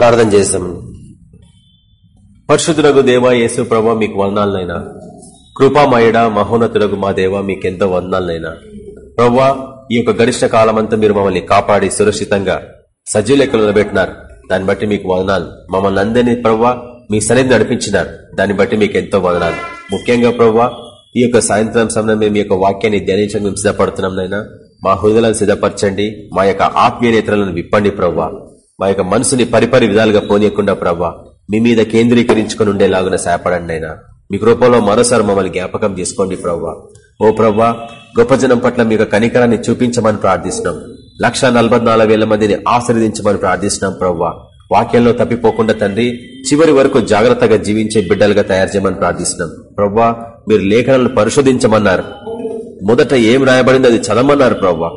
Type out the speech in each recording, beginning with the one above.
ప్రార్థన చేస్తాం పరిశుద్ధులకు దేవ యేసు ప్రభా మీకు వందాలనైనా కృపామయుడ మహోన్నతులకు మా దేవ మీకెంతో వందాలనైనా ప్రవ్వా ఈ యొక్క గరిష్ట కాలం అంతా మీరు మమ్మల్ని కాపాడి సురక్షితంగా సజీవ లెక్కలు నిలబెట్టినారు. దాన్ని బట్టి మీకు వదనాలు. మమ్మల్ని అందరినీ ప్రవ్వా మీ సన్నిధి నడిపించినారు. దాన్ని బట్టి మీకు ఎంతో వదనాలు. ముఖ్యంగా ప్రవ్వా ఈ యొక్క సాయంత్రం సమయం మేము ఈ యొక్క వాక్యాన్ని ధ్యానించడానికి మేము సిద్ధపడుతున్నాం నైనా. మా హృదయాలను సిద్ధపరచండి. మా యొక్క ఆత్మీయ నేత్రాలను విప్పండి ప్రవ్వా. మా యొక్క మనసుని పరిపరి విధాలుగా పోనీయకుండా ప్రవ్వా మీ మీద కేంద్రీకరించుకుని ఉండేలాగున సహాయపడండి అయినా మీ కృపలో మరోసారి మమ్మల్ని జ్ఞాపకం చేసుకోండి ప్రవ్వా. ఓ ప్రవ్వా గొప్ప జనం పట్ల మీ కనికరాన్ని చూపించమని ప్రార్థిస్తున్నాం. లక్ష వేల మందిని ఆశీర్వదించమని ప్రార్థిస్తున్నాం ప్రవ్వా. వాక్యంలో తప్పిపోకుండా తండ్రి చివరి వరకు జాగ్రత్తగా జీవించే బిడ్డలుగా తయారు చేయమని ప్రార్థిస్తున్నాం. ప్రవ్వా మీరు లేఖనాలను పరిశోధించమన్నారు. మొదట ఏం రాయబడింది అది చదవమన్నారు ప్రవ్వా.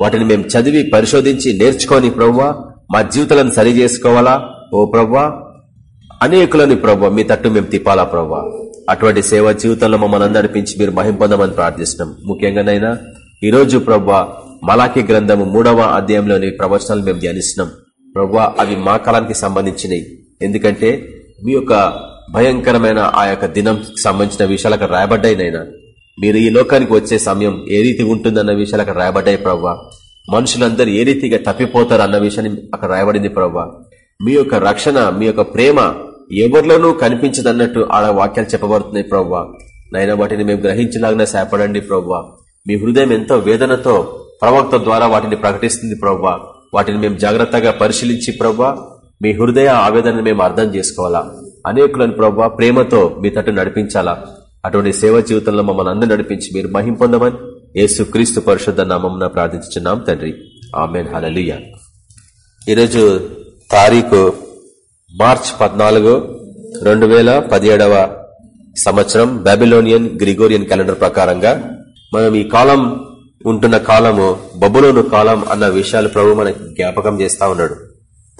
వాటిని మేము చదివి పరిశోధించి నేర్చుకొని ప్రవ్వా మా జీవితాలను సరి చేసుకోవాలా? ఓ ప్రవ్వా అనేకులని ప్రవ్వా మీ తట్టు మేము తిప్పాలా ప్రవ్వా? అటువంటి సేవ జీవితంలో మమ్మల్ని నడిపించి మీరు మహింపొందమని ప్రార్థిస్తున్నాం. ముఖ్యంగానైనా ఈరోజు రోజు ప్రవ్వా గ్రంథము మూడవ అధ్యాయంలోని ప్రవచనాలు మేము ధ్యానిస్తున్నాం. ప్రవ్వా అవి మా కాలానికి సంబంధించినవి ఎందుకంటే మీ యొక్క భయంకరమైన ఆ యొక్క దినం సంబంధించిన విషయాలు అక్కడ మీరు ఈ లోకానికి వచ్చే సమయం ఏ రీతి ఉంటుందన్న విషయాలు అక్కడ రాయబడ్డాయి ప్రవ్వా. మనుషులందరూ ఏ రీతిగా తప్పిపోతారు అన్న విషయాన్ని అక్కడ రాయబడింది ప్రభా మీ యొక్క రక్షణ మీ యొక్క ప్రేమ ఎవరిలోనూ కనిపించదన్నట్టు ఆడ వాక్యాలు చెప్పబడుతున్నాయి ప్రవ్వా. నైనా వాటిని మేము గ్రహించలాగినా సేపడండి ప్రవ్వా. మీ హృదయం ఎంతో వేదనతో ప్రవక్త ద్వారా వాటిని ప్రకటిస్తుంది ప్రవ్వా. వాటిని మేము జాగ్రత్తగా పరిశీలించి ప్రవ్వా మీ హృదయ ఆవేదనను మేము అర్థం చేసుకోవాలా? అనేకులను ప్రవ్వా ప్రేమతో మీ తట్టు నడిపించాలా? అటువంటి సేవ జీవితంలో మమ్మల్ని అందరూ నడిపించి మీరు మహింపొందమని యేసు క్రీస్తు పరిషత్ నామం ప్రార్థించున్నాం తండ్రి. ఆమెన్. హలలియ ఈరోజు తారీఖు మార్చ్ పద్నాలుగు రెండు వేల పదిహేడవ సంవత్సరం బాబిలోనియన్ గ్రిగోరియన్ క్యాలెండర్ ప్రకారంగా మనం ఈ కాలం ఉంటున్న కాలము బబులోను కాలం అన్న విషయాలు ప్రభు మనకి జ్ఞాపకం చేస్తా ఉన్నాడు.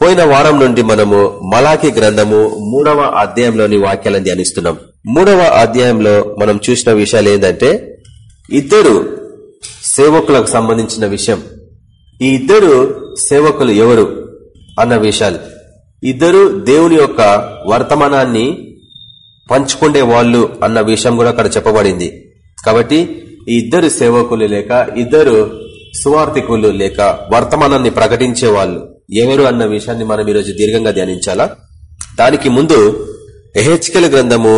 పోయిన వారం నుండి మనము మలాకి గ్రంథము మూడవ అధ్యాయంలోని వాక్యాలను ధ్యానిస్తున్నాం. మూడవ అధ్యాయంలో మనం చూసిన విషయాలు ఏంటంటే ఇద్దరు సేవకులకు సంబంధించిన విషయం. ఈ ఇద్దరు సేవకులు ఎవరు? అన్న విషయాలు. ఇద్దరు దేవుని యొక్క వర్తమానాన్ని పంచుకుండే వాళ్ళు అన్న విషయం కూడా అక్కడ చెప్పబడింది. కాబట్టి ఈ ఇద్దరు సేవకులు లేక ఇద్దరు సువార్థికులు లేక వర్తమానాన్ని ప్రకటించే వాళ్ళు ఎవరు అన్న విషయాన్ని మనం ఈరోజు దీర్ఘంగా ధ్యానించాలా? దానికి ముందు ఎహెచ్కెల్ గ్రంథము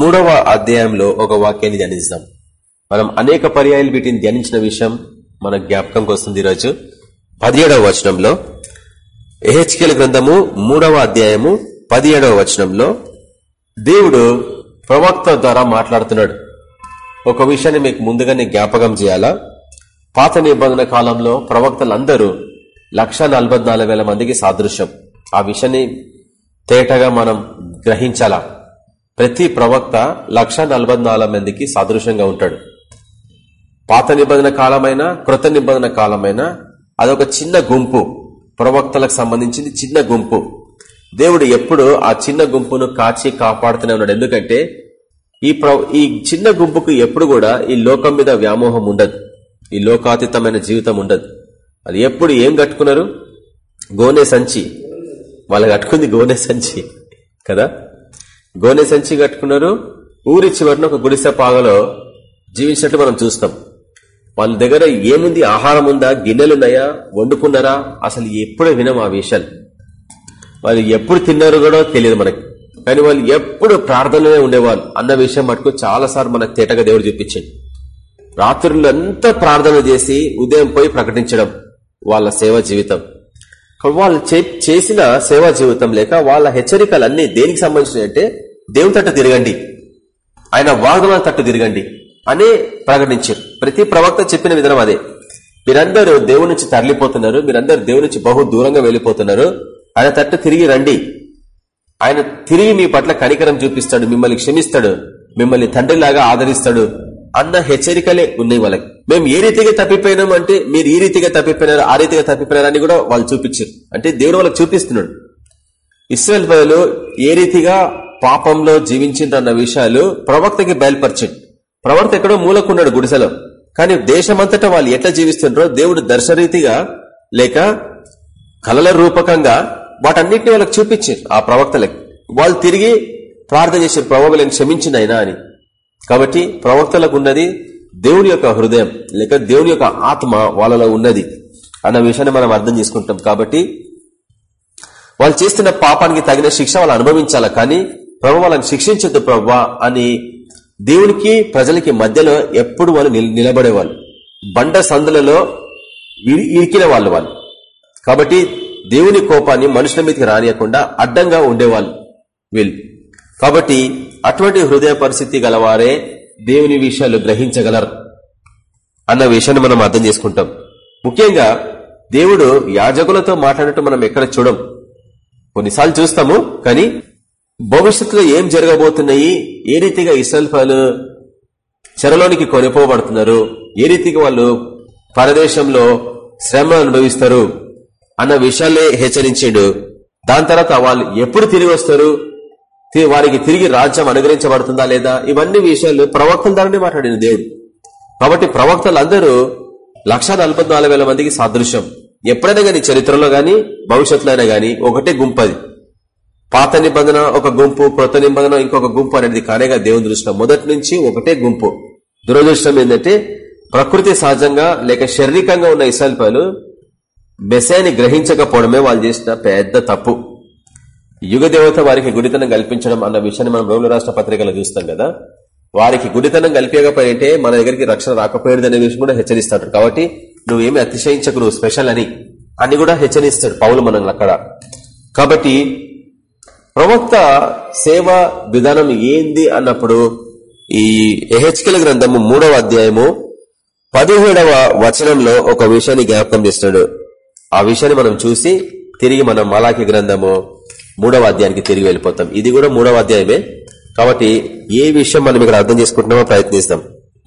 మూడవ అధ్యాయంలో ఒక వాక్యాన్ని ధ్యానిస్తాం మనం అనేక పర్యాయాలు వీటిని ధ్యానించిన విషయం మన జ్ఞాపకంకి వస్తుంది ఈరోజు. పదిహేడవ వచనంలో ఎహెచ్కేల గ్రంథము మూడవ అధ్యాయము పదిహేడవ వచనంలో దేవుడు ప్రవక్త ద్వారా మాట్లాడుతున్నాడు. ఒక విషయాన్ని మీకు ముందుగానే జ్ఞాపకం చేయాలా? పాత నిబంధన కాలంలో ప్రవక్తలందరూ లక్ష మందికి సాదృశ్యం. ఆ విషయాన్ని తేటగా మనం గ్రహించాలా? ప్రతి ప్రవక్త లక్ష మందికి సాదృశ్యంగా ఉంటాడు. పాత నిబంధన కాలమైనా కృత నిబంధన కాలమైనా అదొక చిన్న గుంపు. ప్రవక్తలకు సంబంధించింది చిన్న గుంపు. దేవుడు ఎప్పుడు ఆ చిన్న గుంపును కాచి కాపాడుతూనే ఉన్నాడు ఎందుకంటే ఈ ఈ చిన్న గుంపుకు ఎప్పుడు కూడా ఈ లోకం మీద వ్యామోహం ఉండదు. ఈ లోకాతీతమైన జీవితం ఉండదు. అది ఎప్పుడు ఏం కట్టుకున్నారు? గోనె సంచి. వాళ్ళు కట్టుకుంది గోనె సంచి. కదా? గోనె సంచి కట్టుకున్నారు. ఊరి చివరిన ఒక గుడిసె పాగలో జీవించినట్లు మనం చూస్తాం. వాళ్ళ దగ్గర ఏముంది? ఆహారం ఉందా? గిన్నెలున్నాయా వండుకున్నారా? అసలు ఎప్పుడూ వినం ఆ విషయాలు వాళ్ళు ఎప్పుడు తిన్నారు కూడా తెలియదు మనకి. కానీ వాళ్ళు ఎప్పుడు ప్రార్థనలే ఉండేవాళ్ళు. అన్న విషయం మటుకు చాలా సార్లు మనకు తేటగా దేవుడు చూపించండి. రాత్రులంతా ప్రార్థన చేసి ఉదయం పోయి ప్రకటించడం వాళ్ళ సేవ జీవితం. వాళ్ళు చేసిన సేవా జీవితం లేక వాళ్ళ హెచ్చరికలన్నీ దేనికి సంబంధించినాయి అంటే దేవుని తట్టు తిరగండి. ఆయన వాగ్దానాల తట్టు తిరగండి. అనే ప్రకటించారు. ప్రతి ప్రవక్త చెప్పిన విధానం అదే. మీరందరూ దేవుడి నుంచి తరలిపోతున్నారు. మీరందరూ దేవుడి నుంచి బహు దూరంగా వెళ్ళిపోతున్నారు. ఆయన తట్టు తిరిగి రండి. ఆయన తిరిగి మీ పట్ల కనికరం చూపిస్తాడు. మిమ్మల్ని క్షమిస్తాడు. మిమ్మల్ని తండ్రిలాగా ఆదరిస్తాడు అన్న హెచ్చరికలే ఉన్నాయి వాళ్ళకి. మేము ఏ రీతిగా తప్పిపోయినాం అంటే మీరు ఈ రీతిగా తప్పిపోయినారు ఆ రీతిగా తప్పిపోయినారని కూడా వాళ్ళు చూపించారు. అంటే దేవుడు వాళ్ళకి చూపిస్తున్నాడు. ఇస్రాయల్ ప్రజలు ఏ రీతిగా పాపంలో జీవించిందన్న విషయాలు ప్రవక్తకి బయలుపరచండి. ప్రవర్త ఎక్కడో మూలకున్నాడు గుడిసెలో. కానీ దేశమంతటా వాళ్ళు ఎట్లా జీవిస్తుండ్రో దేవుడు దర్శరీతిగా లేక కలల రూపకంగా వాటన్నిటిని వాళ్ళకి చూపించారు ఆ ప్రవక్తలకు. వాళ్ళు తిరిగి ప్రార్థన చేసే ప్రవక్తలను క్షమించింది అయినా అని. కాబట్టి ప్రవక్తలకు ఉన్నది దేవుని యొక్క హృదయం లేక దేవుని యొక్క ఆత్మ వాళ్ళలో ఉన్నది అన్న విషయాన్ని మనం అర్థం చేసుకుంటాం. కాబట్టి వాళ్ళు చేస్తున్న పాపానికి తగిన శిక్ష వాళ్ళు అనుభవించాలా? కానీ ప్రభు వాళ్ళని శిక్షించద్దు ప్రభా అని దేవునికి ప్రజలకి మధ్యలో ఎప్పుడు వాళ్ళు నిలబడేవాళ్ళు. బండ సందులలో ఇరికిన వాళ్ళు వాళ్ళు. కాబట్టి దేవుని కోపాన్ని మనుషుల మీదకి రానియకుండా అడ్డంగా ఉండేవాళ్ళు వీళ్ళు. కాబట్టి అటువంటి హృదయ పరిస్థితి గలవారే దేవుని విషయాలు గ్రహించగలరు అన్న విషయాన్ని మనం అర్థం చేసుకుంటాం. ముఖ్యంగా దేవుడు యాజకులతో మాట్లాడటం మనం ఎక్కడ చూడం. కొన్నిసార్లు చూస్తాము కానీ భవిష్యత్తులో ఏం జరగబోతున్నాయి? ఏ రీతిగా ఇసల్ఫాలు చెరలోనికి కొనిపోబడుతున్నారు? ఏ రీతిగా వాళ్ళు పరదేశంలో శ్రమ అనుభవిస్తారు? అన్న విషయాలే హెచ్చరించాడు. దాని తర్వాత వాళ్ళు ఎప్పుడు తిరిగి వస్తారు? వారికి తిరిగి రాజ్యం అనుగ్రహించబడుతుందా లేదా? ఇవన్నీ విషయాలు ప్రవక్తల ద్వారానే మాట్లాడిన దేవుడు. కాబట్టి ప్రవక్తలు అందరూ లక్ష మందికి సాదృశ్యం. ఎప్పుడైనా కానీ చరిత్రలో గాని భవిష్యత్తులో అయినా గానీ ఒకటే గుంపది పాత నిబంధన ఒక గుంపు కృత నిబంధన ఇంకొక గుంపు అనేది కానేగా దేవుని దృష్టిలో మొదటి నుంచి ఒకటే గుంపు. దురదృష్టం ఏంటంటే ప్రకృతి సహజంగా లేక శారీరకంగా ఉన్న ఇసల్పాలు మెసాన్ని గ్రహించకపోవడమే వాళ్ళు చేసిన పెద్ద తప్పు. యుగ దేవత వారికి గుడితనం కల్పించడం అన్న విషయాన్ని మనం రోగుల రాష్ట్ర పత్రికలో చూస్తాం కదా. వారికి గుడితనం కల్పించకపోయింటే మన దగ్గరికి రక్షణ రాకపోయేది అనే విషయం కూడా హెచ్చరిస్తాడు. కాబట్టి నువ్వేమి అతిశయించకు నువ్వు స్పెషల్ అని. అని కూడా హెచ్చరిస్తాడు పౌలు మనం అక్కడ. కాబట్టి ప్రవక్త సేవ విధానం ఏంది అన్నప్పుడు ఈ ఎహెచ్కెల గ్రంథము మూడవ అధ్యాయము పదిహేడవ వచనంలో ఒక విషయాన్ని జ్ఞాపకం చేస్తున్నాడు. ఆ విషయాన్ని మనం చూసి తిరిగి మనం మలాకి గ్రంథము మూడవ అధ్యాయానికి తిరిగి వెళ్ళిపోతాం. ఇది కూడా మూడవ అధ్యాయమే. కాబట్టి ఏ విషయం మనం ఇక్కడ అర్థం చేసుకుంటున్నామో ప్రయత్నిస్తాం.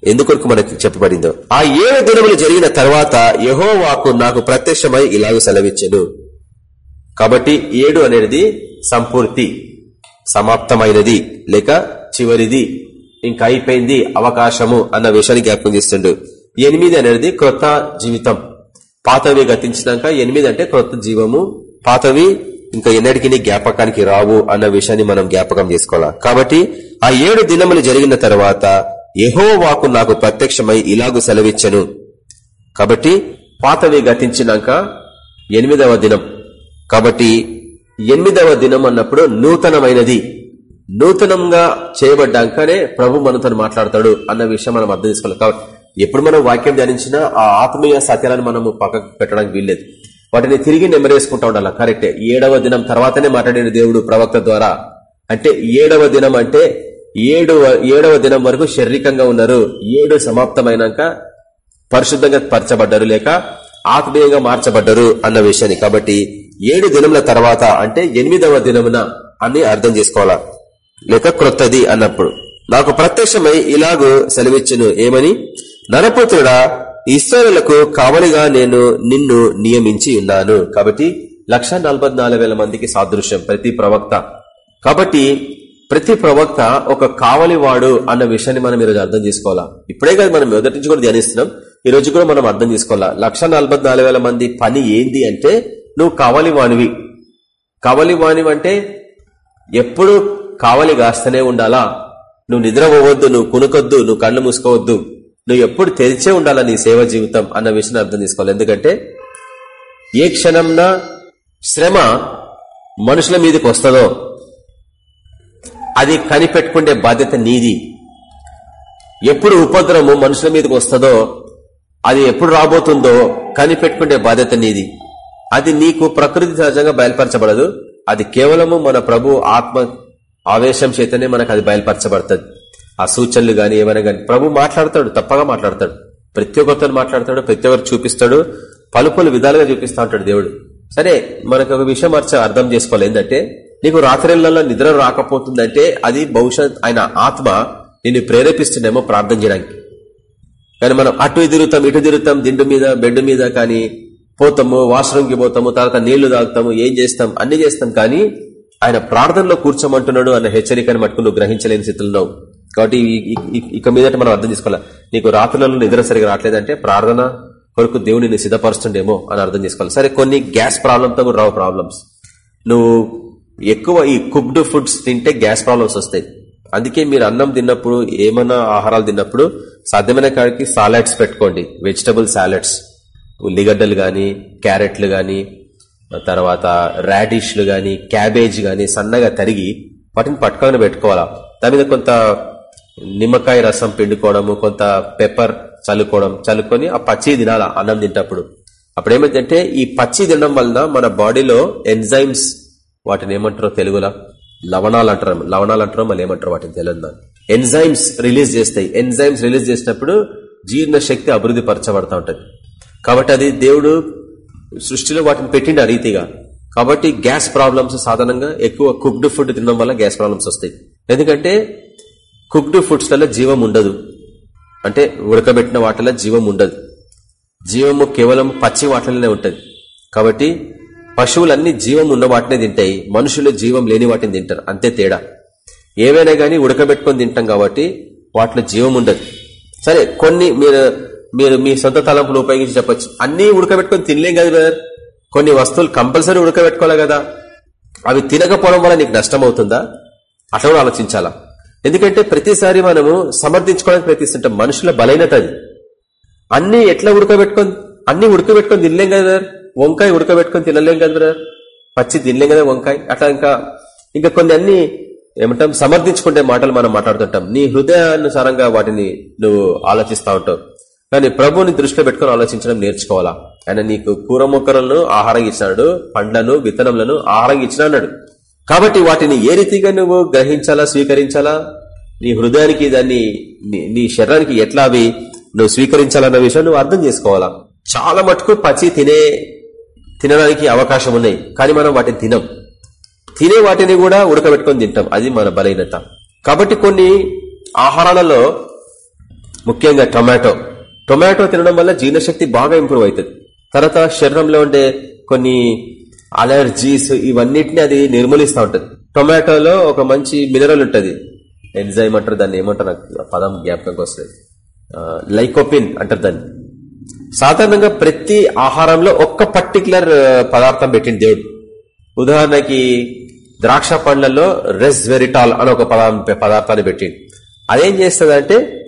ఎందుకొరకు మనకి చెప్పబడిందో. ఆ ఏడు దినములు జరిగిన తర్వాత యహో వాకు నాకు ప్రత్యక్షమై ఇలాగ సెలవిచ్చను. కాబట్టి ఏడు అనేది సంపూర్తి సమాప్తమైనది లేక చివరిది ఇంకా అయిపోయింది అవకాశము అన్న విషయాన్ని జ్ఞాపకం చేస్తుండు. ఎనిమిది అనేది క్రొత్త జీవితం. పాతవి గతించినాక ఎనిమిది అంటే క్రొత్త జీవము. పాతవి ఇంకా ఎన్నటికీ జ్ఞాపకానికి రావు అన్న విషయాన్ని మనం జ్ఞాపకం చేసుకోవాలా? కాబట్టి ఆ ఏడు దినములు జరిగిన తర్వాత ఎహో వాకు నాకు ప్రత్యక్షమై ఇలాగు సెలవిచ్చను. కాబట్టి పాతవి గతించినాక ఎనిమిదవ దినం. కాబట్టి ఎనిమిదవ దినం అన్నప్పుడు నూతనమైనది. నూతనంగా చేయబడ్డాకనే ప్రభు మనతో మాట్లాడతాడు అన్న విషయం మనం అర్థం చేసుకోవాలి. కాబట్టి ఎప్పుడు మనం వాక్యం ధ్యానించినా ఆ ఆత్మీయ సత్యాలను మనము పక్కకు పెట్టడానికి వీల్లేదు. వాటిని తిరిగి నెమరేసుకుంటా ఉండాలి? కరెక్టే. ఏడవ దినం తర్వాతనే మాట్లాడిన దేవుడు ప్రవక్త ద్వారా. అంటే ఏడవ దినం అంటే ఏడు ఏడవ దినం వరకు శారీరకంగా ఉన్నారు. ఏడు సమాప్తమైనాక పరిశుద్ధంగా పరచబడ్డారు లేక ఆత్మీయంగా మార్చబడ్డారు అన్న విషయాన్ని. కాబట్టి ఏడు దినముల తర్వాత అంటే ఎనిమిదవ దినమున అని అర్థం చేసుకోవాలా? లేక క్రొత్తది అన్నప్పుడు. నాకు ప్రత్యక్షమై ఇలాగూ సెలవిచ్చును. ఏమని? నరపుత్రుడా ఇస్రాయలకు కావలిగా నేను నిన్ను నియమించి ఉన్నాను. కాబట్టి లక్ష మందికి సాదృశ్యం ప్రతి ప్రవక్త. కాబట్టి ప్రతి ప్రవక్త ఒక కావలివాడు అన్న విషయాన్ని మనం ఈరోజు అర్థం చేసుకోవాలా? ఇప్పుడే కాదు మనం మొదటి నుంచి కూడా ధ్యానిస్తున్నాం. ఈ రోజు కూడా మనం అర్థం చేసుకోవాలా? లక్ష మంది పని ఏంది అంటే నువ్వు కావలివానివి. కావలివానివి అంటే ఎప్పుడు కావలి కాస్తనే ఉండాలా? నువ్వు నిద్రపోవద్దు నువ్వు కునుకొద్దు నువ్వు కళ్ళు మూసుకోవద్దు. నువ్వు ఎప్పుడు తెరిచే ఉండాలా నీ సేవ జీవితం అన్న విషయం అర్థం చేసుకోవాలి. ఎందుకంటే ఏ క్షణంన శ్రమ మనుషుల మీదకి వస్తుందో అది కనిపెట్టుకుంటే బాధ్యత నీది. ఎప్పుడు ఉపద్రవము మనుషుల మీదకి వస్తుందో అది ఎప్పుడు రాబోతుందో కనిపెట్టుకుంటే బాధ్యత నీది. అది నీకు ప్రకృతి సహజంగా బయలుపరచబడదు. అది కేవలము మన ప్రభు ఆత్మ ఆవేశం చేతనే మనకు అది బయలుపరచబడుతుంది. ఆ సూచనలు గాని ఏమైనా గాని ప్రభు మాట్లాడతాడు తప్పగా మాట్లాడతాడు. ప్రతి ఒక్కరితో మాట్లాడతాడు ప్రతి ఒక్కరు చూపిస్తాడు పలు పలు విధాలుగా చూపిస్తా ఉంటాడు దేవుడు. సరే మనకు ఒక విషయం అర్చ అర్థం చేసుకోవాలి. ఏంటంటే నీకు రాత్రిళ్ళలో నిద్ర రాకపోతుందంటే అది బహుశా ఆయన ఆత్మ నిన్ను ప్రేరేపిస్తుండేమో ప్రార్థన చేయడానికి. కానీ మనం అటు తిరుగుతాం ఇటు తిరుగుతాం దిండు మీద బెడ్ మీద కానీ పోతాము వాష్రూమ్కి పోతాము తర్వాత నీళ్ళు తాగుతాము ఏం చేస్తాం అన్ని చేస్తాం కానీ ఆయన ప్రార్థనలో కూర్చోమంటున్నాడు అన్న హెచ్చరికను మట్టుకు నువ్వు గ్రహించలేని స్థితిలో కాబట్టి ఇక మీదట మనం అర్థం చేసుకోవాలి? నీకు రాత్రులలో నిద్ర సరిగా రావట్లేదంటే ప్రార్థన కొరకు దేవుని సిద్ధపరుస్తుండేమో అని అర్థం చేసుకోవాలి. సరే కొన్ని గ్యాస్ ప్రాబ్లంతో కూడా రావు ప్రాబ్లమ్స్. నువ్వు ఎక్కువ ఈ కుక్డ్ ఫుడ్స్ తింటే గ్యాస్ ప్రాబ్లమ్స్ వస్తాయి. అందుకే మీరు అన్నం తిన్నప్పుడు ఏమైనా ఆహారాలు తిన్నప్పుడు సాధ్యమైన కాడికి సాలాడ్స్ పెట్టుకోండి వెజిటబుల్ సాలడ్స్. ఉల్లిగడ్డలు కానీ క్యారెట్లు కానీ తర్వాత రాడిష్లు కానీ క్యాబేజ్ కానీ సన్నగా తరిగి వాటిని పట్టుకొని పెట్టుకోవాలా? దాని మీద కొంత నిమ్మకాయ రసం పిండుకోవడము కొంత పెప్పర్ చల్లుకోవడం చల్లుకొని ఆ పచ్చి తినాలా అన్నం తింటప్పుడు. అప్పుడు ఏమైందంటే ఈ పచ్చి తినడం వలన మన బాడీలో ఎంజైమ్స్ వాటిని ఏమంటారో తెలుగులా? లవణాలు అంటారు లవణాలు అంటారో మళ్ళీ ఏమంటారో వాటిని తెలియదు ఎంజైమ్స్ రిలీజ్ చేస్తాయి. ఎంజైమ్స్ రిలీజ్ చేసినప్పుడు జీర్ణ శక్తి అభివృద్ధి పరచబడతా ఉంటుంది. కాబట్టి అది దేవుడు సృష్టిలో వాటిని పెట్టిండి ఆ రీతిగా. కాబట్టి గ్యాస్ ప్రాబ్లమ్స్ సాధారణంగా ఎక్కువ కుక్డ్ ఫుడ్ తినడం వల్ల గ్యాస్ ప్రాబ్లమ్స్ వస్తాయి. ఎందుకంటే కుక్డ్ ఫుడ్స్ వల్ల జీవం ఉండదు. అంటే ఉడకబెట్టిన వాటిలో జీవం ఉండదు. జీవము కేవలం పచ్చి వాటిలోనే ఉంటుంది. కాబట్టి పశువులన్నీ జీవం ఉన్న వాటినే తింటాయి. మనుషులు జీవం లేని వాటిని తింటారు. అంతే తేడా. ఏవైనా గానీ ఉడకబెట్టుకొని తింటాం కాబట్టి వాటిలో జీవం ఉండదు. సరే కొన్ని మీరు మీరు మీ సొంత తలంపులు ఉపయోగించి చెప్పొచ్చు. అన్ని ఉడకబెట్టుకొని తినలేం కదా బ్రదర్ కొన్ని వస్తువులు కంపల్సరీ ఉడకబెట్టుకోవాలి కదా. అవి తినకపోవడం వల్ల నీకు నష్టం అవుతుందా? అట్లా కూడా ఆలోచించాలా? ఎందుకంటే ప్రతిసారి మనము సమర్థించుకోవడానికి ప్రయత్నిస్తుంటాం. మనుషుల బలైనత అది. అన్ని ఎట్లా ఉడకబెట్టుకొని అన్ని ఉడకబెట్టుకొని తినలేం కదా బ్రదర్ వంకాయ ఉడకబెట్టుకొని తినలేం కదా బ్రదర్ పచ్చి తినలేం కదా వంకాయ? అట్లా ఇంకా ఇంకా కొన్ని అన్ని ఏమంటాం సమర్థించుకుంటే మాటలు మనం మాట్లాడుతుంటాం. నీ హృదయానుసారంగా వాటిని నువ్వు ఆలోచిస్తా ఉంటావు. కానీ ప్రభుని దృష్టిలో పెట్టుకుని ఆలోచించడం నేర్చుకోవాలా? ఆయన నీకు కూర మొక్కలను ఆహారం ఇచ్చినాడు పండ్లను విత్తనములను ఆహారం ఇచ్చినాడు కాబట్టి వాటిని ఏ రీతిగా నువ్వు గ్రహించాలా స్వీకరించాలా? నీ హృదయానికి దాన్ని నీ శరీరానికి ఎట్లా అవి నువ్వు స్వీకరించాలన్న విషయం నువ్వు అర్థం చేసుకోవాలా? చాలా మటుకు పచ్చి తినే తినడానికి అవకాశం ఉన్నాయి. కానీ మనం వాటిని తినం. తినే వాటిని కూడా ఉడకబెట్టుకొని తింటాం. అది మన బలహీనత. కాబట్టి కొన్ని ఆహారాలలో ముఖ్యంగా టొమాటో టొమాటో తినడం వల్ల జీర్ణశక్తి బాగా ఇంప్రూవ్ అవుతుంది. తర్వాత శరీరంలో ఉండే కొన్ని అలర్జీస్ ఇవన్నిటిని అది నిర్మూలిస్తూ ఉంటుంది. టొమాటోలో ఒక మంచి మినరల్ ఉంటుంది. ఎంజైమ్ అంటారు దాన్ని ఏమంటారు నాకు? పదం జ్ఞాపకంకి వస్తుంది. లైకోపిన్ అంటారు దాన్ని. సాధారణంగా ప్రతి ఆహారంలో ఒక్క పర్టికులర్ పదార్థం పెట్టింది దేవుడు. ఉదాహరణకి ద్రాక్ష పండ్లలో రెస్వెరిటాల్ అని ఒక పదార్థాన్ని పెట్టింది అదేం చేస్తుంది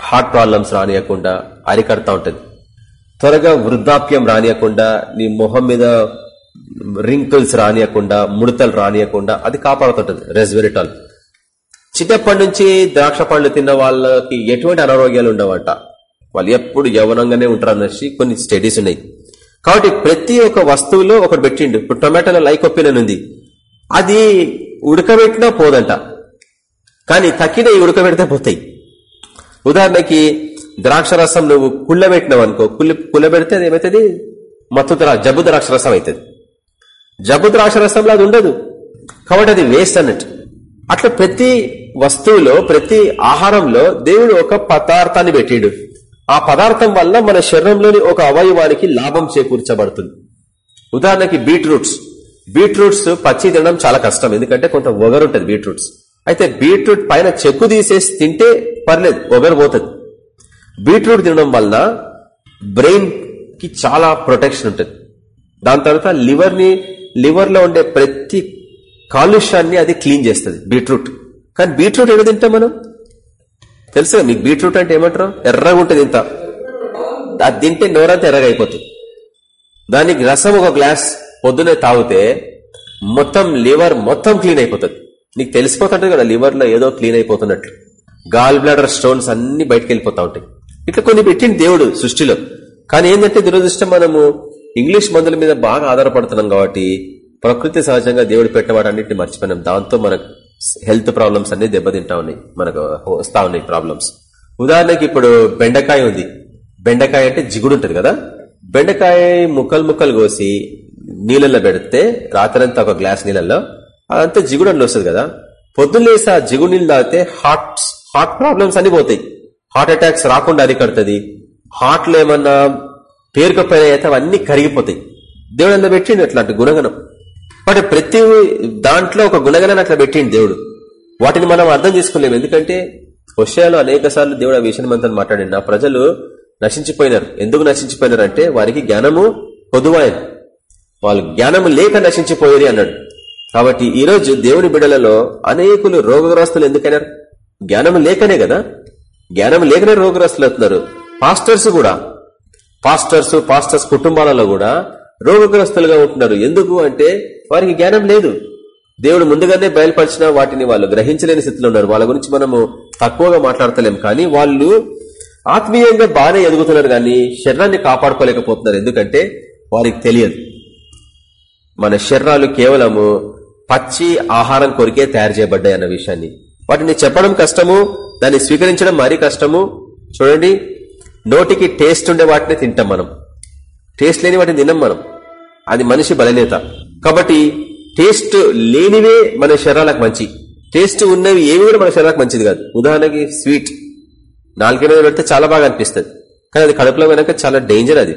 హార్ట్ ప్రాబ్లమ్స్ రానియకుండా అరికడతా ఉంటుంది. త్వరగా వృద్ధాప్యం రానియకుండా నీ మొహం మీద రింకిల్స్ రానియకుండా ముడతలు రానియకుండా అది కాపాడుతుంటది రెస్వెరిటాల్. చిన్నప్పటి నుంచి ద్రాక్ష పండ్లు తిన్న వాళ్ళకి ఎటువంటి అనారోగ్యాలు ఉండవంట. వాళ్ళు ఎప్పుడు యవనంగానే ఉంటారు అనేసి కొన్ని స్టడీస్ ఉన్నాయి. కాబట్టి ప్రతి ఒక్క వస్తువులో ఒకటి పెట్టిండు. ఇప్పుడు టొమాటోలో లైకొప్పినని ఉంది. అది ఉడకబెట్టినా పోదంట. కానీ తక్కిన ఉడకబెడితే పోతాయి. ఉదాహరణకి ద్రాక్ష రసం నువ్వు కుళ్ళబెట్టినావు అనుకో కుళ్ళి కుళ్ళబెడితే అది ఏమవుతుంది మత్తు జబ్బు ద్రాక్ష రసం అవుతుంది జబ్బు ద్రాక్ష రసంలో అది ఉండదు. కాబట్టి అది వేస్ట్ అన్నట్టు. అట్లా ప్రతి వస్తువులో ప్రతి ఆహారంలో దేవుడు ఒక పదార్థాన్ని పెట్టిండు. ఆ పదార్థం వల్ల మన శరీరంలోని ఒక అవయవానికి లాభం చేకూర్చబడుతుంది. ఉదాహరణకి బీట్రూట్స్. బీట్రూట్స్ పచ్చి తినడం చాలా కష్టం. ఎందుకంటే కొంత ఒగరుంటది బీట్రూట్స్. అయితే బీట్రూట్ పైన చెక్కు తీసేసి తింటే పర్లేదు ఒగరు పోతుంది బీట్రూట్ తినడం వలన బ్రెయిన్కి చాలా ప్రొటెక్షన్ ఉంటుంది. దాని తర్వాత లివర్ని లివర్లో ఉండే ప్రతి కాలుష్యాన్ని అది క్లీన్ చేస్తుంది బీట్రూట్. కానీ బీట్రూట్ ఎక్కడ తింటాం మనం? తెలుసు మీకు బీట్రూట్ అంటే ఏమంటారు? ఎర్రగా ఉంటుంది ఇంత అది తింటే నోరంతా ఎర్రగా అయిపోతుంది దానికి రసం ఒక గ్లాస్ పొద్దునే తాగితే మొత్తం లివర్ మొత్తం క్లీన్ అయిపోతుంది. నీకు తెలిసిపోతుంటది కదా లివర్లో ఏదో క్లీన్ అయిపోతున్నట్లు గాల్ బ్లాడర్ స్టోన్స్ అన్ని బయటకు వెళ్ళిపోతా ఉంటాయి. ఇట్లా కొన్ని పెట్టింది దేవుడు సృష్టిలో. కానీ ఏంటంటే దురదృష్టం మనము ఇంగ్లీష్ మందుల మీద బాగా ఆధారపడుతున్నాం కాబట్టి ప్రకృతి సహజంగా దేవుడు పెట్టవాడన్నింటిని మర్చిపోయినాం. దాంతో మనకు హెల్త్ ప్రాబ్లమ్స్ అన్ని దెబ్బతింటా ఉన్నాయి. మనకు వస్తా ఉన్నాయి ప్రాబ్లమ్స్ ఉదాహరణకి ఇప్పుడు బెండకాయ ఉంది. బెండకాయ అంటే జిగుడు ఉంటుంది కదా? బెండకాయ ముక్కలు ముక్కలు కోసి నీళ్ళల్లో పెడితే రాత్రంతా ఒక గ్లాస్ నీళ్ళల్లో అదంతా జిగుడు అని వస్తుంది కదా. పొద్దున్నేసి ఆ జిగుడు నీళ్ళు తాగితే హార్ట్ హార్ట్ ప్రాబ్లమ్స్ అన్ని పోతాయి. హార్ట్ అటాక్స్ రాకుండా అరికడుతుంది హార్ట్లో ఏమన్నా పేరుకపోయినా అయితే అవన్నీ కరిగిపోతాయి. దేవుడు అందులో పెట్టిండు అట్లాంటి గుణగణం. బట్ ప్రతి దాంట్లో ఒక గుణగణాన్ని అట్లా పెట్టిండు దేవుడు. వాటిని మనం అర్థం చేసుకోలేము. ఎందుకంటే హుషయాలు అనేక సార్లు దేవుడు ఆ విషయం మనతో మాట్లాడి నా ప్రజలు నశించిపోయినారు. ఎందుకు నశించిపోయినారు అంటే వారికి జ్ఞానము పొదువాయను. వాళ్ళు జ్ఞానము లేక నశించిపోయేది అన్నాడు. కాబట్టి ఈ రోజు దేవుని బిడలలో అనేకులు రోగగ్రస్తులు ఎందుకైనారు? జ్ఞానం లేకనే కదా? జ్ఞానం లేకనే రోగగ్రస్తులు అవుతున్నారు. పాస్టర్స్ కూడా. పాస్టర్స్ పాస్టర్స్ కుటుంబాలలో కూడా రోగగ్రస్తులుగా ఉంటున్నారు. ఎందుకు అంటే వారికి జ్ఞానం లేదు. దేవుడు ముందుగానే బయలుపరిచిన వాటిని వాళ్ళు గ్రహించలేని స్థితిలో ఉన్నారు. వాళ్ళ గురించి మనము తక్కువగా మాట్లాడతలేం. కానీ వాళ్ళు ఆత్మీయంగా బాగానే ఎదుగుతున్నారు కానీ శరీరాన్ని కాపాడుకోలేకపోతున్నారు. ఎందుకంటే వారికి తెలియదు. మన శరీరాలు కేవలము పచ్చి ఆహారం కొరికే తయారు చేయబడ్డాయి అన్న విషయాన్ని. వాటిని చెప్పడం కష్టము దాన్ని స్వీకరించడం మరీ కష్టము. చూడండి నోటికి టేస్ట్ ఉండే వాటిని తింటాం మనం. టేస్ట్ లేని వాటిని తినం మనం. అది మనిషి బలనేత కాబట్టి టేస్ట్ లేనివే మన శరీరాలకు మంచి. టేస్ట్ ఉన్నవి ఏవి కూడా మన శరీరాలకు మంచిది కాదు. ఉదాహరణకి స్వీట్. నాలుగు మీద పెడితే చాలా బాగా అనిపిస్తుంది. కానీ అది కడుపులో వెనక చాలా డేంజర్ అది.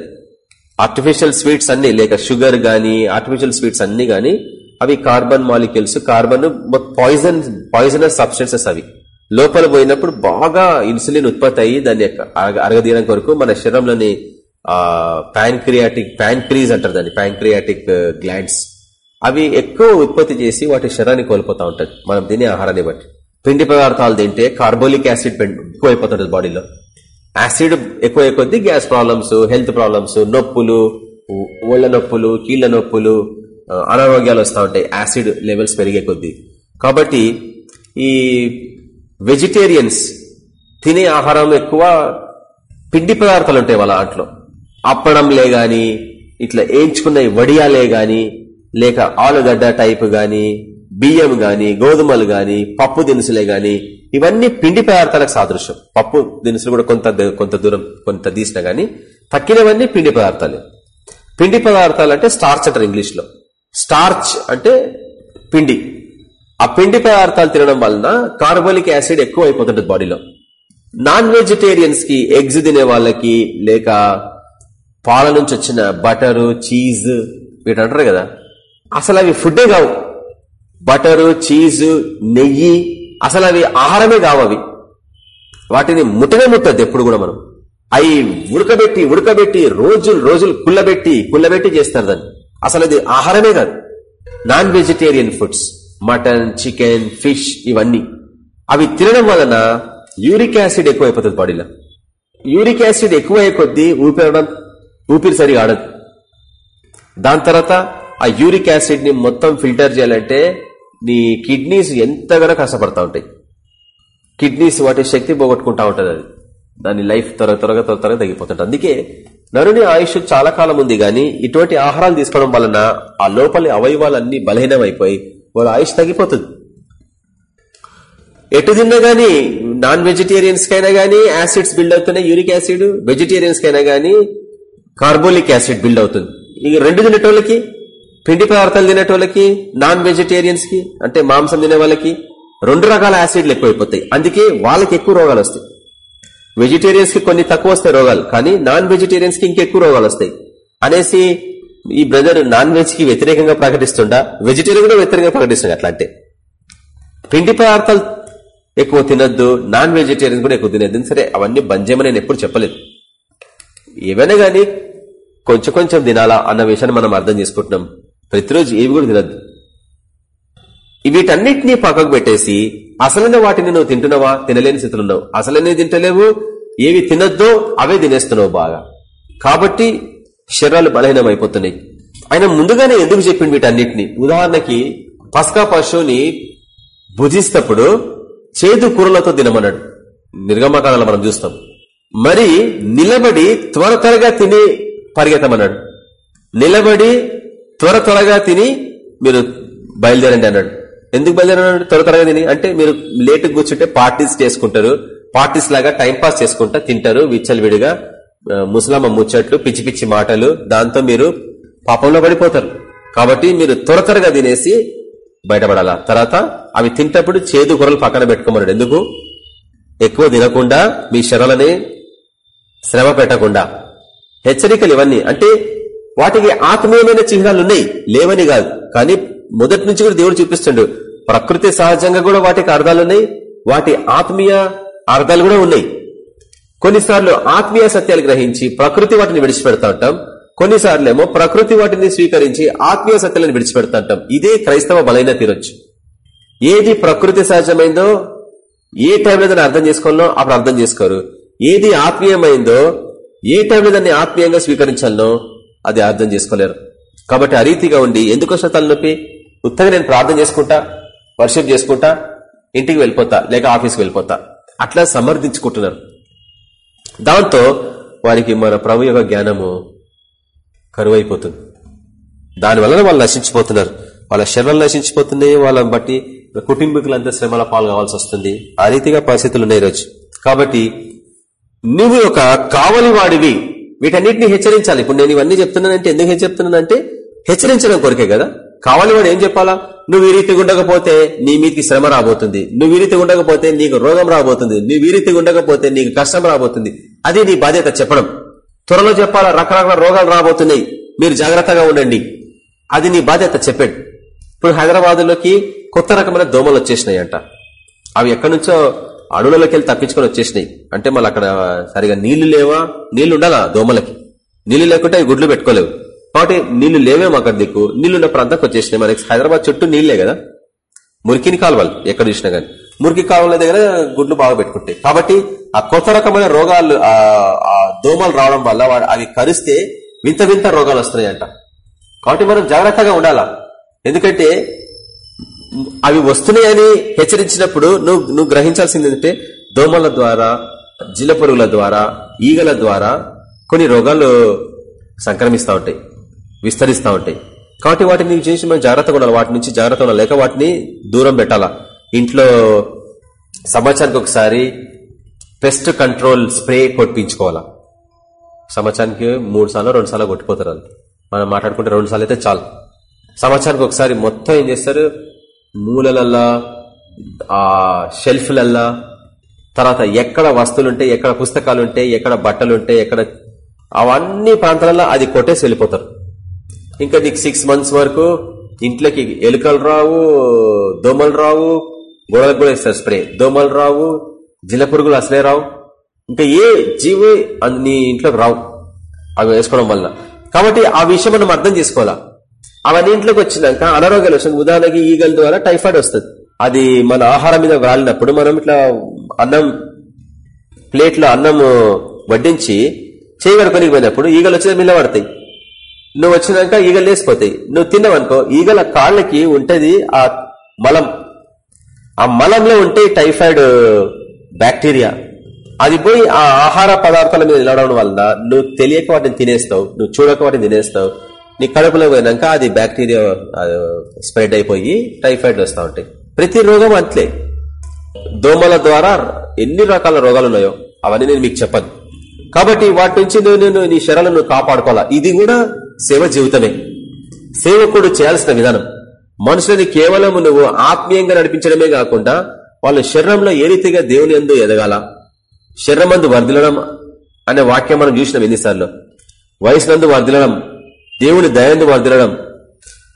ఆర్టిఫిషియల్ స్వీట్స్ అన్ని లేక షుగర్ గానీ ఆర్టిఫిషియల్ స్వీట్స్ అన్ని గానీ అవి carbon molecules carbon poison poisonous substances అవి. లోపల పోయినప్పుడు బాగా ఇన్సులిన్ ఉత్పత్తి అయ్యి దాన్ని అరగదీయడం కొరకు మన శరీరంలోని ప్యాంక్రియాటిక్ ప్యాంక్రీజ్ అంటారు దాన్ని ప్యాంక్రియాటిక్ గ్లాండ్స్ uh, అవి ఎక్కువ ఉత్పత్తి చేసి వాటి శరీరాన్ని కోల్పోతా ఉంటుంది మనం తినే ఆహారాన్ని బట్టి. పిండి పదార్థాలు తింటే కార్బోలిక్ యాసిడ్ ఎక్కువ అయిపోతుంటుంది బాడీలో. యాసిడ్ ఎక్కువ కొద్దీ గ్యాస్ ప్రాబ్లమ్స్ హెల్త్ ప్రాబ్లమ్స్ నొప్పులు ఒళ్ళ నొప్పులు కీళ్ళ నొప్పులు అనారోగ్యాలు వస్తూ ఉంటాయి యాసిడ్ లెవెల్స్ పెరిగే కొద్దీ. కాబట్టి ఈ వెజిటేరియన్స్ తినే ఆహారం ఎక్కువ పిండి పదార్థాలు ఉంటాయి వాళ్ళ ఆటలో. అప్పడంలే గాని ఇట్లా ఏంచుకున్న వడియాలే గాని లేక ఆలుగడ్డ టైప్ గాని బియ్యం గాని గోధుమలు గాని పప్పు దినుసులే గాని ఇవన్నీ పిండి పదార్థాలకు సాదృశ్యం. పప్పు దినుసులు కూడా కొంత కొంత దూరం కొంత తీసిన గాని తక్కినవన్నీ పిండి పదార్థాలే. పిండి పదార్థాలు అంటే స్టార్చ్ అంటారు ఇంగ్లీష్లో. స్టార్చ్ అంటే పిండి. ఆ పిండి పదార్థాలు తినడం వలన కార్బోలిక్ యాసిడ్ ఎక్కువ అయిపోతుంటది బాడీలో. నాన్ వెజిటేరియన్స్కి ఎగ్స్ తినే వాళ్ళకి లేక పాల నుంచి వచ్చిన బటరు చీజ్ వీటి అంటారు కదా అసలు అవి ఫుడ్డే కావు. బటరు చీజ్ నెయ్యి అసలు అవి ఆహారమే కావు అవి. వాటిని ముట్టనే ముట్టద్దు ఎప్పుడు కూడా మనం. అవి ఉడకబెట్టి ఉడకబెట్టి రోజులు రోజులు కుల్లబెట్టి కుల్లబెట్టి చేస్తారు దాన్ని. అసలు అది ఆహారమే కాదు. Non vegetarian foods mutton chicken fish ఇవన్నీ. అవి తినడం వలన యూరిక్ యాసిడ్ ఎక్కువ అయిపోతుంది బాడీలో. యూరిక్ యాసిడ్ ఎక్కువ అయ్యే కొద్దీ ఊపిరడం ఊపిరి సరిగా ఆడదు. దాని తర్వాత ఆ యూరిక్ యాసిడ్ని మొత్తం ఫిల్టర్ చేయాలంటే నీ కిడ్నీస్ ఎంతగానో కష్టపడతా ఉంటాయి. కిడ్నీస్ వాటి శక్తి పోగొట్టుకుంటా ఉంటుంది అది. దాని లైఫ్ త్వర త్వరగా త్వర త్వరగా తగ్గిపోతుంటుంది. అందుకే నరుని ఆయుష్ చాలా కాలం ఉంది గాని ఇటువంటి ఆహారాలు తీసుకోవడం వలన ఆ లోపలి అవయవాలన్నీ బలహీనమైపోయి వాళ్ళ ఆయుష్ తగ్గిపోతుంది. ఎటు తిన్నా గానీ నాన్ వెజిటేరియన్స్ కైనా గానీ యాసిడ్స్ బిల్డ్ అవుతున్నాయి యూరిక్ యాసిడ్ వెజిటేరియన్స్ కైనా గానీ కార్బోలిక్ యాసిడ్ బిల్డ్ అవుతుంది. ఇక రెండు తినేటోళ్ళకి పిండి పదార్థాలు తినేటోళ్ళకి నాన్ వెజిటేరియన్స్కి అంటే మాంసం తినే వాళ్ళకి రెండు రకాల యాసిడ్లు ఎక్కువైపోతాయి. అందుకే వాళ్ళకి ఎక్కువ రోగాలు వస్తాయి. వెజిటేరియన్స్కి కొన్ని తక్కువ వస్తాయి రోగాలు కానీ నాన్ వెజిటేరియన్స్కి ఇంకెక్కువ రోగాలు వస్తాయి. అనేసి ఈ బ్రదర్ నాన్ వెజ్కి వ్యతిరేకంగా ప్రకటిస్తుండా వెజిటేరియన్ కూడా వ్యతిరేకంగా ప్రకటిస్తుండే అట్లా అంటే పిండి పదార్థాలు ఎక్కువ తినద్దు నాన్ వెజిటేరియన్ కూడా ఎక్కువ తినద్దు. సరే అవన్నీ బంద్ చేయమని నేను ఎప్పుడు చెప్పలేదు. ఏవైనా గానీ కొంచెం కొంచెం తినాలా అన్న విషయాన్ని మనం అర్థం చేసుకుంటున్నాం. ప్రతిరోజు ఏవి కూడా తినద్దు. వీటన్నిటినీ పక్కకు పెట్టేసి అసలైన వాటిని నువ్వు తింటున్నావా? తినలేని స్థితిలో ఉన్నావు. తింటలేవు? ఏవి తినద్దో అవే తినేస్తున్నావు బాగా. కాబట్టి శరీరాలు బలహీనం అయిపోతున్నాయి ఆయన ముందుగానే ఎందుకు చెప్పింది వీటన్నిటిని? ఉదాహరణకి పస్కా పశువుని భుజిస్తప్పుడు చేదు కూరలతో తినమన్నాడు. నిర్గమకాలలో మనం చూస్తాం. మరి నిలబడి త్వర త్వరగా తిని పరిగెత్తమన్నాడు. నిలబడి త్వర త్వరగా తిని మీరు బయలుదేరండి అన్నాడు. ఎందుకు బయలుదేరన్నాడు త్వర త్వరగా తిని అంటే మీరు లేట్ కూర్చుంటే పార్టీస్ చేసుకుంటారు. పార్టీస్ లాగా టైం పాస్ చేసుకుంటా తింటారు విచ్చలవిడిగా. ముసలమ్మ ముచ్చట్లు పిచ్చి పిచ్చి మాటలు. దాంతో మీరు పాపంలో పడిపోతారు. కాబట్టి మీరు త్వర త్వరగా తినేసి బయటపడాలా? తర్వాత అవి తింటప్పుడు చేదు కూరలు పక్కన పెట్టుకోమన్నాడు. ఎందుకు? ఎక్కువ తినకుండా మీ శరలని శ్రమ పెట్టకుండా. హెచ్చరికలు ఇవన్నీ. అంటే వాటికి ఆత్మీయమైన చిహ్నాలు ఉన్నాయి లేవని కాదు. కానీ మొదటి నుంచి కూడా దేవుడు చూపిస్తుండడు ప్రకృతి సహజంగా కూడా వాటికి అర్థాలు ఉన్నాయి. వాటి ఆత్మీయ అర్థాలు కూడా ఉన్నాయి. కొన్నిసార్లు ఆత్మీయ సత్యాలు గ్రహించి ప్రకృతి వాటిని విడిచిపెడతా ఉంటాం. కొన్నిసార్లు ఏమో ప్రకృతి వాటిని స్వీకరించి ఆత్మీయ సత్యాలను విడిచిపెడతా ఉంటాం. ఇదే క్రైస్తవ బలైన తీరొచ్చు. ఏది ప్రకృతి సహజమైందో ఏ టైంలో దాన్ని అర్థం చేసుకోవాలో అప్పుడు అర్థం చేసుకోరు. ఏది ఆత్మీయమైందో ఏ టైంలో దాన్ని ఆత్మీయంగా స్వీకరించాలనో అది అర్థం చేసుకోలేరు. కాబట్టి ఆ రీతిగా ఉండి ఎందుకు తలనొప్పి? ఉత్తగా నేను ప్రార్థన చేసుకుంటా. వర్షిప్ చేసుకుంటా ఇంటికి వెళ్ళిపోతా లేక ఆఫీస్కి వెళ్ళిపోతా. అట్లా సమర్థించుకుంటున్నారు. దాంతో వారికి మన ప్రభు యొక్క జ్ఞానము కరువైపోతుంది. దాని వలన వాళ్ళు నశించిపోతున్నారు. వాళ్ళ శరీరాలు నశించిపోతున్నాయి. వాళ్ళని బట్టి కుటుంబీకులంతా శ్రమల పాలు కావాల్సి వస్తుంది. ఆ రీతిగా పరిస్థితులు ఉన్నాయి రోజు కాబట్టి నువ్వు ఒక కావలి వాడివి. వీటన్నిటిని హెచ్చరించాలి. ఇప్పుడు నేను ఇవన్నీ చెప్తున్నానంటే ఎందుకు చెప్తున్నానంటే హెచ్చరించడం కొరికే కదా. కావాలి వాడు ఏం చెప్పాలా? నువ్వు ఈ రీతిగా ఉండకపోతే నీ మీదకి శ్రమ రాబోతుంది. నువ్వు ఈ రీతిగా ఉండకపోతే నీకు రోగం రాబోతుంది. నువ్వు ఈ రీతిగా ఉండకపోతే నీకు కష్టం రాబోతుంది. అది నీ బాధ్యత చెప్పడం. త్వరలో చెప్పాలా? రకరకాల రోగాలు రాబోతున్నాయి. మీరు జాగ్రత్తగా ఉండండి. అది నీ బాధ్యత చెప్పాడు ఇప్పుడు హైదరాబాద్లోకి కొత్త రకమైన దోమలు వచ్చేసినాయి అంట. అవి ఎక్కడి నుంచో అడవులలోకి వెళ్ళి తప్పించుకొని వచ్చేసినాయి. అంటే మళ్ళీ అక్కడ సరిగా నీళ్ళు లేవా? నీళ్ళు ఉండాలా దోమలకి? నీళ్ళు లేకుంటే అవి గుడ్లు పెట్టుకోలేవు. కాబట్టి నీళ్ళు లేవే మాకు దిక్కు నీళ్ళు ఉన్న ప్రాంతానికి వచ్చేసినాయి. మనకి హైదరాబాద్ చుట్టూ నీళ్ళే కదా. మురికిని కాలువలు ఎక్కడ చూసినా గానీ. మురికి కాలువల దగ్గర గుడ్లు బాగా పెట్టుకుంటాయి కాబట్టి ఆ కొత్త రకమైన రోగాలు ఆ దోమలు రావడం వల్ల అవి కరిస్తే వింత వింత రోగాలు వస్తున్నాయంట. కాబట్టి మనం జాగ్రత్తగా ఉండాలా? ఎందుకంటే అవి వస్తున్నాయని హెచ్చరించినప్పుడు నువ్వు నువ్వు గ్రహించాల్సింది ఏంటంటే దోమల ద్వారా జిల్ల పురుగుల ద్వారా ఈగల ద్వారా కొన్ని రోగాలు సంక్రమిస్తూ ఉంటాయి. విస్తరిస్తూ ఉంటాయి. కాబట్టి వాటిని చేసి మనం జాగ్రత్తగా ఉండాలి. వాటి నుంచి జాగ్రత్త ఉండాలి. లేక వాటిని దూరం పెట్టాలా? ఇంట్లో సంవత్సరానికి ఒకసారి పెస్ట్ కంట్రోల్ స్ప్రే కొట్టించుకోవాలా? సంవత్సరానికి మూడు సార్లు రెండు సార్లు కొట్టిపోతారు మనం మాట్లాడుకుంటే రెండు సార్లు అయితే చాలు. సంవత్సరానికి ఒకసారి మొత్తం ఏం చేస్తారు? మూలలల్లా ఆ షెల్ఫ్లల్లా తర్వాత ఎక్కడ వస్తువులుంటే ఎక్కడ పుస్తకాలు ఎక్కడ బట్టలుంటే ఎక్కడ అవన్నీ ప్రాంతాలలో అది కొట్టేసి వెళ్ళిపోతారు. ఇంకా నీకు సిక్స్ మంత్స్ వరకు ఇంట్లోకి ఎలుకలు రావు దోమలు రావు గోడలకు కూడా ఇస్తారు స్ప్రే దోమలు రావు జిల్ల పురుగులు అసలే రావు. ఇంకా ఏ జీవి నీ ఇంట్లోకి రావు. అవి వేసుకోవడం వల్ల. కాబట్టి ఆ విషయం మనం అర్థం చేసుకోవాలా? అవన్నీ ఇంట్లోకి వచ్చినాక అనారోగ్యాలు వస్తుంది. ఉదాహరణకి ఈగల ద్వారా టైఫాయిడ్ వస్తుంది. అది మన ఆహారం మీద రాలినప్పుడు మనం ఇట్లా అన్నం ప్లేట్లో అన్నం వడ్డించి చేయగడుకొని పోయినప్పుడు ఈగలు వచ్చి పడతాయి నువ్వు వచ్చినాక ఈగలు లేసిపోతాయి. నువ్వు తిన్నావనుకో ఈగల కాళ్ళకి ఉంటది ఆ మలం. ఆ మలంలో ఉంటే టైఫాయిడ్ బ్యాక్టీరియా. అది పోయి ఆ ఆహార పదార్థాల మీద నిలవడం వల్ల నువ్వు తెలియక వాటిని తినేస్తావు నువ్వు చూడక వాటిని తినేస్తావు. నీ కడుపులో పోయినాక అది బ్యాక్టీరియా స్ప్రెడ్ అయిపోయి టైఫాయిడ్ వస్తూ ఉంటాయి. ప్రతి రోగం అంతలే దోమల ద్వారా ఎన్ని రకాల రోగాలు ఉన్నాయో అవన్నీ నేను మీకు చెప్పను. కాబట్టి వాటి నుంచి నువ్వు నేను నీ శరాలను కాపాడుకోవాలా? ఇది కూడా సేవ జీవితమే. సేవకుడు చేయాల్సిన విధానం. మనుషులని కేవలం నువ్వు ఆత్మీయంగా నడిపించడమే కాకుండా వాళ్ళ శరీరంలో ఏ రీతిగా దేవుని ఎందు ఎదగాల? శరీరమందు వర్దిలడం అనే వాక్యం మనం చూసినాం ఎన్నిసార్లు. వయసునందు వర్దిలడం దేవుని దయందు వర్దిలడం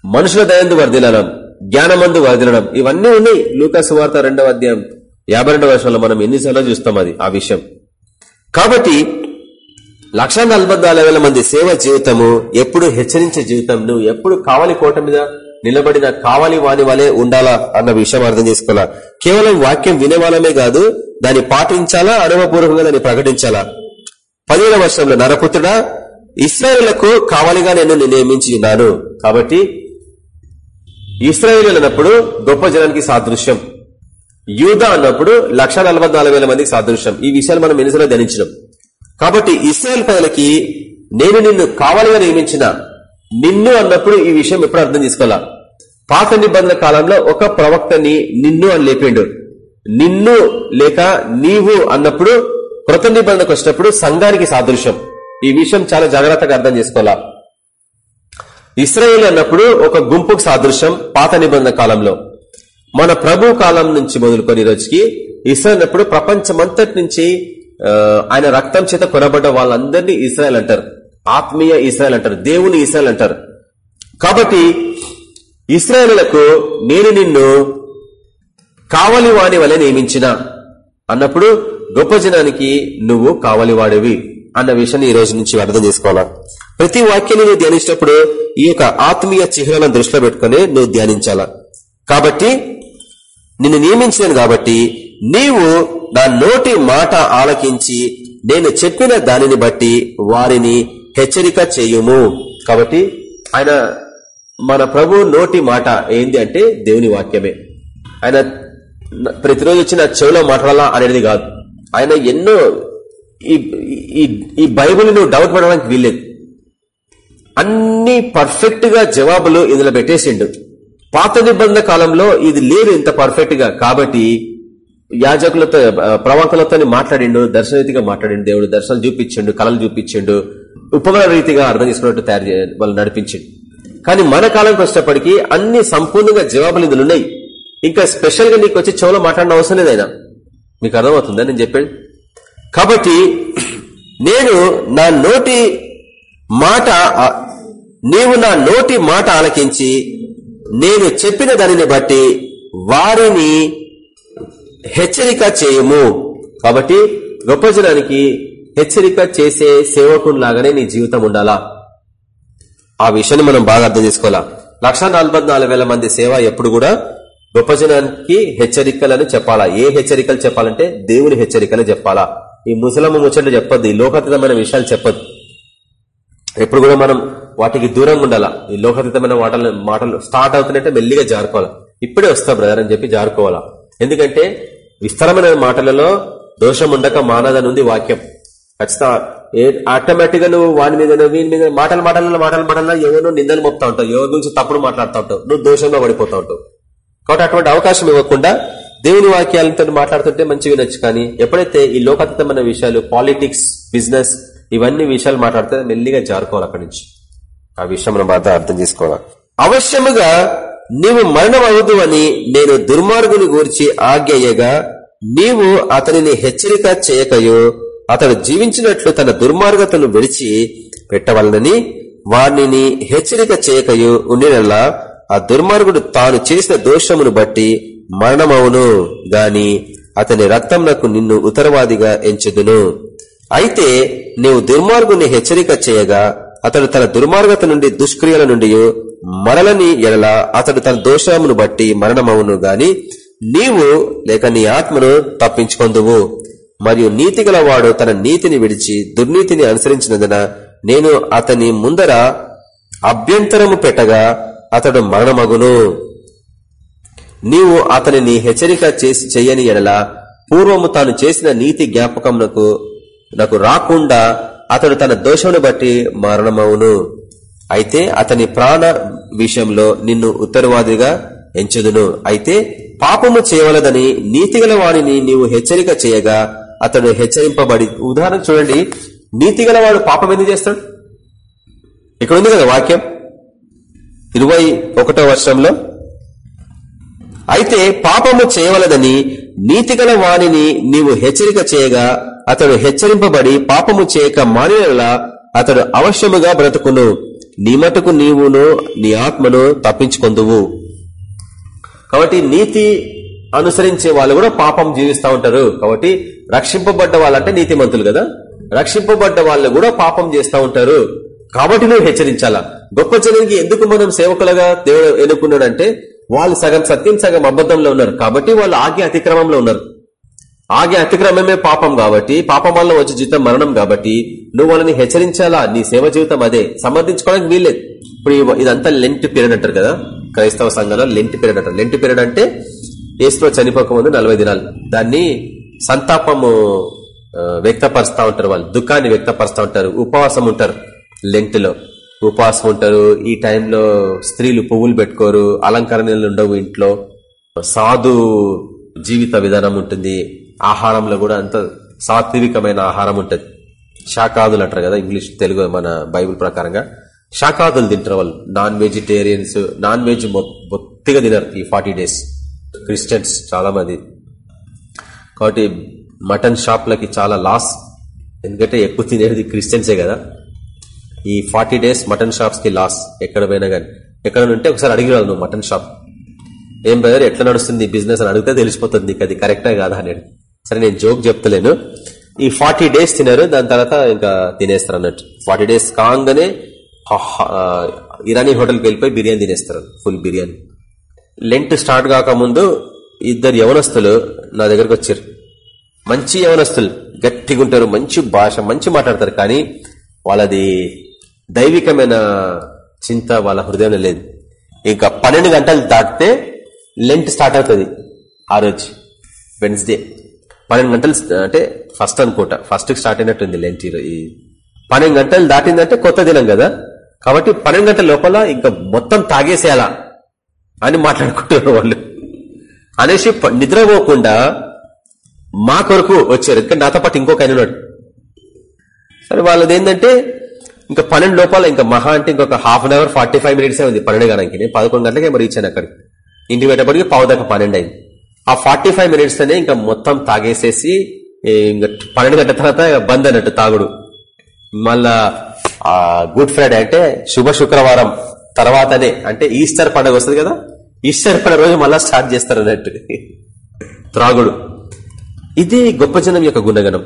మనుషుల దయందు వర్దిలడం జ్ఞానమందు వర్దిలడం ఇవన్నీ ఉన్నాయి లూకాసు వార్త రెండవ అధ్యాయం యాభై రెండవ వర్షంలో మనం ఎన్నిసార్లు చూస్తాం అది ఆ విషయం. కాబట్టి లక్ష మంది సేవ జీవితము ఎప్పుడు హెచ్చరించే జీవితం నువ్వు ఎప్పుడు కావాలి కోట మీద నిలబడిన కావాలి వాని వలె ఉండాలా అన్న విషయం అర్థం చేసుకోవాలా? కేవలం వాక్యం వినేవాళ్ళమే కాదు దాన్ని పాటించాలా అనుభవపూర్వకంగా దాన్ని ప్రకటించాలా? పదిహేను వర్షంలో నరపుత్రుడా ఇస్రాయేళ్ళకు కావాలిగా నేను నియమించి ఉన్నాను. కాబట్టి ఇస్రాయేల్ అన్నప్పుడు గొప్ప జనానికి సాదృశ్యం. యూధ అన్నప్పుడు లక్ష మందికి సాదృశ్యం. ఈ విషయాలు మనం ఎన్నిసార్లు ధనించినాం కాబట్టి ఇస్రాయల్ ప్రజలకి నేను నిన్ను కావాలిగా నియమించిన నిన్ను అన్నప్పుడు ఈ విషయం ఎప్పుడు అర్థం చేసుకోవాలా? పాత నిబంధన కాలంలో ఒక ప్రవక్తని నిన్ను అని లేపిండు. నిన్ను లేక నీవు అన్నప్పుడు కృత నిబంధనకు వచ్చినప్పుడు సంఘానికి సాదృశ్యం. ఈ విషయం చాలా జాగ్రత్తగా అర్థం చేసుకోవాలా? ఇస్రాయేల్ అన్నప్పుడు ఒక గుంపుకు సాదృశ్యం పాత నిబంధన కాలంలో. మన ప్రభు కాలం నుంచి మొదలుకొని రోజుకి ఇస్రాయల్ అన్నప్పుడు ప్రపంచమంతటి నుంచి ఆయన రక్తం చేత కొనబడ్డ వాళ్ళందరినీ ఇస్రాయల్ అంటారు. ఆత్మీయ ఇస్రాయల్ అంటారు. దేవుని ఇస్రాయల్ అంటారు. కాబట్టి ఇస్రాయలకు నేను నిన్ను కావలి వాని వలె నియమించిన. అన్నప్పుడు గొప్ప జనానికి నువ్వు కావలివాడివి అన్న విషయాన్ని ఈ రోజు నుంచి అర్థం చేసుకోవాలా? ప్రతి వాక్యాన్ని నువ్వు ధ్యానించినప్పుడు ఈ యొక్క ఆత్మీయ చిహ్నాలను దృష్టిలో పెట్టుకుని నువ్వు ధ్యానించాలా? కాబట్టి నిన్ను నియమించాను కాబట్టి నీవు నా నోటి మాట ఆలకించి నేను చెప్పిన దానిని బట్టి వారిని హెచ్చరిక చేయుము. కాబట్టి ఆయన మన ప్రభు నోటి మాట ఏంది అంటే దేవుని వాక్యమే. ఆయన ప్రతిరోజు వచ్చిన చెవిలో మాట్లాడాలా అనేది కాదు. ఆయన ఎన్నో ఈ బైబుల్ నువ్వు డౌట్ పడడానికి వీల్లేదు. అన్ని పర్ఫెక్ట్గా జవాబులు ఇందులో పెట్టేసిండు. పాత నిబంధన కాలంలో ఇది లేదు ఇంత పర్ఫెక్ట్గా కాబట్టి యాజకులతో ప్రవక్తలతో మాట్లాడిండు దర్శనరీతిగా మాట్లాడిండు దేవుడు దర్శనం చూపించిండు కళలు చూపించిండు ఉపమాన రీతిగా అర్థం చేసుకున్నట్టు తయారు వాళ్ళు నడిపించిండు. కానీ మన కాలంకి వచ్చేటప్పటికీ అన్ని సంపూర్ణంగా జవాబులు ఇందులో ఉన్నాయి. ఇంకా స్పెషల్గా నీకు వచ్చి చెవులో మాట్లాడిన అవసరం లేదైనా మీకు అర్థమవుతుందా నేను చెప్పాడు కాబట్టి నేను నా నోటి మాట నీవు నా నోటి మాట ఆలకించి నేను చెప్పిన దానిని బట్టి వారిని హెచ్చరిక చేయము. కాబట్టి గొప్ప జనానికి హెచ్చరిక చేసే సేవకునిలాగానే నీ జీవితం ఉండాలా? ఆ విషయాన్ని మనం బాగా అర్థం చేసుకోవాలా? లక్ష మంది సేవ ఎప్పుడు కూడా గొప్ప జనానికి హెచ్చరికలను చెప్పాలా? ఏ హెచ్చరికలు చెప్పాలంటే దేవుని హెచ్చరికలు చెప్పాలా? ఈ ముసలమ్మ ముచ్చట్లు చెప్పద్దు ఈ లోకతీతమైన విషయాలు చెప్పద్దు. ఎప్పుడు కూడా మనం వాటికి దూరంగా ఉండాలా? ఈ లోకతీతమైన మాటలు మాటలు స్టార్ట్ అవుతున్నట్టే మెల్లిగా జారుకోవాలా? ఇప్పుడే వస్తా బ్రదర్ అని చెప్పి జారుకోవాలా? ఎందుకంటే విస్తారమైన మాటలలో దోషం ఉండక మానదనుంది వాక్యం. ఖచ్చితంగా ఆటోమేటిక్గా నువ్వు వాని మీద వీని మీద మాటలు మాటలలో మాటలు మాటలలో ఎవరో నిందలు మోపుతా ఉంటావు. ఎవరి గురించి తప్పుడు మాట్లాడుతూ ఉంటావు. నువ్వు దోషంలో పడిపోతా ఉంటావు. కాబట్టి అటువంటి అవకాశం ఇవ్వకుండా దేవుని వాక్యాలతో మాట్లాడుతుంటే మంచి వినొచ్చు. కానీ ఎప్పుడైతే ఈ లోకాతీతమైన విషయాలు పాలిటిక్స్ బిజినెస్ ఇవన్నీ విషయాలు మాట్లాడితే మెల్లిగా జారుకోవాలి అక్కడి నుంచి. ఆ విషయం మనం బాగా అర్థం చేసుకోవాలి. అవశ్యముగా నీవు అవ్వదు అని నేను దుర్మార్గుని గూర్చి ఆజ్ఞయగా నీవు అతనిని హెచ్చరిక చేయకయో అతడు జీవించినట్లు తన దుర్మార్గతను విడిచి పెట్టవలనని వాణ్ణి హెచ్చరిక చేయకయు ఉండినలా ఆ దుర్మార్గుడు తాను చేసిన దోషమును బట్టి మరణమవును గాని అతని రక్తంనకు నిన్ను ఉత్తరవాదిగా ఎంచుదును. అయితే నీవు దుర్మార్గుని హెచ్చరిక చేయగా అతడు తన దుర్మార్గత నుండి దుష్క్రియల నుండి మరలని ఎడల అతడు తన దోషమును బట్టి మరణమవును గాని నీవు లేక నీ ఆత్మను తప్పించుకొందువు. మరియు నీతి వాడు తన నీతిని విడిచి దుర్నీతిని అనుసరించినందున నేను అతని ముందర అభ్యంతరము పెట్టగా అతడు మరణమగును. నీవు అతనిని హెచ్చరిక చేసి చెయ్యని ఎడల పూర్వము తాను చేసిన నీతి జ్ఞాపకమునకు నాకు రాకుండా అతడు తన దోషమును బట్టి మరణమవును. అయితే అతని ప్రాణ విషయంలో నిన్ను ఉత్తరవాదిగా ఎంచుదును. అయితే పాపము చేయవలదని నీతిగల వాడిని నీవు హెచ్చరిక చేయగా అతడు హెచ్చరింపబడి ఉదాహరణ చూడండి. నీతిగల వాడు పాపం ఎందుకు చేస్తాడు? ఇక్కడ ఉంది కదా వాక్యం. ఇరవై ఒకటో వర్షంలో అయితే పాపము చేయవలదని నీతిగల వాణిని నీవు హెచ్చరిక చేయగా అతడు హెచ్చరింపబడి పాపము చేయక మానినలా అతడు అవశ్యముగా బ్రతుకును. నీ మటుకు నీవును నీ ఆత్మను తప్పించుకొందువు. కాబట్టి నీతి అనుసరించే వాళ్ళు కూడా పాపం జీవిస్తూ ఉంటారు. కాబట్టి రక్షింపబడ్డ వాళ్ళంటే నీతిమంతులు కదా? రక్షింపబడ్డ వాళ్ళు కూడా పాపం చేస్తూ ఉంటారు. కాబట్టి నువ్వు హెచ్చరించాలా. గొప్ప జనానికి ఎందుకు మనం సేవకులుగా దేవుడు ఎన్నుకున్నాడంటే వాళ్ళు సగం సత్యం సగం అబద్ధంలో ఉన్నారు. కాబట్టి వాళ్ళు ఆజ్ఞ అతిక్రమంలో ఉన్నారు. ఆగే అతిక్రమమే పాపం కాబట్టి పాపం వల్ల వచ్చే జీవితం మరణం కాబట్టి నువ్వు వాళ్ళని హెచ్చరించాలా? నీ సేవ జీవితం అదే. సమర్థించుకోవడానికి వీల్లేదు. ఇప్పుడు ఇదంతా లెంట్ పీరియడ్ అంటారు కదా? క్రైస్తవ సంఘంలో లెంట్ పీరియడ్ అంటారు. లెంట్ పీరియడ్ అంటే ఏసులో చనిపోక ముందు నలభై దినాలు. దాన్ని సంతాపము వ్యక్తపరుస్తూ ఉంటారు వాళ్ళు. దుఃఖాన్ని వ్యక్తపరుస్తూ ఉంటారు. ఉపవాసం ఉంటారు లెంట్లో ఉపవాసం ఉంటారు. ఈ టైంలో స్త్రీలు పువ్వులు పెట్టుకోరు అలంకరణలు ఉండవు ఇంట్లో. సాధు జీవిత విధానం ఉంటుంది. ఆహారంలో కూడా అంత సాత్వికమైన ఆహారం ఉంటుంది. శాకాదులు అంటారు కదా ఇంగ్లీష్ తెలుగు మన బైబుల్ ప్రకారంగా. శాకాదులు తింటారు వాళ్ళు. నాన్ వెజిటేరియన్స్ నాన్ వెజ్ బొత్తిగా తినరు ఈ ఫార్టీ డేస్. క్రిస్టియన్స్ చాలా మంది కాబట్టి మటన్ షాప్లకి చాలా లాస్. ఎందుకంటే ఎక్కువ తినేది క్రిస్టియన్సే కదా. ఈ ఫార్టీ డేస్ మటన్ షాప్స్కి లాస్. ఎక్కడ పోయినా కానీ ఎక్కడ ఉంటే ఒకసారి అడిగి నువ్వు మటన్ షాప్. ఏం బ్రదర్ ఎట్లా నడుస్తుంది బిజినెస్ అని అడిగితే తెలిసిపోతుంది నీకు. అది కరెక్టా కాదా అనేది. సరే నేను జోక్ చెప్తలేను. ఈ ఫార్టీ డేస్ తినరు దాని తర్వాత ఇంకా తినేస్తారు అన్నట్టు. ఫార్టీ డేస్ కాగానే ఇరానీ హోటల్కి వెళ్ళిపోయి బిర్యానీ తినేస్తారు ఫుల్ బిర్యానీ. లెంట్ స్టార్ట్ కాకముందు ఇద్దరు యవనస్తులు నా దగ్గరకు వచ్చారు. మంచి యవనస్తులు గట్టిగా ఉంటారు మంచి భాష మంచి మాట్లాడతారు కానీ వాళ్ళది దైవికమైన చింత వాళ్ళ హృదయంలో లేదు. ఇంకా పన్నెండు గంటలు దాటితే లెంట్ స్టార్ట్ అవుతుంది ఆ రోజు వెన్స్డే పన్నెండు గంటలు అంటే ఫస్ట్ అనుకుంటా. ఫస్ట్ స్టార్ట్ అయినట్టుంది లెంట్ ఈ పన్నెండు గంటలు దాటిందంటే కొత్త దినం కదా. కాబట్టి పన్నెండు గంటల లోపల ఇంకా మొత్తం తాగేసేయాలా అని మాట్లాడుకుంటున్నారు వాళ్ళు. అనేసి నిద్రపోకుండా మా కొరకు వచ్చారు. ఎందుకంటే నాతో పాటు ఇంకొక ఆయన ఉన్నాడు. సరే వాళ్ళది ఏంటంటే ఇంకా పన్నెండు లోపల ఇంకా మహా అంటే ఇంకొక half an hour forty five మినిట్సే ఉంది పన్నెండు గడానికి నేను పదకొండు గంటలకే మరి ఇచ్చాను అక్కడికి. ఇంటికి పెట్టేపటికి పావు దాకా పన్నెండు అయింది. ఆ ఫార్టీ ఫైవ్ మినిట్స్ అనే ఇంకా మొత్తం తాగేసేసి ఇంకా పన్నెండు గంటల తర్వాత బంద్ అన్నట్టు తాగుడు. మళ్ళా గుడ్ ఫ్రైడే అంటే శుభ శుక్రవారం తర్వాతనే అంటే ఈస్టర్ పండుగ వస్తుంది కదా ఈస్టర్ పండుగ రోజు మళ్ళా స్టార్ట్ చేస్తారు అన్నట్టు. త్రాగుడు. ఇది గొప్ప జనం యొక్క గుణగణం.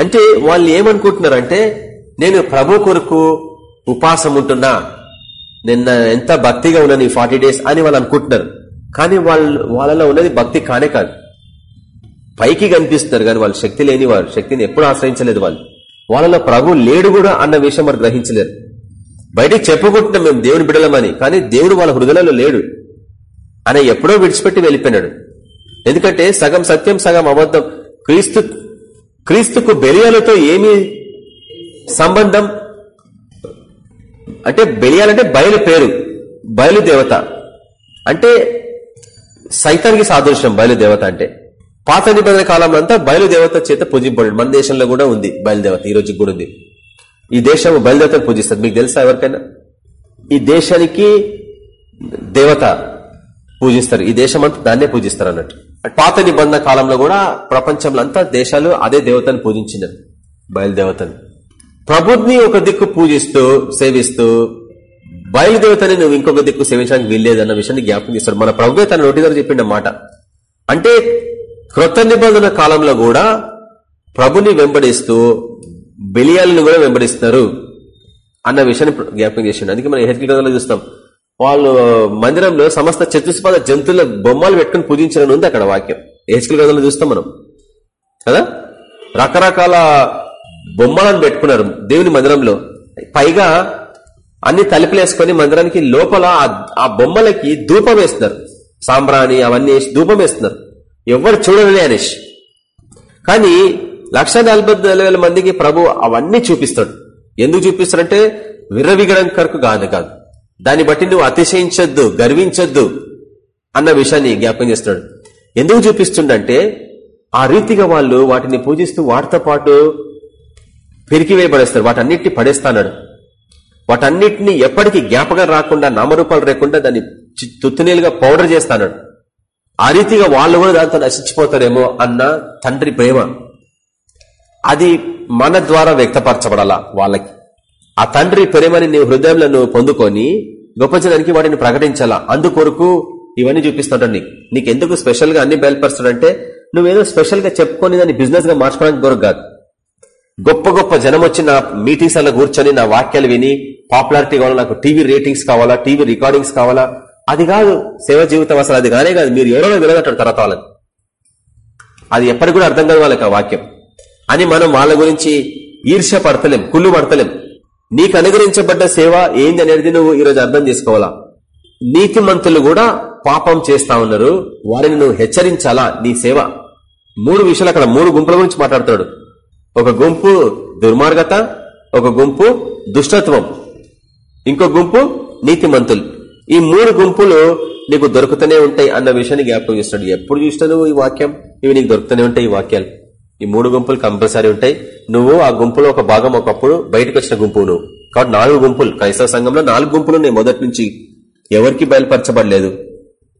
అంటే వాళ్ళు ఏమనుకుంటున్నారంటే నేను ప్రభు కొరకు ఉపాసం ఉంటున్నా నిన్న ఎంత భక్తిగా ఉన్నాను ఈ ఫార్టీ డేస్ అని వాళ్ళు అనుకుంటున్నారు. కానీ వాళ్ళు వాళ్ళలో ఉన్నది భక్తి కానే కాదు. పైకి కనిపిస్తున్నారు కానీ వాళ్ళు శక్తి లేని వారు శక్తిని ఎప్పుడు ఆశ్రయించలేదు వాళ్ళు. వాళ్ళలో ప్రభు లేడు కూడా అన్న విషయం వారు గ్రహించలేరు. బయటికి చెప్పుకుంటున్నాం మేము దేవుని బిడలమని కానీ దేవుడు వాళ్ళ హృదయలో లేడు. ఆయన ఎప్పుడో విడిచిపెట్టి వెళ్ళిపోయినాడు. ఎందుకంటే సగం సత్యం సగం అబద్ధం. క్రీస్తు క్రీస్తుకు బెలియాలతో ఏమి సంబంధం? అంటే బెలియాలంటే బయలు పేరు బయలు దేవత. అంటే సైతానికి సాదృశ్యం బయలుదేవత అంటే. పాత నిబంధన కాలంలో అంతా బయలుదేవత చేత పూజింపబడి మన దేశంలో కూడా ఉంది బయలుదేవత ఈ రోజు కూడా ఉంది. ఈ దేశం బయలుదేవతను పూజిస్తుంది. మీకు తెలుసా ఎవరికైనా? ఈ దేశానికి దేవత పూజిస్తారు. ఈ దేశం అంతా దాన్నే పూజిస్తారు అన్నట్టు. పాత నిబంధన కాలంలో కూడా ప్రపంచంలో అంతా దేశాలు అదే దేవతను పూజించినారు బయలుదేవతను. ప్రభుత్ని ఒక దిక్కు పూజిస్తూ సేవిస్తూ బయలుదేవతని నువ్వు ఇంకొక దిక్కు సేవించడానికి వీల్లేదన్న విషయాన్ని జ్ఞాపకం చేస్తాడు. మన ప్రభుత్వ తన నోటి ద్వారా చెప్పిన మాట అంటే క్రొత్త నిబంధన కాలంలో కూడా ప్రభుని వెంబడిస్తూ బెలియాలను కూడా వెంబడిస్తారు అన్న విషయాన్ని జ్ఞాపకం చేసిండు. అందుకే మనం హెచ్కి గ్రంథంలో చూస్తాం. వాళ్ళు మందిరంలో సమస్త చతుష్పాద జంతువుల బొమ్మలు పెట్టుకుని పూజించడం ఉంది అక్కడ వాక్యం. హెచ్కి గ్రంథంలో చూస్తాం మనం. కదా? రకరకాల బొమ్మలను పెట్టుకున్నారు దేవుని మందిరంలో. పైగా అన్ని తలుపులేసుకొని మందిరానికి లోపల ఆ బొమ్మలకి ధూపం వేస్తున్నారు. సాంబ్రాణి అవన్నీ వేసి ధూపం వేస్తున్నారు. ఎవరు చూడలే అనేసి కానీ లక్ష మందికి ప్రభు అవన్నీ చూపిస్తాడు. ఎందుకు చూపిస్తాడంటే విర్రవిగడం కరకు కాదు కాదు. దాన్ని బట్టి నువ్వు అతిశయించొద్దు గర్వించొద్దు అన్న విషయాన్ని జ్ఞాపకం చేస్తున్నాడు ఎందుకు చూపిస్తుండంటే ఆ రీతిగా వాళ్ళు వాటిని పూజిస్తూ వాటితో పాటు పెరికివేయబడేస్తారు. వాటన్నిటిని పడేస్తాడు వాటన్నిటిని ఎప్పటికీ జ్ఞాపకం రాకుండా నామరూపాలు లేకుండా దాన్ని తుత్తునీలుగా పౌడర్ చేస్తాడు. ఆ రీతిగా వాళ్ళు కూడా దాంతో నశించిపోతారేమో అన్న తండ్రి ప్రేమ. అది మన ద్వారా వ్యక్తపరచబడాలా వాళ్ళకి. ఆ తండ్రి ప్రేమని నీ హృదయంలో నువ్వు పొందుకొని గొప్పచనానికి వాటిని ప్రకటించాలా? అందుకొరకు ఇవన్నీ చూపిస్తుంటాడు నీకు. నీకు ఎందుకు స్పెషల్గా అన్ని బయలుపరుస్తాడంటే నువ్వేదో స్పెషల్గా చెప్పుకొని దాన్ని బిజినెస్గా మార్చుకోవడానికి కొరకు కాదు గొప్ప గొప్ప జనం వచ్చి నా మీటింగ్స్ అలా కూర్చొని నా వాక్యాలు విని పాపులారిటీ కావాలా? నాకు టీవీ రేటింగ్స్ కావాలా? టీవీ రికార్డింగ్స్ కావాలా? అది కాదు సేవ జీవితం అసలు అది కానే కాదు. మీరు ఎవరో వినగట్టాడు తర్వాత వాళ్ళని. అది ఎప్పటికి కూడా అర్థం కాదు వాళ్ళకి ఆ వాక్యం. అని మనం వాళ్ళ గురించి ఈర్ష్య పడతలేం కుళ్ళు పడతలేం. నీకు అనుగ్రహించబడ్డ సేవ ఏంది అనేది నువ్వు ఈరోజు అర్థం చేసుకోవాలా? నీతిమంతులు కూడా పాపం చేస్తా ఉన్నారు. వారిని నువ్వు హెచ్చరించాలా? నీ సేవ. మూడు విషయాలు అక్కడ మూడు గుంపుల గురించి మాట్లాడుతాడు ఒక గుంపు దుర్మార్గత ఒక గుంపు దుష్టత్వం. ఇంకో గుంపు నీతిమంతులు. ఈ మూడు గుంపులు నీకు దొరుకుతూనే ఉంటాయి అన్న విషయాన్ని జ్ఞాపకం చేస్తున్నాడు. ఎప్పుడు చూసినా నువ్వు ఈ వాక్యం? ఇవి నీకు దొరుకుతూనే ఉంటాయి ఈ వాక్యాలు. ఈ మూడు గుంపులు కంపల్సరీ ఉంటాయి. నువ్వు ఆ గుంపులో ఒక భాగం ఒకప్పుడు బయటకు వచ్చిన గుంపు నువ్వు. కాబట్టి నాలుగు గుంపులు. క్రైస్తవ సంఘంలో నాలుగు గుంపులు ఉన్నాయి మొదటి నుంచి. ఎవరికి బయలుపరచబడలేదు?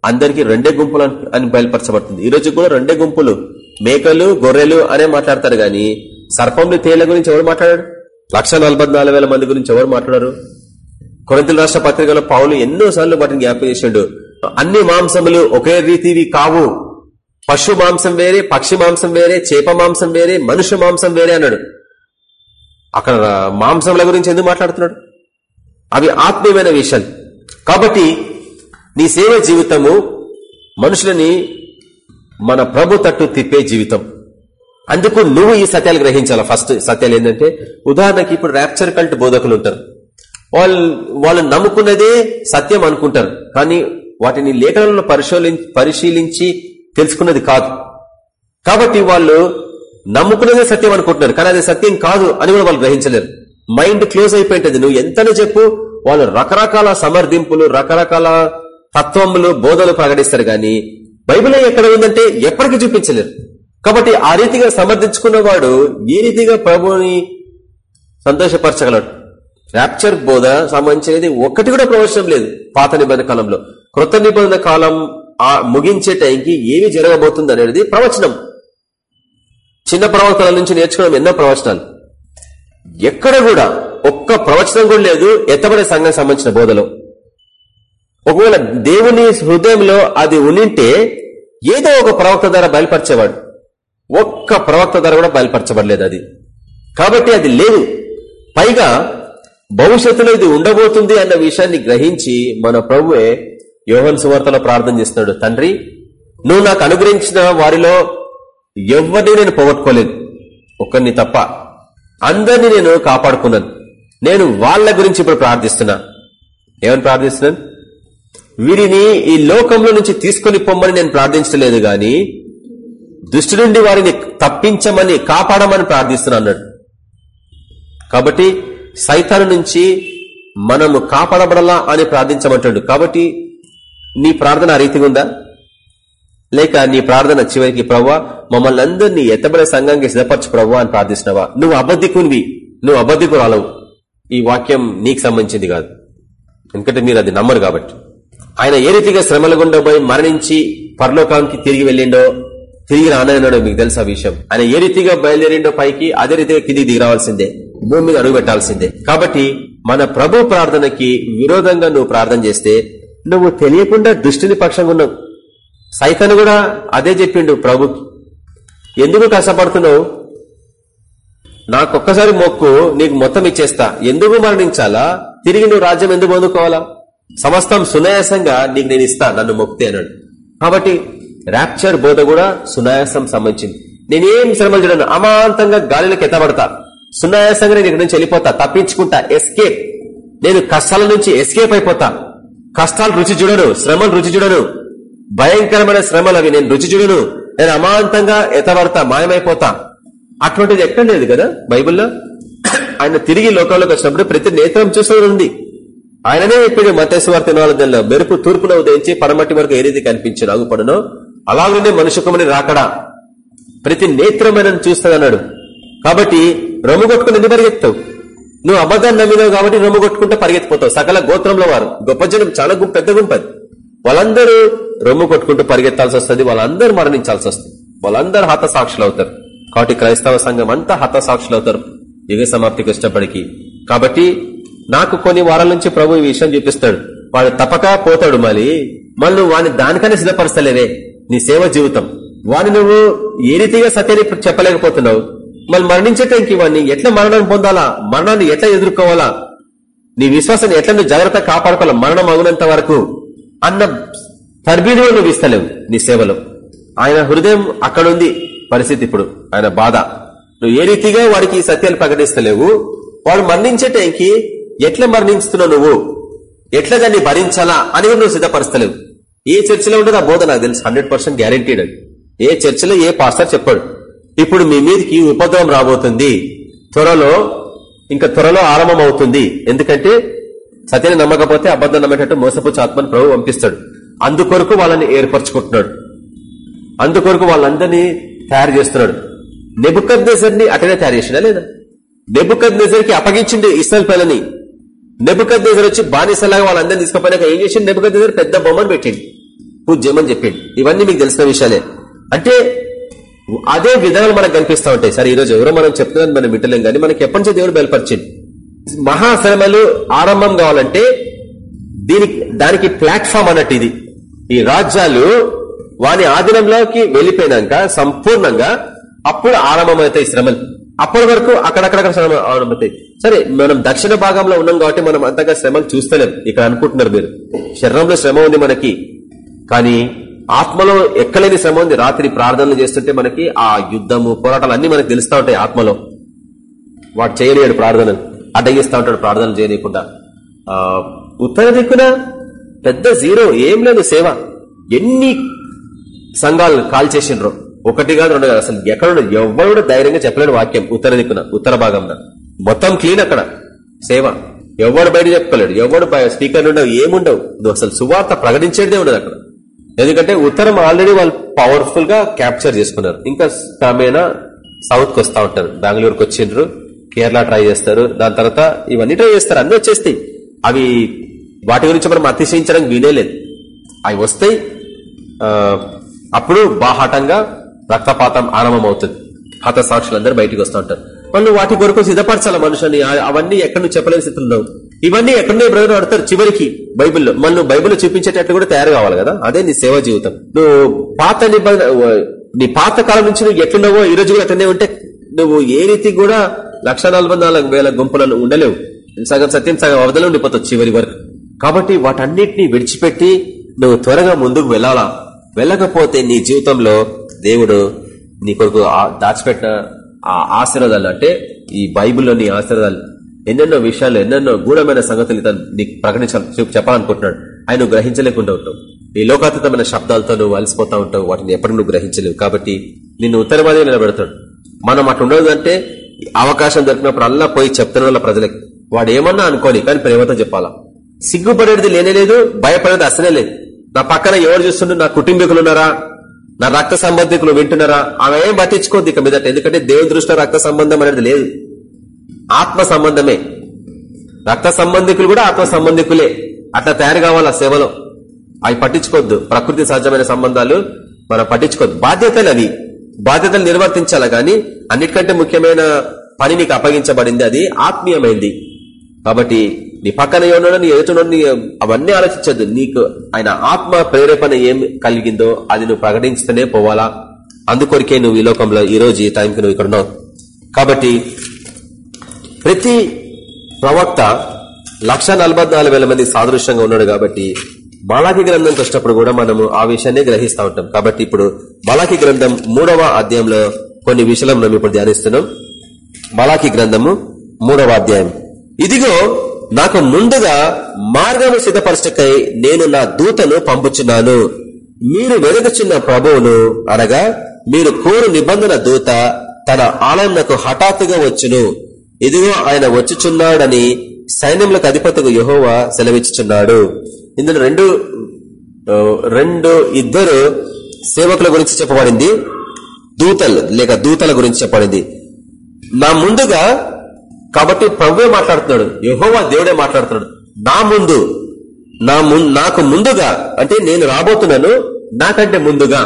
అందరికి రెండే గుంపులు అని బయలుపరచబడుతుంది. ఈ రోజు కూడా రెండే గుంపులు. మేకలు గొర్రెలు అనే మాట్లాడతారు గాని సర్పంలు తేళ్ళ గురించి ఎవరు మాట్లాడారు? లక్ష మంది గురించి ఎవరు మాట్లాడారు? కొరంతల రాష్ట్ర పత్రికలో పావులు ఎన్నో సార్లు వాటిని జ్ఞాపకం చేసిండు. అన్ని మాంసములు ఒకే రీతివి కావు. పశు మాంసం వేరే పక్షి మాంసం వేరే చేప మాంసం వేరే మనుష్య మాంసం వేరే అన్నాడు. అక్కడ మాంసంల గురించి ఎందుకు మాట్లాడుతున్నాడు? అవి ఆత్మీయమైన విషయాలు. కాబట్టి నీ సేవ జీవితము మనుషులని మన ప్రభు తట్టు తిప్పే జీవితం. అందుకు నువ్వు ఈ సత్యాలు గ్రహించాలా? ఫస్ట్ సత్యాలు ఏంటంటే ఉదాహరణకి ఇప్పుడు ర్యాప్చర్ కల్ట్ బోధకులు ఉంటారు. వాళ్ళు వాళ్ళు నమ్ముకున్నదే సత్యం అనుకుంటారు. కానీ వాటిని లేఖనంలో పరిశీలించి పరిశీలించి తెలుసుకున్నది కాదు. కాబట్టి వాళ్ళు నమ్ముకున్నదే సత్యం అనుకుంటున్నారు. కానీ అది సత్యం కాదు అని కూడా వాళ్ళు గ్రహించలేరు. మైండ్ క్లోజ్ అయిపోయింటది. నువ్వు ఎంతనే చెప్పు వాళ్ళు రకరకాల సమర్థింపులు రకరకాల తత్వములు బోధలు ప్రకటిస్తారు గాని బైబిల్ ఎక్కడ ఉందంటే ఎప్పటికీ చూపించలేరు. కాబట్టి ఆ రీతిగా సమర్థించుకున్నవాడు ఏ రీతిగా ప్రభుని సంతోషపరచగలడు. ర్యాప్చర్ బోధ సంబంధించినది ఒక్కటి కూడా ప్రవచనం లేదు పాత నిబంధన కాలంలో. కృత నిబంధన కాలం ముగించే టైంకి ఏమి జరగబోతుంది అనేది ప్రవచనం. చిన్న ప్రవర్తనల నుంచి నేర్చుకోవడం ఎన్నో ప్రవచనాలు. ఎక్కడ కూడా ఒక్క ప్రవచనం కూడా లేదు ఎత్తబడే సంఘం సంబంధించిన బోధలో. ఒకవేళ దేవుని హృదయంలో అది ఉనింటే ఏదో ఒక ప్రవక్త ద్వారా బయలుపరిచేవాడు. ఒక్క ప్రవక్త ద్వారా కూడా బయలుపరచబడలేదు అది. కాబట్టి అది లేదు. పైగా భవిష్యత్తులో ఇది ఉండబోతుంది అన్న విషయాన్ని గ్రహించి మన ప్రభువే యోహన్ సువార్తలో ప్రార్థన చేస్తున్నాడు తండ్రి నువ్వు నాకు అనుగ్రహించిన వారిలో ఎవరిని నేను పోగొట్టుకోలేదు. ఒక్కరిని తప్ప అందరినీ నేను కాపాడుకున్నాను. నేను వాళ్ళ గురించి ఇప్పుడు ప్రార్థిస్తున్నా. ఏమని ప్రార్థిస్తున్నాను వీరిని ఈ లోకంలో నుంచి తీసుకుని పొమ్మని నేను ప్రార్థించలేదు గాని దృష్టి నుండి వారిని తప్పించమని కాపాడమని ప్రార్థిస్తున్నా అన్నాడు. కాబట్టి సైతాను నుంచి మనము కాపాడబడలా అని ప్రార్థించమంటాడు. కాబట్టి నీ ప్రార్థన ఆ రీతిగా ఉందా? లేక నీ ప్రార్థన చివరికి ప్రవ్వా మమ్మల్ని అందరినీ ఎత్తబడే సంఘంగా సిద్ధపరచు ప్రవ్వా అని ప్రార్థిస్తున్నావా? నువ్వు అబద్ధికునివి. నువ్వు అబద్ధికురాలవు ఈ వాక్యం నీకు సంబంధించింది కాదు. ఎందుకంటే మీరు అది నమ్మరు కాబట్టి. ఆయన ఏ రీతిగా శ్రమల గుండా పోయి మరణించి పరలోకానికి తిరిగి వెళ్ళిండో తిరిగి రానన్నాడో మీకు తెలుసు ఆ విషయం? ఆయన ఏ రీతిగా బయలుదేరిండో పైకి అదే రీతిగా కిందికి దిగి రావాల్సిందే భూమి మీద అడుగు పెట్టాల్సిందే. కాబట్టి మన ప్రభు ప్రార్థనకి విరోధంగా నువ్వు ప్రార్థన చేస్తే నువ్వు తెలియకుండా దృష్టిని పక్షంగా ఉన్నావు. సైతాను కూడా అదే చెప్పిండు ప్రభుకి ఎందుకు కష్టపడుతున్నావు? నాకొక్కసారి మొక్కు నీకు మొత్తం ఇచ్చేస్తా. ఎందుకు మరణించాలా? తిరిగి నువ్వు రాజ్యం ఎందుకు పొందుకోవాలా? సమస్తం సునాయాసంగా నీకు నేను ఇస్తా నన్ను మొక్తే అన్నాడు. కాబట్టి ర్యాప్చర్ బోధ కూడా సునాయాసం సంబంధించింది. నేనేం శ్రమలు చూడను. అమాంతంగా గాలిలోకి ఎత్తబడతా. సునాయాసంగా నేను ఇక్కడ నుంచి వెళ్ళిపోతా. తప్పించుకుంటా. ఎస్కేప్ నేను కష్టాల నుంచి ఎస్కేప్ అయిపోతా. కష్టాలు రుచి చూడను. శ్రమలు రుచి చూడను. భయంకరమైన శ్రమలు అవి. నేను రుచి చూడను. నేను అమాంతంగా ఎత్తబడతా. మాయమైపోతా. అటువంటిది ఎక్కడ లేదు కదా బైబుల్లో? ఆయన తిరిగి లోకంలోకి వచ్చినప్పుడు ప్రతి నేత్రం చూస్తూ ఉంది. ఆయననే చెప్పాడు మతేశ్వర నాలుగులో మెరుపు తూర్పున ఉదయించి పడమట్టి వరకు ఏ రీతి కనిపించాను అగుపడను అలాగనే మనుషుకమని రాకడా? ప్రతి నేత్రమైన చూస్తాడన్నాడు కాబట్టి రొమ్ము కొట్టుకుని ఎందుకు పరిగెత్తావు? నువ్వు అబద్ధాన్ని నమ్మినావు కాబట్టి రొమ్ము కొట్టుకుంటే పరిగెత్తిపోతావు. సకల గోత్రంలో వారు. గొప్ప జనం చాలా పెద్ద గుంపది వాళ్ళందరూ రొమ్ము కొట్టుకుంటూ పరిగెత్తాల్సి వస్తుంది వాళ్ళందరూ మరణించాల్సి వస్తుంది. వాళ్ళందరూ హతసాక్షులు అవుతారు కాబట్టి క్రైస్తవ సంఘం అంతా హతసాక్షులు అవుతారు యుగ సమాప్తికి ఇష్టపడికి కాబట్టి నాకు కొన్ని వారాల నుంచి ప్రభు ఈ విషయం చూపిస్తాడు. వాడు తప్పక పోతాడు మళ్ళీ. మళ్ళీ వాడిని దానికనే సిద్ధపరచలేవే నీ సేవ జీవితం. వాడిని నువ్వు ఏ రీతిగా సత్యాన్ని చెప్పలేకపోతున్నావు? మళ్ళీ మరణించేటానికి వాడిని ఎట్లా మరణాన్ని పొందాలా? మరణాన్ని ఎట్లా ఎదుర్కోవాలా? నీ విశ్వాసాన్ని ఎట్లా నువ్వు జాగ్రత్త కాపాడుకోవాలా మరణం అగునంత వరకు? అన్న తర్బీదులు నువ్వు ఇస్తలేవు నీ సేవలో. ఆయన హృదయం అక్కడ ఉంది పరిస్థితి ఇప్పుడు ఆయన బాధ. నువ్వు ఏ రీతిగా వాడికి సత్యాలు ప్రకటిస్తలేవు? వాడు మరణించే టైంకి ఎట్లా మరణించుతున్నావు నువ్వు? ఎట్లా దాన్ని భరించాలా అని కూడా నువ్వు సిద్ధపరచలేవు. ఏ చర్చలో ఉండదు ఆ బోధ నాకు తెలుసు. హండ్రెడ్ పర్సెంట్ గ్యారంటీడ్ అది. ఏ చర్చలో ఏ పాస్టర్ చెప్పాడు. ఇప్పుడు మీ మీదకి ఉపద్రవం రాబోతుంది. త్వరలో ఇంకా త్వరలో ఆరంభం అవుతుంది ఎందుకంటే సత్యాన్ని నమ్మకపోతే అబద్ధం నమ్మేటట్టు మోసపుచ్చు ఆత్మను ప్రభు పంపిస్తాడు. అందుకొరకు వాళ్ళని ఏర్పరచుకుంటున్నాడు. అందుకొరకు వాళ్ళందరినీ తయారు చేస్తున్నాడు. నెబుకద్ని అక్కడే తయారు చేసినా లేదా? నెబుకద్కి అప్పగించింది ఇస్రాయల్ పిల్లని నెబుకద్ వచ్చి బానిసలాగా వాళ్ళందరినీ తీసుకుపోయినాక ఏం చేసిండు? నెబుకద్ పెద్ద బొమ్మను పెట్టిండు. పూజ చేయమని చెప్పిండు. ఇవన్నీ మీకు తెలిసిన విషయాలే. అంటే అదే విధానాలు మనకు కనిపిస్తా ఉంటాయి. సరే ఈ రోజు ఎవరో మనం చెప్తున్నది మనం వింటలేం కానీ మనకి ఎప్పటి నుంచో దేవుడు బయలుపరిచింది మహాశ్రమలు ఆరంభం కావాలంటే దీనికి దానికి ప్లాట్ఫామ్ అన్నట్టు ఇది. ఈ రాజ్యాలు వాని ఆధీనంలోకి వెళ్ళిపోయినాక సంపూర్ణంగా అప్పుడు ఆరంభమవుతాయి శ్రమలు. అప్పటి వరకు అక్కడక్కడక్కడ శ్రమ ఆరంభమవుతాయి సరే మనం దక్షిణ భాగంలో ఉన్నాం కాబట్టి మనం అంతగా శ్రమలు చూస్తలేం. ఇక్కడ అనుకుంటున్నారు మీరు. శరీరంలో శ్రమ ఉంది మనకి. కానీ ఆత్మలో ఎక్కలేని శ్రమ ఉంది. రాత్రి ప్రార్థనలు చేస్తుంటే మనకి ఆ యుద్ధము పోరాటాలు అన్ని మనకు తెలుస్తూ ఉంటాయి ఆత్మలో. వాడు చేయలేడు ప్రార్థనలు. అడ్డగిస్తూ ఉంటాడు ప్రార్థనలు చేయలేకుండా ఆ ఉత్తర దిక్కున పెద్ద జీరో ఏం లేదు సేవ. ఎన్ని సంఘాలు కాల్ చేసిండ్రు ఒకటి కాదు రెండు కాదు. అసలు ఎక్కడ ఎవరు ధైర్యంగా చెప్పలేడు వాక్యం ఉత్తర దిక్కున ఉత్తర భాగంలో మొత్తం క్లీన్ అక్కడ. సేవ. ఎవడు బయట చెప్పలేడు. ఎవడు స్పీకర్ ఉండవు ఏముండవు. నువ్వు అసలు సువార్త ప్రకటించేదే ఉండదు అక్కడ. ఎందుకంటే ఉత్తరం ఆల్రెడీ వాళ్ళు పవర్ఫుల్గా క్యాప్చర్ చేసుకున్నారు. ఇంకా క్రమేణా సౌత్కు వస్తా ఉంటారు. బెంగళూరుకి వచ్చిండ్రు. కేరళ ట్రై చేస్తారు. దాని తర్వాత ఇవన్నీ ట్రై చేస్తారు. అన్ని వచ్చేస్తాయి. అవి వాటి గురించి మనం అతిశయించడానికి వీనేలేదు అవి వస్తాయి. అప్పుడు బాహాటంగా రక్తపాతం ఆరంభం అవుతుంది హత సాక్షులందరూ బయటికి వస్తూ ఉంటారు. వాళ్ళు వాటి కొరకు సిద్ధపరచాల మనుషుని అవన్నీ ఎక్కడ నువ్వు చెప్పలేని స్థితిలో ఇవన్నీ ఎక్కడనే బ్రదర్ ఆడతారు చివరికి బైబిల్లో. మళ్ళీ నువ్వు బైబిల్లో చూపించేటట్లు కూడా తయారు కావాలి కదా? అదే నీ సేవా జీవితం. నువ్వు పాత నిబంధన నీ పాత కాలం నుంచి నువ్వు ఎట్లున్నావో ఈ రోజు కూడా అట్లనే ఉంటే నువ్వు ఏ రీతి కూడా లక్ష వేల గుంపులను ఉండలేవు. సగం సత్యం సగం అవధలో ఉండిపోతావు చివరి వరకు. కాబట్టి వాటన్నిటిని విడిచిపెట్టి నువ్వు త్వరగా ముందుకు వెళ్ళాలా? వెళ్ళకపోతే నీ జీవితంలో దేవుడు నీ కొరకు ఆ- దాచిపెట్టిన ఆ ఆశీర్వాదాలు అంటే ఈ బైబిల్లోని ఆశీర్వాదాలు ఎన్నెన్నో విషయాలు ఎన్నెన్నో గూఢమైన సంగతులు తను నీకు ప్రకటించాలి చెప్పాలనుకుంటున్నాడు. ఆయన నువ్వు గ్రహించలేకుండా ఉంటావు. ఈ లోకాతీతమైన శబ్దాలతో నువ్వు అలసిపోతా ఉంటావు. వాటిని ఎప్పటికీ నువ్వు గ్రహించలేవు. కాబట్టి నిన్ను ఉత్తరవాదే నిలబెడతాడు. మనం అటు ఉండదంటే అవకాశం దొరికినప్పుడు అల్లా పోయి చెప్తున్న ప్రజలకి. వాడు ఏమన్నా అనుకోని కానీ ప్రేమతో చెప్పాలా? సిగ్గుపడేది లేనే లేదు భయపడేది అసలే లేదు. నా పక్కన ఎవరు చూస్తుండ్రు? నా కుటుంబీకులు ఉన్నారా? నా రక్త సంబంధికులు వింటున్నారా? ఆమె ఏం పట్టించుకోద్ది ఇక మీదట ఎందుకంటే దేవుని దృష్టిలో రక్త సంబంధం అనేది లేదు. ఆత్మ సంబంధమే. రక్త సంబంధికులు కూడా ఆత్మ సంబంధికులే. అట్లా తయారు కావాలి ఆ సేవలో? అవి పట్టించుకోవద్దు. ప్రకృతి సహజమైన సంబంధాలు మనం పట్టించుకోవద్దు. బాధ్యతలు అవి. బాధ్యతలు నిర్వర్తించాలా గాని అన్నిటికంటే ముఖ్యమైన పని నీకు అప్పగించబడింది అది ఆత్మీయమైంది. కాబట్టి నీ పక్కన ఏమన్నా నీ ఎదుటి నీ అవన్నీ ఆలోచించద్దు. నీకు ఆయన ఆత్మ ప్రేరేపణ ఏం కలిగిందో అది నువ్వు ప్రకటించుతూనే పోవాలా? అందుకొరికే నువ్వు ఈ లోకంలో ఈ రోజు ఈ టైంకి నువ్వు ఇక్కడ ఉన్నావు. కాబట్టి ప్రతి ప్రవక్త లక్ష మంది సాదృశ్యంగా ఉన్నాడు కాబట్టి బాలాకి గ్రంథంకి వచ్చినప్పుడు కూడా మనము ఆ విషయాన్ని గ్రహిస్తూ ఉంటాం. కాబట్టి ఇప్పుడు బాలాకి గ్రంథం మూడవ అధ్యాయంలో కొన్ని విషయాలను మనం ఇప్పుడు ధ్యానిస్తున్నాం. బాలాకి గ్రంథము మూడవ అధ్యాయం. ఇదిగో నాకు ముందుగా మార్గము సిద్ధపరచకై నేను నా దూతను పంపుచున్నాను. మీరు వెలుగుచున్న ప్రభువును అనగా మీరు కోరు నిబంధన దూత తన ఆలయంకు హఠాత్తుగా వచ్చును. ఇదిగో ఆయన వచ్చుచున్నాడని సైన్యములకు అధిపతికి యహోవా సెలవిచ్చుచున్నాడు. ఇందులో రెండు రెండు ఇద్దరు సేవకుల గురించి చెప్పబడింది దూతలు లేక దూతల గురించి చెప్పబడింది. నా ముందుగా కాబట్టి ప్రభువే మాట్లాడుతున్నాడు. యహోవా దేవుడే మాట్లాడుతున్నాడు. నా ముందు నా నాకు ముందుగా అంటే నేను రాబోతున్నాను నాకంటే ముందుగా.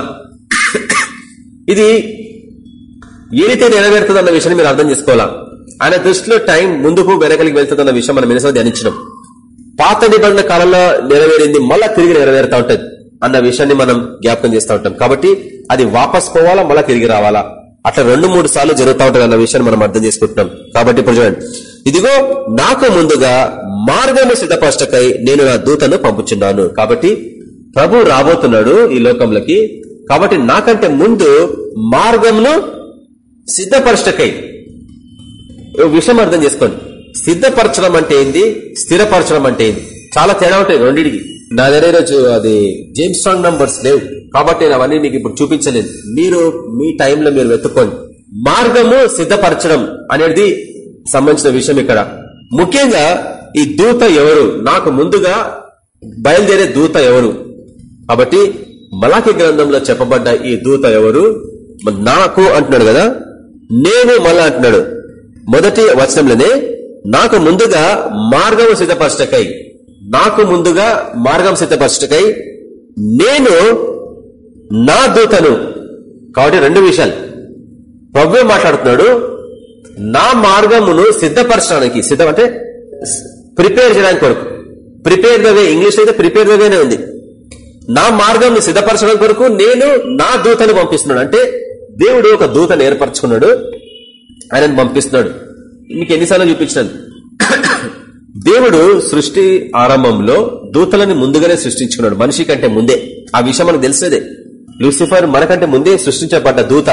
ఇది ఏ రీతి నెరవేరుతుంది అన్న విషయాన్ని మీరు అర్థం చేసుకోవాలా? ఆయన దృష్టిలో టైం ముందుకు వెనకలికి వెళ్తుందన్న విషయం మనం మినిసం ధ్యానించడం పాత నిబంధన కాలంలో నెరవేరింది మళ్ళా తిరిగి నెరవేరుతా ఉంటది అన్న విషయాన్ని మనం జ్ఞాపకం చేస్తూ ఉంటాం. కాబట్టి అది వాపస్ పోవాలా మళ్ళా తిరిగి రావాలా? అట్లా రెండు మూడు సార్లు జరుగుతూ ఉంటుంది అన్న విషయాన్ని మనం అర్థం చేసుకుంటున్నాం. కాబట్టి ఇప్పుడు చూడండి. ఇదిగో నాకు ముందుగా మార్గము సిద్ధపరచకై నేను నా దూతను పంపుచున్నాను. కాబట్టి ప్రభు రాబోతున్నాడు ఈ లోకంలోకి. కాబట్టి నాకంటే ముందు మార్గంను సిద్ధపరచకై. ఓ విషయం అర్థం చేసుకోండి. సిద్ధపరచడం అంటే ఏంది? స్థిరపరచడం అంటే ఏంది? చాలా తేడా ఉంటాయి రెండింటికి. నా దగ్గర అది జేమ్స్ స్ట్రాంగ్ నంబర్స్ లేవు. కాబట్టి నేను అవన్నీ మీకు ఇప్పుడు చూపించలేదు మీరు మీ టైంలో మీరు వెతుక్కోండి. మార్గము సిద్ధపరచడం అనేది సంబంధించిన విషయం ఇక్కడ. ముఖ్యంగా ఈ దూత ఎవరు? నాకు ముందుగా బయలుదేరే దూత ఎవరు? కాబట్టి మలాఖీ గ్రంథంలో చెప్పబడ్డ ఈ దూత ఎవరు? నాకు అంటున్నాడు కదా. నేను మళ్ళా అంటున్నాడు. మొదటి వచనంలోనే నాకు ముందుగా మార్గము సిద్ధపరచటకై నాకు ముందుగా మార్గం సిద్ధపరచుటకై నేను నా దూతను కాబట్టి రెండు విషయాలు. ప్రభువే మాట్లాడుతున్నాడు నా మార్గమును సిద్ధపరచడానికి సిద్ధం అంటే ప్రిపేర్ చేయడానికి కొరకు. ప్రిపేర్ ద వే ఇంగ్లీష్ అయితే ప్రిపేర్ ద వేనే ఉంది. నా మార్గంని సిద్ధపరచడం కొరకు నేను నా దూతను పంపిస్తున్నాడు. అంటే దేవుడు ఒక దూతను ఏర్పరచుకున్నాడు ఆయనను పంపిస్తున్నాడు. మీకు ఎన్నిసార్లు చూపించాను దేవుడు సృష్టి ఆరంభంలో దూతలని ముందుగానే సృష్టించుకున్నాడు. మనిషి కంటే ముందే. ఆ విషయం మనకు తెలిసేదే. లూసిఫర్ మనకంటే ముందే సృష్టించబడ్డ దూత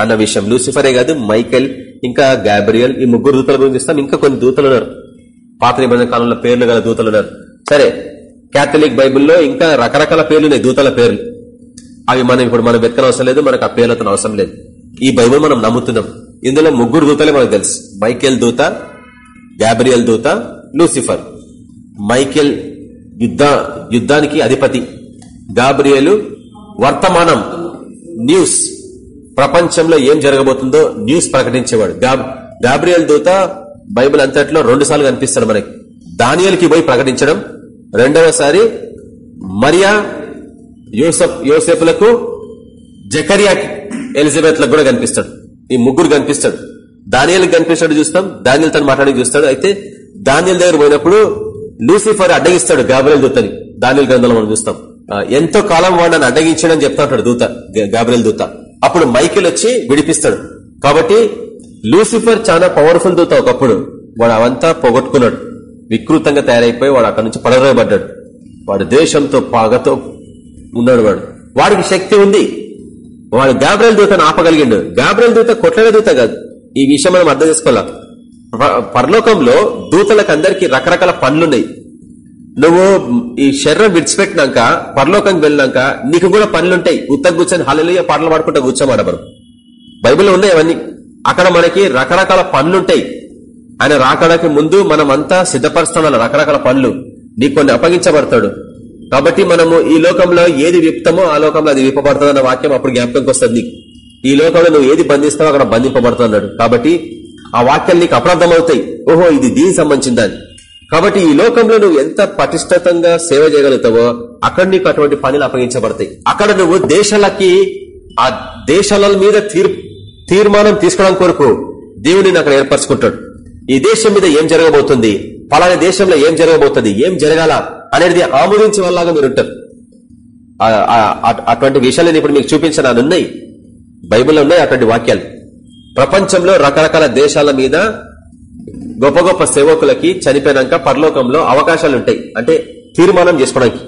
అన్న విషయం. లూసిఫరే కాదు మైకెల్ ఇంకా గాబ్రియల్ ఈ ముగ్గురు దూతల గురించి ఇస్తాం ఇంకా కొన్ని దూతలు ఉన్నారు. పాత నిబంధన కాలంలో పేర్లు గల దూతలు ఉన్నారు. సరే కేథలిక్ బైబిల్లో ఇంకా రకరకాల పేర్లు ఉన్నాయి దూతల పేర్లు. అవి మనం ఇప్పుడు మనం వెతకన అవసరం లేదు మనకు ఆ పేర్లతో అవసరం లేదు. ఈ బైబిల్ మనం నమ్ముతున్నాం. ఇందులో ముగ్గురు దూతలే మనకు తెలుసు. మైకేల్ దూత గాబ్రియల్ దూత లూసిఫర్ మైకేల్ యుద్ధ యుద్ధానికి అధిపతి. గాబ్రియలు వర్తమానం న్యూస్. ప్రపంచంలో ఏం జరగబోతుందో న్యూస్ ప్రకటించేవాడు. గాబ్రియల్ దూత బైబిల్ అంతట్లో రెండు సార్లు కనిపిస్తాడు మనకి. దానియల్కి పోయి ప్రకటించడం. రెండవసారి మరియా యోసఫ్ యోసేపులకు జకరియా ఎలిజబెత్లకు కూడా కనిపిస్తాడు. ఈ ముగ్గురు కనిపిస్తాడు. దానియల్కి కనిపిస్తాడు చూస్తాం. దానియల్ తను మాట్లాడి చూస్తాడు. అయితే దానియల్ దగ్గర పోయినప్పుడు లూసిఫర్ అడ్డగిస్తాడు గాబ్రియల్ దూతని. దానియల్ గ్రంథంలో మనం చూస్తాం. ఎంతో కాలం వాడిని అడ్డగించాడని చెప్తా ఉంటాడు దూత గాబ్రియల్ దూత. అప్పుడు మైకిల్ వచ్చి విడిపిస్తాడు. కాబట్టి లూసిఫర్ చాలా పవర్ఫుల్ దూత ఒకప్పుడు. వాడు అవంతా పోగొట్టుకున్నాడు. వికృతంగా తయారైపోయి వాడు అక్కడి నుంచి పడరేయబడ్డాడు. వాడు దేశంతో పాగతో ఉన్నాడు వాడు. వాడికి శక్తి ఉంది. వాడు గాబ్రియల్ దూతను ఆపగలిగిండు. గాబ్రియల్ దూత కొట్లనే దూత కాదు. ఈ విషయం మనం అర్థం చేసుకోవాలా? పరలోకంలో దూతలకు అందరికి రకరకాల పనులున్నాయి. నువ్వు ఈ శరీరం విడిచిపెట్టినాక పరలోకం వెళ్ళినాక నీకు కూడా పనులుంటాయి. ఉత్త కూర్చొని హలలియ పాటలు పాడుకుంటా కూర్చోమాడబరు బైబిల్లో ఉన్నాయి అవన్నీ. అక్కడ మనకి రకరకాల పనులుంటాయి. ఆయన రాకడానికి ముందు మనం అంతా సిద్ధపరుస్తున్నాం రకరకాల పనులు. నీకు కొన్ని అప్పగించబడతాడు. కాబట్టి మనము ఈ లోకంలో ఏది విప్తామో ఆ లోకంలో అది విప్పబడుతుంది వాక్యం అప్పుడు జ్ఞాపకంకి వస్తుంది ఈ లోకంలో నువ్వు ఏది బంధిస్తావో అక్కడ బంధింపబడుతున్నాడు కాబట్టి ఆ వాక్యాలు నీకు అప్రార్థమవుతాయి ఓహో ఇది దీనికి సంబంధించిందని. కాబట్టి ఈ లోకంలో నువ్వు ఎంత పటిష్టతంగా సేవ చేయగలుగుతావో అక్కడ నీకు అటువంటి పనులు అప్పగించబడతాయి. అక్కడ నువ్వు దేశాలకి ఆ దేశాల మీద తీర్మానం తీసుకోవడం కొరకు దేవుడిని అక్కడ ఏర్పరచుకుంటాడు. ఈ దేశం మీద ఏం జరగబోతుంది? పలానా దేశంలో ఏం జరగబోతుంది? ఏం జరగాల? అనేది ఆమోదించే వాళ్ళగా మీరు ఉంటారు. అటువంటి విషయాలను ఇప్పుడు మీకు చూపించాలని ఉన్నాయి. బైబిల్లో ఉన్నాయి అటువంటి వాక్యాలు. ప్రపంచంలో రకరకాల దేశాల మీద గొప్ప గొప్ప సేవకులకి చనిపోయినాక పరలోకంలో అవకాశాలు ఉంటాయి అంటే తీర్మానం చేసుకోవడానికి.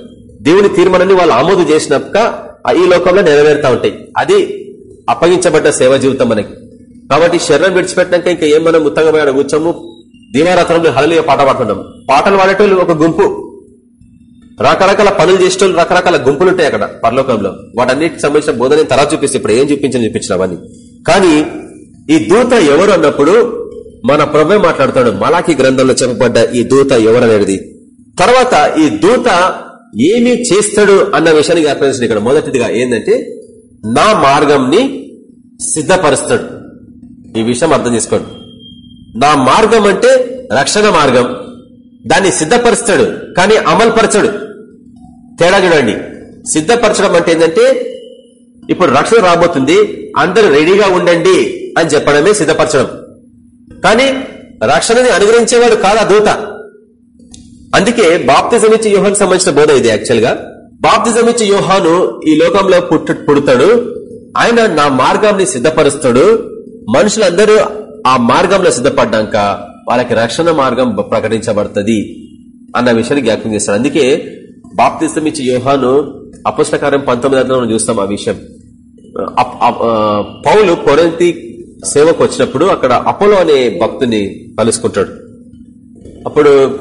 దేవుని తీర్మానాన్ని వాళ్ళు ఆమోదు చేసినాక ఈ లోకంలో నెరవేరుతా ఉంటాయి. అది అప్పగించబడ్డ సేవ జీవితం మనకి. కాబట్టి శరణం విడిచిపెట్టినాక ఇంకా ఏం మనం ఉత్తగమైన కూర్చోము? దీవారాత్రంలో హలలియ పాట పాడుతున్నాం పాటలు పాడేటోళ్ళు ఒక గుంపు. రకరకాల పనులు చేసేటోళ్ళు రకరకాల గుంపులు ఉంటాయి అక్కడ పరలోకంలో. వాటన్నిటికి సంబంధించిన బోధన తర్వాత చూపిస్తే ఇప్పుడు ఏం చూపించని చూపించిన అవన్నీ కానీ ఈ దూత ఎవరు అన్నప్పుడు మన ప్రభే మాట్లాడతాడు. మలాఖీ గ్రంథంలో చెప్పబడ్డ ఈ దూత ఎవరనేది. తర్వాత ఈ దూత ఏమి చేస్తాడు అన్న విషయాన్ని జ్ఞాపకం ఇక్కడ. మొదటిదిగా ఏంటంటే నా మార్గంని సిద్ధపరుస్తాడు. ఈ విషయం అర్థం చేసుకోండి. నా మార్గం అంటే రక్షణ మార్గం. దాన్ని సిద్ధపరుస్తాడు కానీ అమలుపరచడు. తేడా చూడండి. సిద్ధపరచడం అంటే ఏంటంటే ఇప్పుడు రక్షణ రాబోతుంది అందరూ రెడీగా ఉండండి. అని చెప్పడమే సిద్ధపరచడం. కానీ రక్షణని అనుగ్రహించేవాడు కాదా దూత. అందుకే బాప్తిజం ఇచ్చి యూహానికి సంబంధించిన బోధ ఇది యాక్చువల్గా బాప్తిజం ఇచ్చి యూహాను ఈ లోకంలో పుట్టు పుడతాడు. ఆయన నా మార్గాన్ని సిద్ధపరుస్తాడు. మనుషులందరూ ఆ మార్గంలో సిద్ధపడ్డాక వాళ్ళకి రక్షణ మార్గం ప్రకటించబడుతుంది అన్న విషయాన్ని జ్ఞాపకం చేస్తాడు. అందుకే బాప్తిజం ఇచ్చి యూహాను అపుష్టకారం పంతొమ్మిది చూస్తాం ఆ విషయం. పౌలు కొరంతి సేవకు వచ్చినప్పుడు అక్కడ అపోలో అనే భక్తుని కలుసుకుంటాడు. అప్పుడు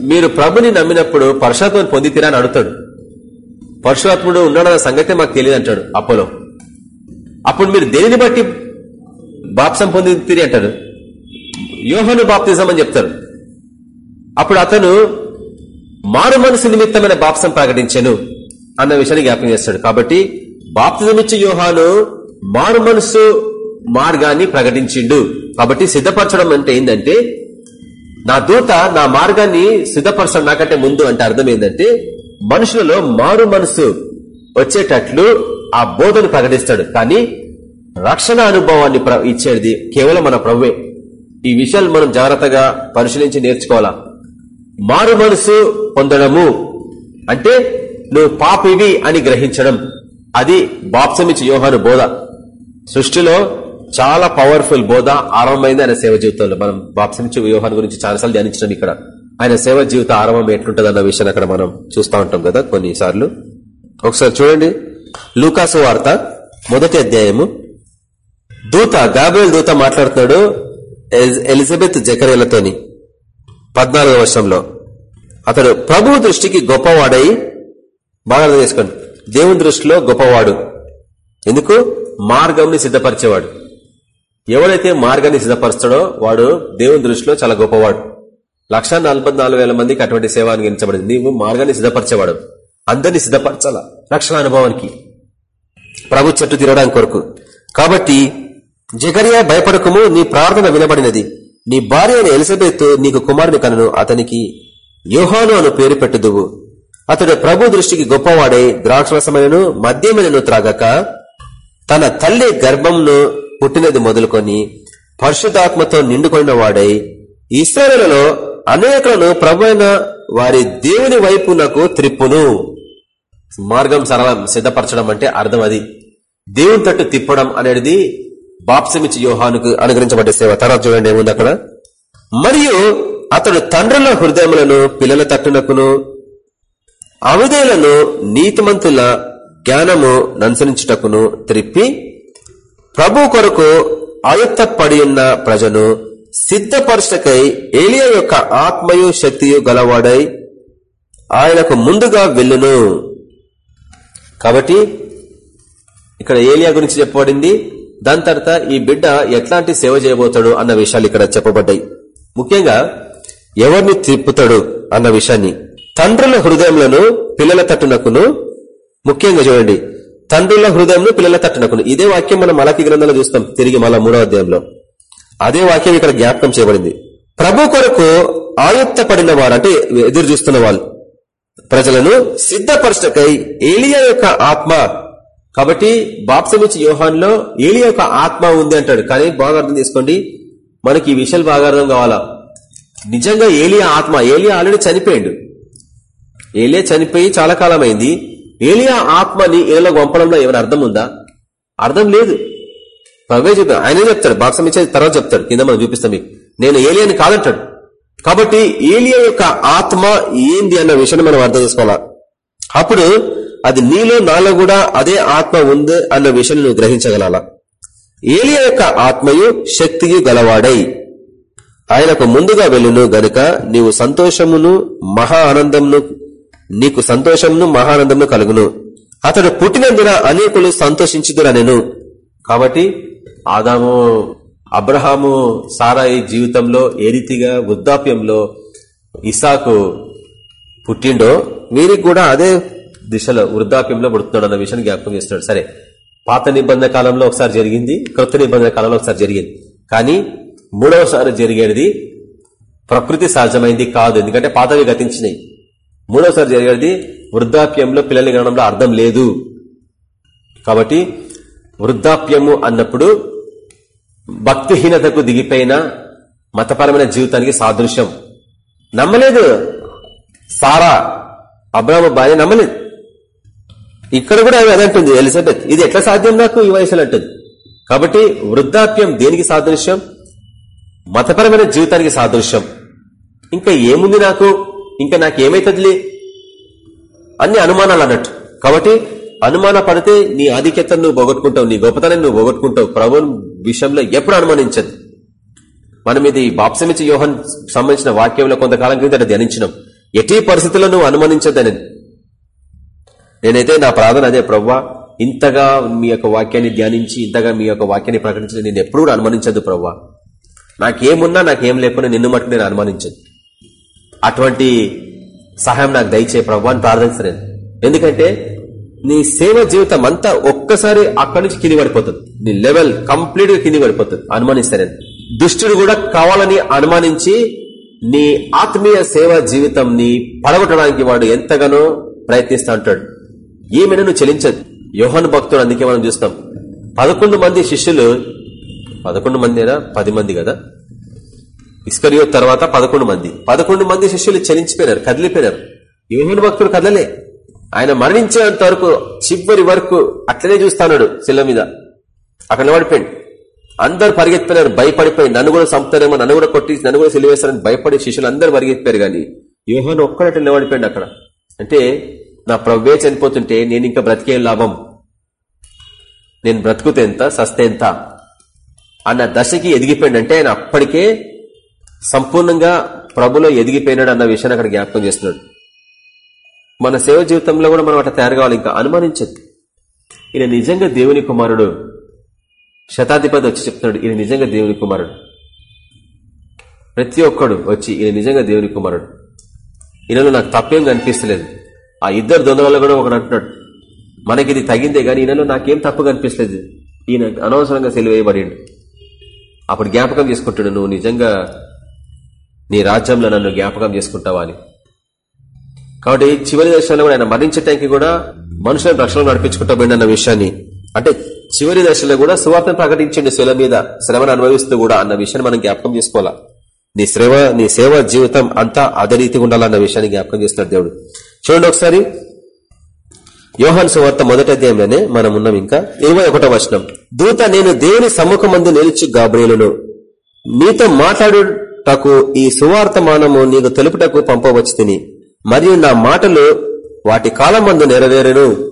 మీరు ప్రభుని నమ్మినప్పుడు పరశురాత్మని పొందితీరా అని అడుగుతాడు. పరశురాత్ముడు ఉన్నాడన్న సంగతే మాకు తెలియదు అంటాడు అపోలో. అప్పుడు మీరు దేనిని బట్టి బాప్సం పొందితీరి అంటాడు యోహను బాప్తిజం అని చెప్తాడు అప్పుడు అతను మారు మనసు నిమిత్తమైన బాప్సం ప్రకటించాను అన్న విషయాన్ని జ్ఞాపకం చేస్తాడు. కాబట్టి బాప్తిజం ఇచ్చే యోహాను మారు మనసు మార్గాన్ని ప్రకటించిండు. కాబట్టి సిద్ధపరచడం అంటే ఏంటంటే నా దూత నా మార్గాన్ని సిద్ధపరచడం నాకంటే ముందు అంటే అర్థం ఏంటంటే మనుషులలో మారు మనసు వచ్చేటట్లు ఆ బోధను ప్రకటిస్తాడు. కానీ రక్షణ అనుభవాన్ని ఇచ్చేది కేవలం మన ప్రవ్వే ఈ విషయాలు మనం జాగ్రత్తగా పరిశీలించి నేర్చుకోవాలా? మారు మనసు పొందడము అంటే నువ్వు పాపివి అని గ్రహించడం. అది బాప్సమిచ్చి యోహాను బోధ. సృష్టిలో చాలా పవర్ఫుల్ బోధ ఆరంభమైంది ఆయన సేవ జీవితంలో. మనం బాప్సమిచ్చి వ్యూహాన్ని గురించి చాలాసార్లు ధ్యానించినాం ఇక్కడ. ఆయన సేవ జీవిత ఆరంభం ఎట్లుంటది అన్న విషయాన్ని అక్కడ మనం చూస్తూ ఉంటాం కదా కొన్నిసార్లు. ఒకసారి చూడండి. లూకాసు వార్త మొదటి అధ్యాయము. దూత గాబ్రియల్ దూత మాట్లాడుతున్నాడు ఎలిజబెత్ జకరేలతోని. పద్నాలుగో వర్షంలో అతడు ప్రభు దృష్టికి గొప్పవాడై బాగా చేసుకోండి. దేవుని దృష్టిలో గొప్పవాడు. ఎందుకు? మార్గంని సిద్ధపరిచేవాడు. ఎవడైతే మార్గాన్ని సిద్ధపరుస్తాడో వాడు దేవుని దృష్టిలో చాలా గొప్పవాడు. లక్ష మందికి అటువంటి సేవ అనుగించబడింది నీవు మార్గాన్ని సిద్ధపరిచేవాడు. అందరినీ సిద్ధపరచాల? రక్షణ అనుభవానికి. ప్రభు చెట్టు తిరగడానికి కొరకు. కాబట్టి జగరియా భయపడకము నీ ప్రార్థన వినబడినది. నీ భార్య అయిన ఎలిజబెత్ నీకు కుమారుని కనను అతనికి యోహాను అను పేరు పెట్టుదువు. అతడు ప్రభు దృష్టికి గొప్పవాడై ద్రాక్షరసమైనను మద్యమైనను త్రాగక తన తల్లి గర్భంను పుట్టినది మొదలుకొని పరిశుద్ధాత్మతో నిండుకొనిన వాడై ఇస్రాయలలో అనేకులను ప్రభు వారి దేవుని వైపునకు త్రిప్పును. మార్గం సరళం సిద్ధపరచడం అంటే అర్థం అది. దేవుని తట్టు తిప్పడం అనేది బాప్సమిచ్చి యోహానుకు అనుగ్రహించబడ్డ సేవ. తర్వాత చూడండి ఏముంది అక్కడ? మరియు అతడు తండ్రుల హృదయములను పిల్లల తట్టునకును అవిధేయులను నీతిమంతుల జ్ఞానము ననుసరించుటకును త్రిప్పి ప్రభు కొరకు ఆయుత్తపడి ఉన్న ప్రజను సిద్ధపరచకై ఏలియా యొక్క ఆత్మయు శక్తియు గలవాడై ఆయనకు ముందుగా వెళ్ళును. కాబట్టి ఇక్కడ ఏలియా గురించి చెప్పబడింది. దాని తర్వాత ఈ బిడ్డ ఎట్లాంటి సేవ చేయబోతాడు అన్న విషయాలు ఇక్కడ చెప్పబడ్డాయి. ముఖ్యంగా ఎవరిని తిప్పుతాడు అన్న విషయాన్ని. తండ్రుల హృదయంలోను పిల్లల తట్టునకును ముఖ్యంగా చూడండి. తండ్రుల హృదయంను పిల్లల తట్టునకును ఇదే వాక్యం మనం మలకి గ్రంథంలో చూస్తాం తిరిగి మళ్ళా మూడో అధ్యాయంలో. అదే వాక్యం ఇక్కడ జ్ఞాపకం చేయబడింది. ప్రభు కొరకు ఆయుక్త పడిన వారు అంటే ఎదురు చూస్తున్న వాళ్ళు ప్రజలను సిద్ధపరచకై ఏలియా యొక్క ఆత్మ కాబట్టి బాప్సమిచ్చి యోహాన్లో ఏలియా యొక్క ఆత్మ ఉంది అంటాడు. కానీ బాగా అర్థం చేసుకోండి మనకి ఈ విషయాలు బాగా అర్థం కావాలా? నిజంగా ఏలియా ఆత్మ ఏలియా ఆల్రెడీ చనిపోయాడు. ఏలియా చనిపోయి చాలా కాలం అయింది ఏలియా ఆత్మని ఏళ్ళ గొంపడంలో ఏమైనా అర్థం ఉందా? అర్థం లేదు. ప్రవే చెప్తాడు ఆయనే చెప్తాడు? బాక్సం ఇచ్చే తర్వాత చెప్తాడు. కింద మనం చూపిస్తాం మీకు. నేను ఏలియాని కాదంటాడు. కాబట్టి ఏలియా యొక్క ఆత్మ ఏంది అన్న విషయాన్ని మనం అర్థం చేసుకోవాలా? అప్పుడు అది నీలో నాలో కూడా అదే ఆత్మ ఉంది అన్న విషయాన్ని నువ్వు గ్రహించగలాలా? ఏలియా యొక్క ఆత్మయు శక్తియు గలవాడై. ఆయనకు ముందుగా వెళ్ళును గనుక నీవు సంతోషమును మహా ఆనందమును నీకు సంతోషమును మహా కలుగును. అతడు పుట్టినందున అనేకులు సంతోషించుదురనెను. కాబట్టి ఆదాము అబ్రహాము సారాయి జీవితంలో ఏ రీతిగా వృద్ధాప్యంలో ఇసాకు పుట్టిండో వీరికి కూడా అదే దిశలో వృద్ధాప్యంలో పుడుతున్నాడు అన్న విషయాన్ని జ్ఞాపకం చేస్తున్నాడు. సరే పాత నిబంధన కాలంలో ఒకసారి జరిగింది క్రొత్త నిబంధన కాలంలో ఒకసారి జరిగింది. కానీ మూడవసారి జరిగేది ప్రకృతి సహజమైంది కాదు. ఎందుకంటే పాతవి గతించినాయి. మూడవసారి జరిగేది. వృద్ధాప్యంలో పిల్లల్ని గణంలో అర్థం లేదు. కాబట్టి వృద్ధాప్యము అన్నప్పుడు భక్తిహీనతకు దిగిపోయిన మతపరమైన జీవితానికి సాదృశ్యం. నమ్మలేదు. సారా అబ్రాహ్మ భార్య నమ్మలేదు. ఇక్కడ కూడా ఆమె అదంటుంది ఎలిజబెత్ ఇది ఎట్లా సాధ్యం నాకు? ఈ వయసులో అంటుంది. కాబట్టి వృద్ధాప్యం దేనికి సాదృశ్యం? మతపరమైన జీవితానికి సాదృశ్యం. ఇంకా ఏముంది నాకు? ఇంకా నాకేమైతుందిలే? అన్ని అనుమానాలు అన్నట్టు కాబట్టి అనుమాన పడితే నీ ఆధిక్యతను నువ్వు పోగొట్టుకుంటావు నీ గొప్పతనాన్ని నువ్వు పోగొట్టుకుంటావు. ప్రభు విషయంలో ఎప్పుడు అనుమానించదు. మనం ఇది బాప్సమిచ్చి యోహన్ సంబంధించిన వాక్యంలో కొంతకాలం క్రిందట ధ్యానించినాం. ఎట్టి పరిస్థితుల్లో నువ్వు అనుమానించదని నేనైతే నా ప్రార్థన అదే ప్రవ్వా ఇంతగా మీ యొక్క వాక్యాన్ని ధ్యానించి ఇంతగా మీ యొక్క వాక్యాన్ని ప్రకటించి నేను ఎప్పుడు అనుమానించదు ప్రవ్వా. నాకేమున్నా నాకేం లేకుండా నిన్ను మట్టు నేను అనుమానించదు అటువంటి సహాయం నాకు దయచే ప్రభు అని ప్రార్థించలేదు ఎందుకంటే నీ సేవ జీవితం అంతా ఒక్కసారి అక్కడి నుంచి కింది పడిపోతుంది. నీ లెవెల్ కంప్లీట్గా కింది పడిపోతుంది. అనుమానిస్తానని దుష్టుడు కూడా కావాలని అనుమానించి నీ ఆత్మీయ సేవ జీవితం ని పడగొట్టడానికి వాడు ఎంతగానో ప్రయత్నిస్తా అంటాడు ఏమైనా నువ్వు చెల్లించదు. యోహన్ భక్తుడు అందుకే మనం చూస్తాం. పదకొండు మంది శిష్యులు పదకొండు మందినా? పది మంది కదా? ఇస్కరియో తర్వాత పదకొండు మంది. పదకొండు మంది శిష్యులు చలించిపోయినారు కదిలిపోయినారు. యోహన్ భక్తుడు కదలలే ఆయన మరణించేంత వరకు చివరి వరకు అట్లనే చూస్తాడు శిల్ల మీద. అక్కడ నిలబడిపోయింది అందరు పరిగెత్తిపోయినారు భయపడిపోయి నన్ను కూడా చంపుతారేమో నన్ను కూడా కొట్టి నన్ను కూడా సిలివేస్తారని భయపడి శిష్యులు అందరు పరిగెత్తిపోయారు కానీ యోహాను ఒక్కడట నిలబడిపోయింది అక్కడ. అంటే నా ప్రవ్వే చనిపోతుంటే నేను ఇంకా బ్రతికే లాభం. నేను బ్రతుకుతే ఎంత సస్తే ఎంత? అన్న దశకి ఎదిగిపోయింది అంటే ఆయన అప్పటికే సంపూర్ణంగా ప్రభులో ఎదిగిపోయినాడు అన్న విషయాన్ని అక్కడ జ్ఞాపకం చేస్తున్నాడు. మన సేవ జీవితంలో కూడా మనం అట్లా తయారు కావాలి ఇంకా అనుమానించద్దు. ఈయన నిజంగా దేవుని కుమారుడు. శతాధిపతి వచ్చి చెప్తున్నాడు ఈయన నిజంగా దేవుని కుమారుడు. ప్రతి ఒక్కడు వచ్చి ఈయన నిజంగా దేవుని కుమారుడు. ఈయనలో నాకు తప్పేం కనిపిస్తలేదు. ఆ ఇద్దరు దొంగలలో కూడా ఒకడు అంటున్నాడు మనకి ఇది తగిందే గాని ఈయనలో నాకేం తప్పు కనిపిస్తలేదు. ఈయన అనవసరంగా సెలివేయబడి అప్పుడు జ్ఞాపకం చేసుకుంటాడు నువ్వు నిజంగా నీ రాజ్యంలో నన్ను జ్ఞాపకం చేసుకుంటావా అని. కాబట్టి చివరి దశలో కూడా ఆయన మరణించటానికి కూడా మనుషులను రక్షణ నడిపించుకుంటా అన్న విషయాన్ని. అంటే చివరి దశలో కూడా సువార్తను ప్రకటించండి శిల మీద శ్రమను అనుభవిస్తూ కూడా అన్న విషయాన్ని మనం జ్ఞాపకం చేసుకోవాలా? నీ శ్రమ నీ సేవ జీవితం అంతా అదే రీతిగా ఉండాలన్న విషయాన్ని జ్ఞాపకం చేస్తున్నాడు దేవుడు. చూడండి ఒకసారి. యోహాన్ సువార్త మొదటి అధ్యాయంలోనే మనం ఉన్నాం ఇంకా. ఇరవై ఒకటో వచనం. దూత నేను దేవుని సమ్ముఖమందు నిలిచి మీతో నీతో మాట్లాడుటకు ఈ సువార్తమానము నీకు తెలుపుటకు పంపవచ్చు తిని మరియు నా మాటలు వాటి కాలం మందు నెరవేరును.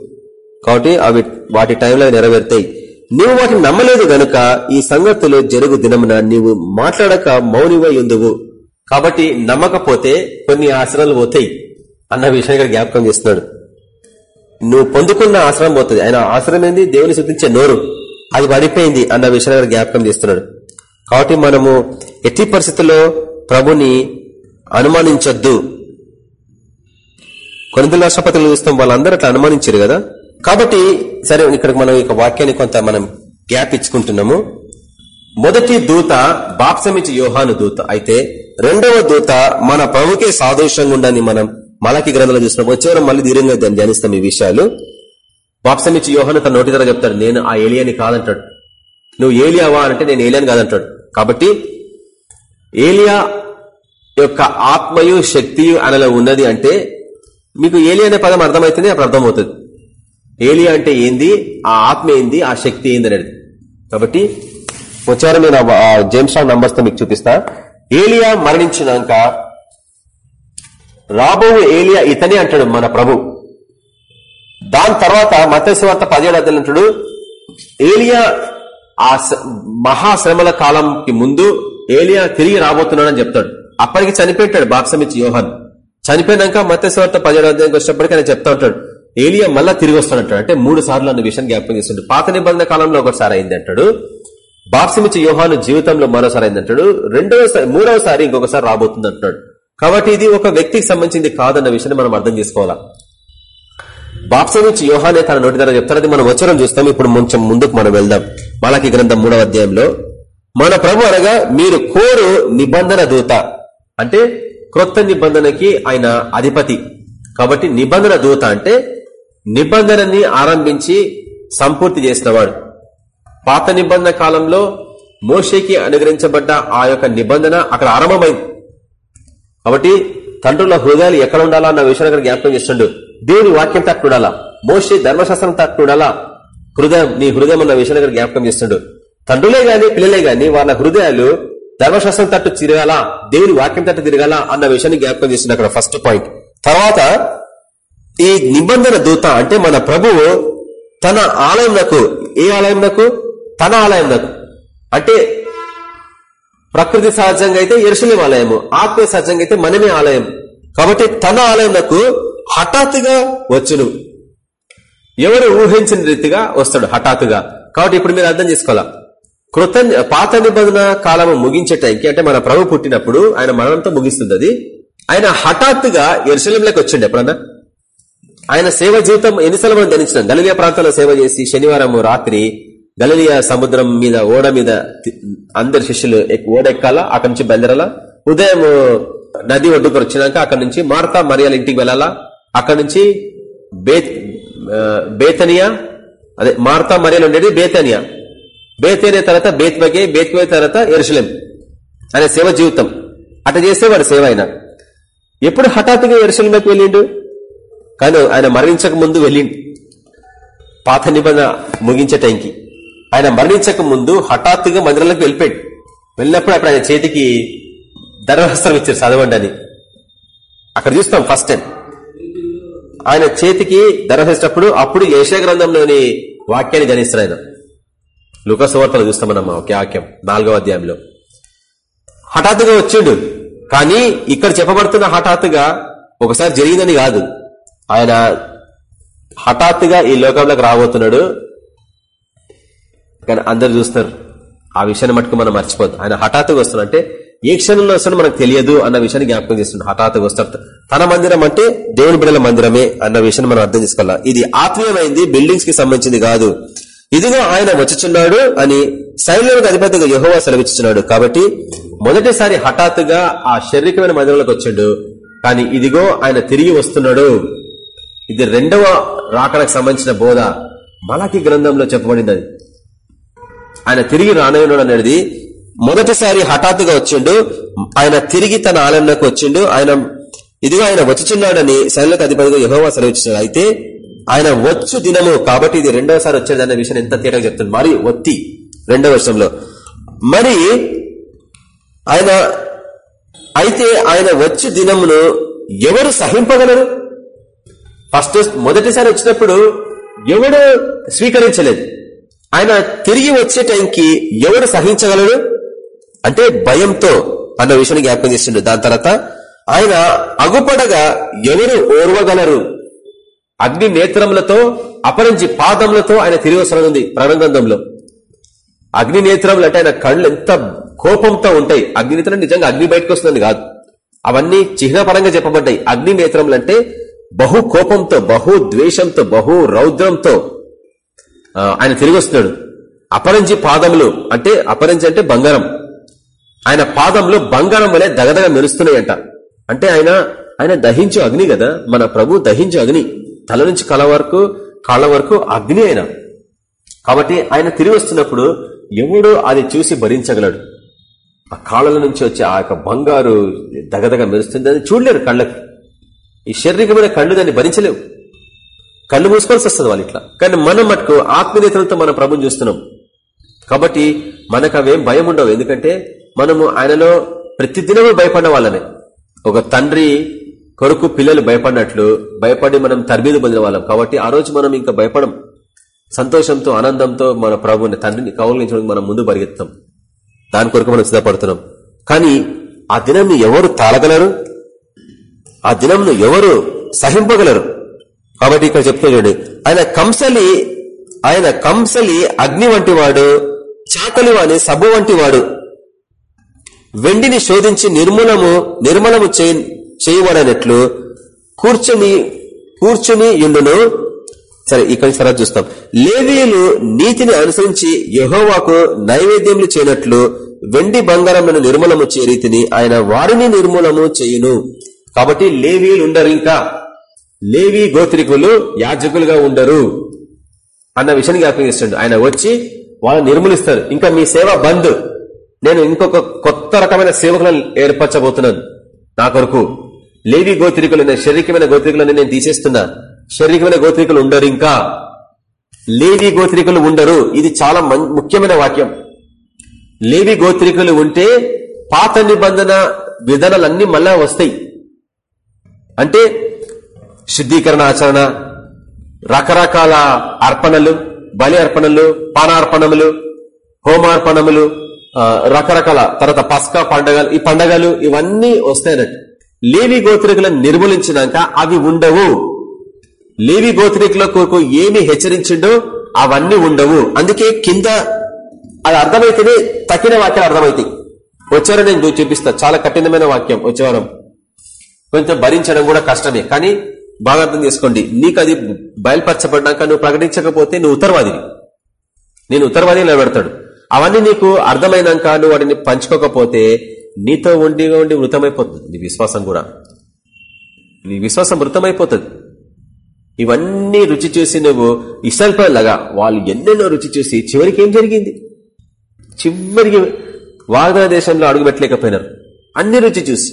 కాబట్టి అవి వాటి టైంలో నెరవేరుతాయి. నీవు వాటిని నమ్మలేదు గనుక ఈ సంగతులు జరుగు దినమున నీవు మాట్లాడక మౌనివై ఉందువు. కాబట్టి నమ్మకపోతే కొన్ని ఆశ్రమాలు పోతాయి. అన్న విషయం ఇక్కడ జ్ఞాపకం చేస్తున్నాడు. నువ్వు పొందుకున్న ఆశ్రమం పోతుంది. ఆయన ఆశ్రమం ఏంది దేవుని శుద్ధించే నోరు. అది పడిపోయింది అన్న విషయాన్ని జ్ఞాపకం చేస్తున్నాడు. కాబట్టి మనము ఎట్టి పరిస్థితుల్లో ప్రభుని అనుమానించొద్దు. కొనిది రాష్ట్రపతులు చూస్తాం వాళ్ళందరూ అట్లా అనుమానించారు కదా. కాబట్టి సరే ఇక్కడ మనం ఇక వాక్యాన్ని కొంత మనం గ్యాప్ ఇచ్చుకుంటున్నాము. మొదటి దూత బాప్సమిచ్చి యోహాను దూత. అయితే రెండవ దూత మన ప్రభుకే సాదృశ్యంగా ఉండని మనం మలకి గ్రంథంలో చూసినాం వచ్చేవారు మళ్ళీ దీర్ఘంగా ధ్యానిస్తాం ఈ విషయాలు. బాప్సమిచ్చి యోహాను తన నోటి ద్వారా చెప్తాడు నేను ఆ ఏలియాని కాదంటాడు. నువ్వు ఏలియావా? అంటే నేను ఏలియాని కాదంటాడు. కాబట్టి ఏలియా యొక్క ఆత్మయు శక్తియు అనలో ఉన్నది అంటే మీకు ఏలియా అనే పదం అర్థమైతేనే అప్పుడు అర్థమవుతుంది. ఏలియా అంటే ఏంది? ఆ ఆత్మ ఏంది? ఆ శక్తి ఏంది అనేది. కాబట్టి వచ్చారు నేను జేమ్స్ రాంగ్ నంబర్స్తో మీకు చూపిస్తా. ఏలియా మరణించినాక రాబో ఏలియా ఇతనే అంటాడు మన ప్రభు. దాని తర్వాత మత్స్యవార్త పదిహేడు అద్దెలు అంటాడు ఏలియా ఆ మహాశ్రమల కాలంకి ముందు ఏలియా తిరిగి రాబోతున్నాడని చెప్తాడు. అప్పటికి చనిపెట్టాడు బాప్సమిచ్చి యోహన్. చనిపోయినాక మత్స్యవార్త పదిహేడు అధ్యాయంకి వచ్చినప్పటికీ ఆయన చెప్తా ఉంటాడు. ఏలియా మళ్ళా తిరిగి వస్తాడంటాడు. అంటే మూడు సార్లు అన్న విషయం జ్ఞాపకం చేస్తుంటాడు పాత నిబంధన కాలంలో ఒకసారి అయింది అంటాడు. బాప్సమిచ్చి యోహాను జీవితంలో మరోసారి అయింది అంటాడు. రెండవసారి మూడవసారి ఇంకొకసారి రాబోతుంది అంటున్నాడు కాబట్టి ఇది ఒక వ్యక్తికి సంబంధించింది కాదన్న విషయాన్ని మనం అర్థం చేసుకోవాలా? బాప్సమిచ్చి యోహానే తన నోటి ద్వారా చెప్తారది మనం వచ్చరం చూస్తాం. ఇప్పుడు కొంచెం ముందుకు మనం వెళ్దాం. మాలకి గ్రంథం మూడవ అధ్యాయంలో మన ప్రభు అనగా మీరు కోరు నిబంధన దూత. అంటే క్రొత్త నిబంధనకి ఆయన అధిపతి. కాబట్టి నిబంధన దూత అంటే నిబంధనని ఆరంభించి సంపూర్తి చేసినవాడు. పాత నిబంధన కాలంలో మోషేకి అనుగ్రహించబడ్డ ఆ యొక్క నిబంధన అక్కడ ఆరంభమైంది. కాబట్టి తండ్రుల హృదయాలు ఎక్కడ ఉండాలా అన్న విషయాన్ని అక్కడ జ్ఞాపకం చేస్తుండడు దేవుని వాక్యం తట్టు ఉండాలా మోషే ధర్మశాస్త్రం తట్టుడాలా హృదయం నీ హృదయం ఉన్న విషయాన్ని అక్కడ జ్ఞాపకం చేస్తుండు. తండ్రులే గాని పిల్లలే గాని వాళ్ళ హృదయాలు ధర్మశాస్త్రం తట్టు తిరగాల? దేవుని వాక్యం తట్టు తిరగాల అన్న విషయాన్ని జ్ఞాపకం చేస్తుంది అక్కడ ఫస్ట్ పాయింట్. తర్వాత ఈ నిబంధన దూత అంటే మన ప్రభువు తన ఆలయంకు ఏ ఆలయంకు తన ఆలయంకు అంటే ప్రకృతి సహజంగా అయితే ఎరుసలేం ఆలయము ఆత్మీయ సహజంగా అయితే మనమే ఆలయం. కాబట్టి తన ఆలయంకు హఠాత్తుగా వచ్చును. ఎవరు ఊహించిన రీతిగా వస్తాడు హఠాత్తుగా. కాబట్టి ఇప్పుడు మీరు అర్థం చేసుకోవాలా? కృత పాత నిబంధన కాలము ముగించే టైంకి అంటే మన ప్రభు పుట్టినప్పుడు ఆయన మరణంతో ముగిస్తుంది అది. ఆయన హఠాత్తుగా ఎరుసలంలోకి వచ్చిండు ఎప్పుడన్నా? ఆయన సేవ జీవితం ఎన్నిసార్లు మనం ధరించినాం గలిలియా ప్రాంతంలో సేవ చేసి శనివారం రాత్రి గలిలియా సముద్రం మీద ఓడ మీద అందరి శిష్యులు ఓడ ఎక్కాలా? అక్కడి నుంచి బయలుదేరాలా? ఉదయం నది ఒడ్డుకు వచ్చినాక అక్కడి నుంచి మార్తా మరియాల ఇంటికి వెళ్ళాలా? అక్కడి నుంచి బేతనియా అదే మార్తా మరియలు ఉండేది బేతనియా. బేతేనే తర్వాత బేత్వగే బేత్బే తర్వాత ఎరుసలేం ఆయన సేవ జీవితం. అట చేసేవాడు సేవ ఆయన. ఎప్పుడు హఠాత్తుగా ఎరుసలేంకి వెళ్ళిండు? కానీ ఆయన మరణించక ముందు వెళ్ళిండు. పాత నిబంధన ముగించే టైంకి. ఆయన మరణించక ముందు హఠాత్తుగా మందిరంలోకి వెళ్ళిపోయాడు. వెళ్ళినప్పుడు అప్పుడు ఆయన చేతికి ధర్మహస్త్రం ఇచ్చారు చదవండి అని. అక్కడ చూస్తాం ఫస్ట్ టైం. ఆయన చేతికి ధర్మహస్తప్పుడు అప్పుడు యశ గ్రంథంలోని వాక్యాన్ని జనిస్తారు ఆయన. లుకసువార్తలు చూస్తాం మనం వాక్యం నాలుగవ అధ్యాయంలో. హఠాత్తుగా వచ్చిండు. కానీ ఇక్కడ చెప్పబడుతున్న హఠాత్తుగా ఒకసారి జరిగిందని కాదు. ఆయన హఠాత్తుగా ఈ లోకంలోకి రాబోతున్నాడు. కానీ అందరు చూస్తారు ఆ విషయాన్ని మటుకు మనం మర్చిపోద్దు. ఆయన హఠాత్తుగా వస్తున్నాడు. అంటే ఏ క్షణంలో వస్తాడో మనకు తెలియదు అన్న విషయాన్ని జ్ఞాపకం చేస్తున్నాడు హఠాత్తుగా వస్తాడు. తన మందిరం అంటే దేవుని బిడ్డల మందిరమే అన్న విషయాన్ని మనం అర్థం చేసుకోవాలా? ఇది ఆత్మీయమైంది బిల్డింగ్స్కి సంబంధించింది కాదు. ఇదిగో ఆయన వచ్చుచున్నాడు అని సైన్యానికి అధిపతిగా యహోవా సెలవిచ్చుచున్నాడు. కాబట్టి మొదటిసారి హఠాత్తుగా ఆ శారీరకమైన మందిరంలోకి వచ్చాడు. కానీ ఇదిగో ఆయన తిరిగి వస్తున్నాడు. ఇది రెండవ రాకడకు సంబంధించిన బోధ. మలాకి గ్రంథంలో చెప్పబడింది ఆయన తిరిగి రానయ్యున్నాడు అనేది మొదటిసారి హఠాత్తుగా వచ్చిండు. ఆయన తిరిగి తన ఆలయంలోకి వచ్చిండు. ఆయన ఇదిగో ఆయన వచ్చుచున్నాడని సైన్యకు అధిపతిగా యహోవా సెలవిచ్చాడు. అయితే ఆయన వచ్చు దినము కాబట్టి ఇది రెండవసారి వచ్చేది అనే విషయం ఎంత తీయడం చెప్తుంది. మరి ఒత్తి రెండవ వర్షంలో. మరి ఆయన అయితే ఆయన వచ్చు దినమును ఎవరు సహింపగలరు? ఫస్ట్ మొదటిసారి వచ్చినప్పుడు ఎవడు స్వీకరించలేదు. ఆయన తిరిగి వచ్చే టైంకి ఎవడు సహించగలడు అంటే భయంతో అన్న విషయాన్ని జ్ఞాపకం చేసిండు దాని తర్వాత ఆయన అగుపడగా ఎవరు ఓర్వగలరు. అగ్ని నేత్రములతో అపరించి పాదములతో ఆయన తిరిగి వస్తుంది ప్రాణగంధంలో అగ్ని నేత్రములు అంటే ఆయన కళ్ళు ఎంత కోపంతో ఉంటాయి. అగ్ని నేత్రం నిజంగా అగ్ని బయటకు వస్తుంది కాదు. అవన్నీ చిహ్నపరంగా చెప్పబడ్డాయి. అగ్ని నేత్రములు అంటే బహు కోపంతో బహు ద్వేషంతో బహు రౌద్రంతో ఆయన తిరిగి వస్తున్నాడు. అపరంజి పాదములు అంటే అపరంజి అంటే బంగారం. ఆయన పాదంలో బంగారం వలె దగదగ మెరుస్తున్నాయంట. అంటే ఆయన ఆయన దహించు అగ్ని కదా మన ప్రభు దహించు అగ్ని. తల నుంచి కళ వరకు కాళ్ళ వరకు అగ్ని ఆయన. కాబట్టి ఆయన తిరిగి వస్తున్నప్పుడు ఎవడు అది చూసి భరించగలడు. ఆ కాళ్ళల నుంచి వచ్చే ఆ యొక్క బంగారు దగదగ మెరుస్తుంది అది చూడలేరు కళ్ళకి. ఈ శారీరకమైన కళ్ళు దాన్ని భరించలేవు. కళ్ళు మూసుకోవాల్సి వస్తుంది వాళ్ళు ఇట్లా. కానీ మనం మటుకు ఆత్మీయతలతో మన ప్రభుని చూస్తున్నాం. కాబట్టి మనకు అవేం భయం ఉండవు. ఎందుకంటే మనము ఆయనలో ప్రతిదినమే భయపడిన వాళ్ళమే. ఒక తండ్రి కొరకు పిల్లలు భయపడినట్లు భయపడి మనం తర్బీదు పొందిన వాళ్ళం. కాబట్టి ఆ రోజు మనం ఇంకా భయపడం సంతోషంతో ఆనందంతో మన ప్రభుని తండ్రిని కౌలించడానికి మనం ముందు పరిగెత్తాం దాని కొరకు మనం సిద్ధపడుతున్నాం. కానీ ఆ దినంను ఎవరు తాళగలరు? ఆ దినంను ఎవరు సహింపగలరు? కాబట్టి ఇక్కడ చెప్తున్నాడు ఆయన కంసలి ఆయన కంసలి అగ్ని వంటి వాడు చాకలి వాని సబ్బు వంటి వాడు. వెండిని శోధించి నిర్మూలము నిర్మలము చేయబడనట్లు కూర్చుని కూర్చుని ఇందును సరే ఇక్కడ సరే చూస్తాం. లేవీయులు నీతిని అనుసరించి యహోవాకు నైవేద్యములు చేయనట్లు వెండి బంగారములను నిర్మూలము చే రీతిని ఆయన వారిని నిర్మూలము చేయును. కాబట్టి లేవీలు ఉండరు ఇంకా. లేవీ గోత్రికులు యాజకులుగా ఉండరు అన్న విషయాన్ని జ్ఞాపకం ఆయన వచ్చి వాళ్ళని నిర్మూలిస్తారు. ఇంకా మీ సేవ బంద్. నేను ఇంకొక కొత్త రకమైన సేవకులను ఏర్పరచబోతున్నాను. నా కొరకు లేవి గోత్రికులు శారీరకమైన గోత్రికులని నేను తీసేస్తున్నా శారీరకమైన గోత్రికులు ఉండరు ఇంకా. లేవి గోత్రికులు ఉండరు. ఇది చాలా ముఖ్యమైన వాక్యం. లేవి గోత్రికులు ఉంటే పాత నిబంధన విధానాలన్నీ మళ్ళా వస్తాయి. అంటే శుద్ధీకరణ ఆచరణ రకరకాల అర్పణలు బలి అర్పణలు పానార్పణములు హోమార్పణములు రకరకాల తర్వాత పస్కా పండగలు ఈ పండగలు ఇవన్నీ వస్తాయన్నట్టు లేవి గోత్రికులను నిర్మూలించినాక అవి ఉండవు. లేవి గోత్రికుల కొరకు ఏమి హెచ్చరించిండో అవన్నీ ఉండవు. అందుకే కింద అది అర్థమైతేనే తక్కిన వాక్యాలు అర్థమైతాయి. వచ్చారని నేను చూపిస్తా. చాలా కఠినమైన వాక్యం వచ్చేవారం. కొంచెం భరించడం కూడా కష్టమే. కానీ బాగా అర్థం చేసుకోండి. నీకు అది బయలుపరచబడ్డాక నువ్వు ప్రకటించకపోతే నువ్వు ఉత్తరవాదివి. నేను ఉత్తరవాది నిలబెడతాడు. అవన్నీ నీకు అర్థమైనాక నువ్వు వాటిని పంచుకోకపోతే నీతో ఉండి ఉండి మృతమైపోతుంది. నీ విశ్వాసం కూడా. నీ విశ్వాసం మృతమైపోతుంది. ఇవన్నీ రుచి చూసి నువ్వు ఇష్టపడలాగా వాళ్ళు ఎన్నెన్నో రుచి చూసి చివరికి ఏం జరిగింది? చివరికి వాగ్దాన దేశంలో అడుగుపెట్టలేకపోయినారు అన్ని రుచి చూసి.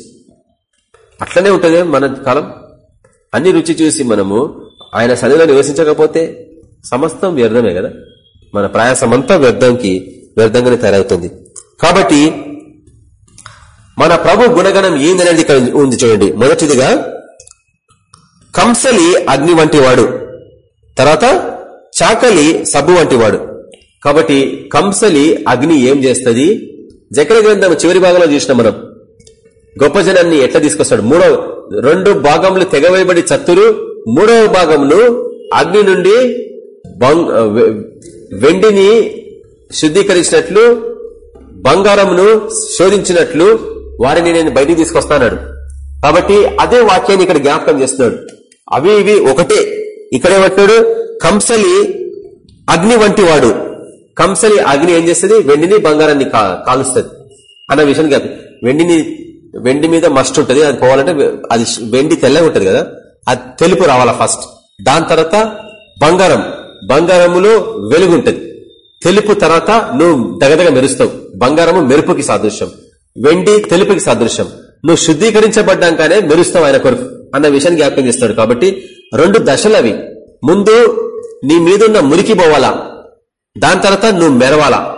అట్లనే ఉంటుంది మన కాలం. అన్ని రుచి చూసి మనము ఆయన సన్నిధిలో నివసించకపోతే సమస్తం వ్యర్థమే కదా? మన ప్రయాసమంతా వ్యర్థంకి వ్యర్థంగానే తయారవుతుంది. కాబట్టి మన ప్రభు గుణగణం ఏందనేది ఇక్కడ ఉంది చూడండి. మొదటిదిగా కంసలి అగ్ని వంటి వాడు. తర్వాత చాకలి సబ్బు వంటి వాడు. కాబట్టి కంసలి అగ్ని ఏం చేస్తుంది? జకర గ్రంథం చివరి భాగంలో చూసిన మనం. గొప్ప జనాన్ని ఎట్లా తీసుకొస్తాడు? మూడవ రెండు భాగంలో తెగవేయబడి చత్తురు. మూడవ భాగంను అగ్ని నుండి వెండిని శుద్ధీకరించినట్లు బంగారమును శోధించినట్లు వారిని నేను బయటికి తీసుకొస్తాడు కాబట్టి అదే వాక్యాన్ని ఇక్కడ జ్ఞాపకం చేస్తున్నాడు. అవి ఇవి ఒకటే. ఇక్కడేమంటున్నాడు కంసలి అగ్ని వంటి వాడు. కంసలి అగ్ని ఏం చేస్తుంది? వెండిని బంగారాన్ని కాలుస్తుంది. అన్న విషయం కాదు వెండిని వెండి మీద మస్ట్ ఉంటుంది. అది పోవాలంటే అది వెండి తెల్లగా ఉంటుంది కదా? అది తెలుపు రావాలా ఫస్ట్. దాని తర్వాత బంగారం. బంగారములో వెలుగుంటది తెలుపు తర్వాత నువ్వు దగదగ మెరుస్తావు. బంగారము మెరుపుకి సాదృశ్యం. వెండి తెలుపుకి సాదృశ్యం. నువ్వు శుద్ధీకరించబడ్డాకనే మెరుస్తావు ఆయన కొరకు అన్న విషయాన్ని జ్ఞాపకం చేస్తాడు. కాబట్టి రెండు దశలు అవి ముందు నీ మీదున్న మురికి పోవాలా? దాని తర్వాత నువ్వు మెరవాలా?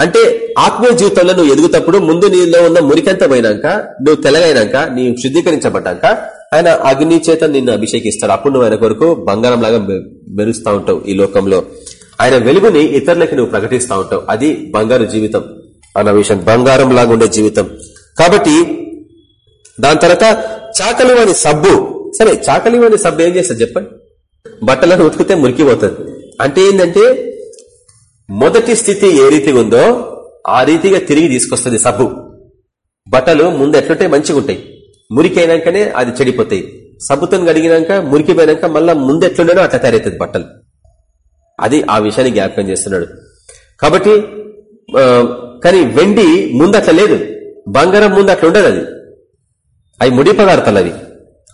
అంటే ఆత్మీయ జీవితంలో నువ్వు ఎదుగుతప్పుడు ముందు నీలో ఉన్న మురికంత పోయినాక నువ్వు తెలగైనాక నీ శుద్ధీకరించబడ్డాక ఆయన అగ్ని చేత నిన్ను అభిషేకిస్తాడు. అప్పుడు నువ్వు ఆయన కొరకు బంగారం లాగా మెరుస్తూ ఉంటావు ఈ లోకంలో. ఆయన వెలుగుని ఇతరులకి నువ్వు ప్రకటిస్తా ఉంటావు. అది బంగారు జీవితం అన్న విషయం. బంగారం లాగా ఉండే జీవితం. కాబట్టి దాని తర్వాత చాకలివాని సబ్బు. సరే చాకలివాని సబ్బు ఏం చేస్తుంది చెప్పండి? బట్టలను ఉతికితే మురికిపోతుంది అంటే ఏంటంటే మొదటి స్థితి ఏ రీతిగా ఉందో ఆ రీతిగా తిరిగి తీసుకొస్తుంది సబ్బు. బట్టలు ముందు ఎట్లుంటే మంచిగా ఉంటాయి. మురికి అయినాకనే అది చెడిపోతాయి. సబ్బుతో గడిగినాక మురికి పోయినాక ముందు ఎట్లుండేనో అట్లా తయారవుతుంది బట్టలు. అది ఆ విషయాన్ని జ్ఞాపకం చేస్తున్నాడు. కాబట్టి కానీ వెండి ముందు అట్లా లేదు. బంగారం ముందు అట్లా ఉండదు అది. అవి ముడి పదార్థాలు అవి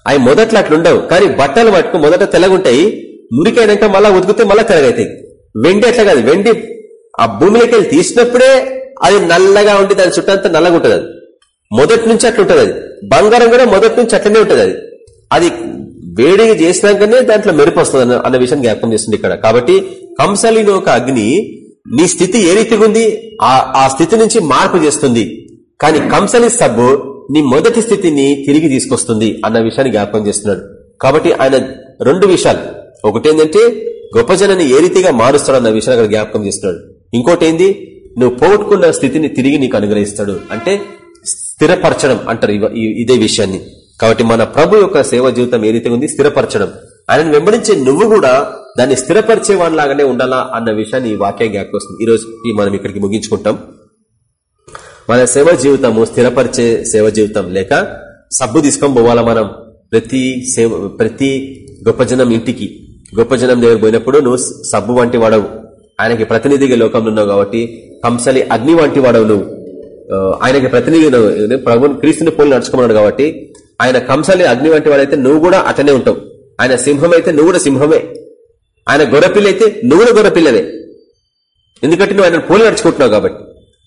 అవి మొదట్లో అట్లుండవు కానీ బట్టలు మటుకు మొదట తెల్లగుంటాయి. మురికైనాక మళ్ళా ఉతికితే మళ్ళా తెలగైతాయి వెండి అట్లా కాదు. వెండి ఆ భూమిలోకి వెళ్ళి తీసినప్పుడే అది నల్లగా ఉండి దాని చుట్టంతా నల్లగా ఉంటుంది అది. మొదటి నుంచి అట్లా ఉంటుంది అది. బంగారం కూడా మొదటి నుంచి అట్లనే ఉంటుంది అది. అది వేడిగా చేసినాకనే దాంట్లో మెరుపు వస్తుంది అన్న విషయం జ్ఞాపకం చేస్తుంది ఇక్కడ. కాబట్టి కంసలిని ఒక అగ్ని నీ స్థితి ఏ రీతిగా ఉంది? ఆ స్థితి నుంచి మార్పు చేస్తుంది. కానీ కంసలి సబ్బు నీ మొదటి స్థితిని తిరిగి తీసుకొస్తుంది అన్న విషయాన్ని జ్ఞాపకం చేస్తున్నాడు. కాబట్టి ఆయన రెండు విషయాలు. ఒకటి ఏంటంటే గొప్ప జనాన్ని ఏ రీతిగా మారుస్తాడు అన్న విషయాన్ని అక్కడ జ్ఞాపకం చేస్తున్నాడు. ఇంకోటి ఏంది నువ్వు పోగొట్టుకున్న స్థితిని తిరిగి నీకు అనుగ్రహిస్తాడు. అంటే స్థిరపరచడం అంటారు ఇదే విషయాన్ని. కాబట్టి మన ప్రభు యొక్క సేవ జీవితం ఏ రీతిగా ఉంది? స్థిరపరచడం. ఆయనను వెంబడించే నువ్వు కూడా దాన్ని స్థిరపరిచే లాగానే ఉండాలా అన్న విషయాన్ని ఈ వాక్యం జ్ఞాపకొస్తుంది ఈ రోజు మనం ఇక్కడికి ముగించుకుంటాం. మన సేవ జీవితము స్థిరపరిచే సేవ జీవితం లేక సబ్బు తీసుకొని పోవాలా మనం? ప్రతి సేవ ప్రతి గొప్ప జనం ఇంటికి. గొప్ప జనం దగ్గర పోయినప్పుడు నువ్వు సబ్బు వంటి వాడవు. ఆయనకి ప్రతినిధిగా లోకంలో ఉన్నావు కాబట్టి కంసలి అగ్ని వంటి వాడవు నువ్వు. ఆయనకి ప్రతినిధి ప్రభు క్రీస్తుని పోలి నడుచుకున్నాడు కాబట్టి ఆయన కంసలే అగ్ని వంటి వాడైతే నువ్వు కూడా అతనే ఉంటావు. ఆయన సింహం అయితే నువ్వు కూడా సింహమే. ఆయన గొర్రెపిల్ల అయితే నువ్వు కూడా గొర్రెపిల్లవే. ఎందుకంటే నువ్వు ఆయన పోలి నడుచుకుంటున్నావు కాబట్టి.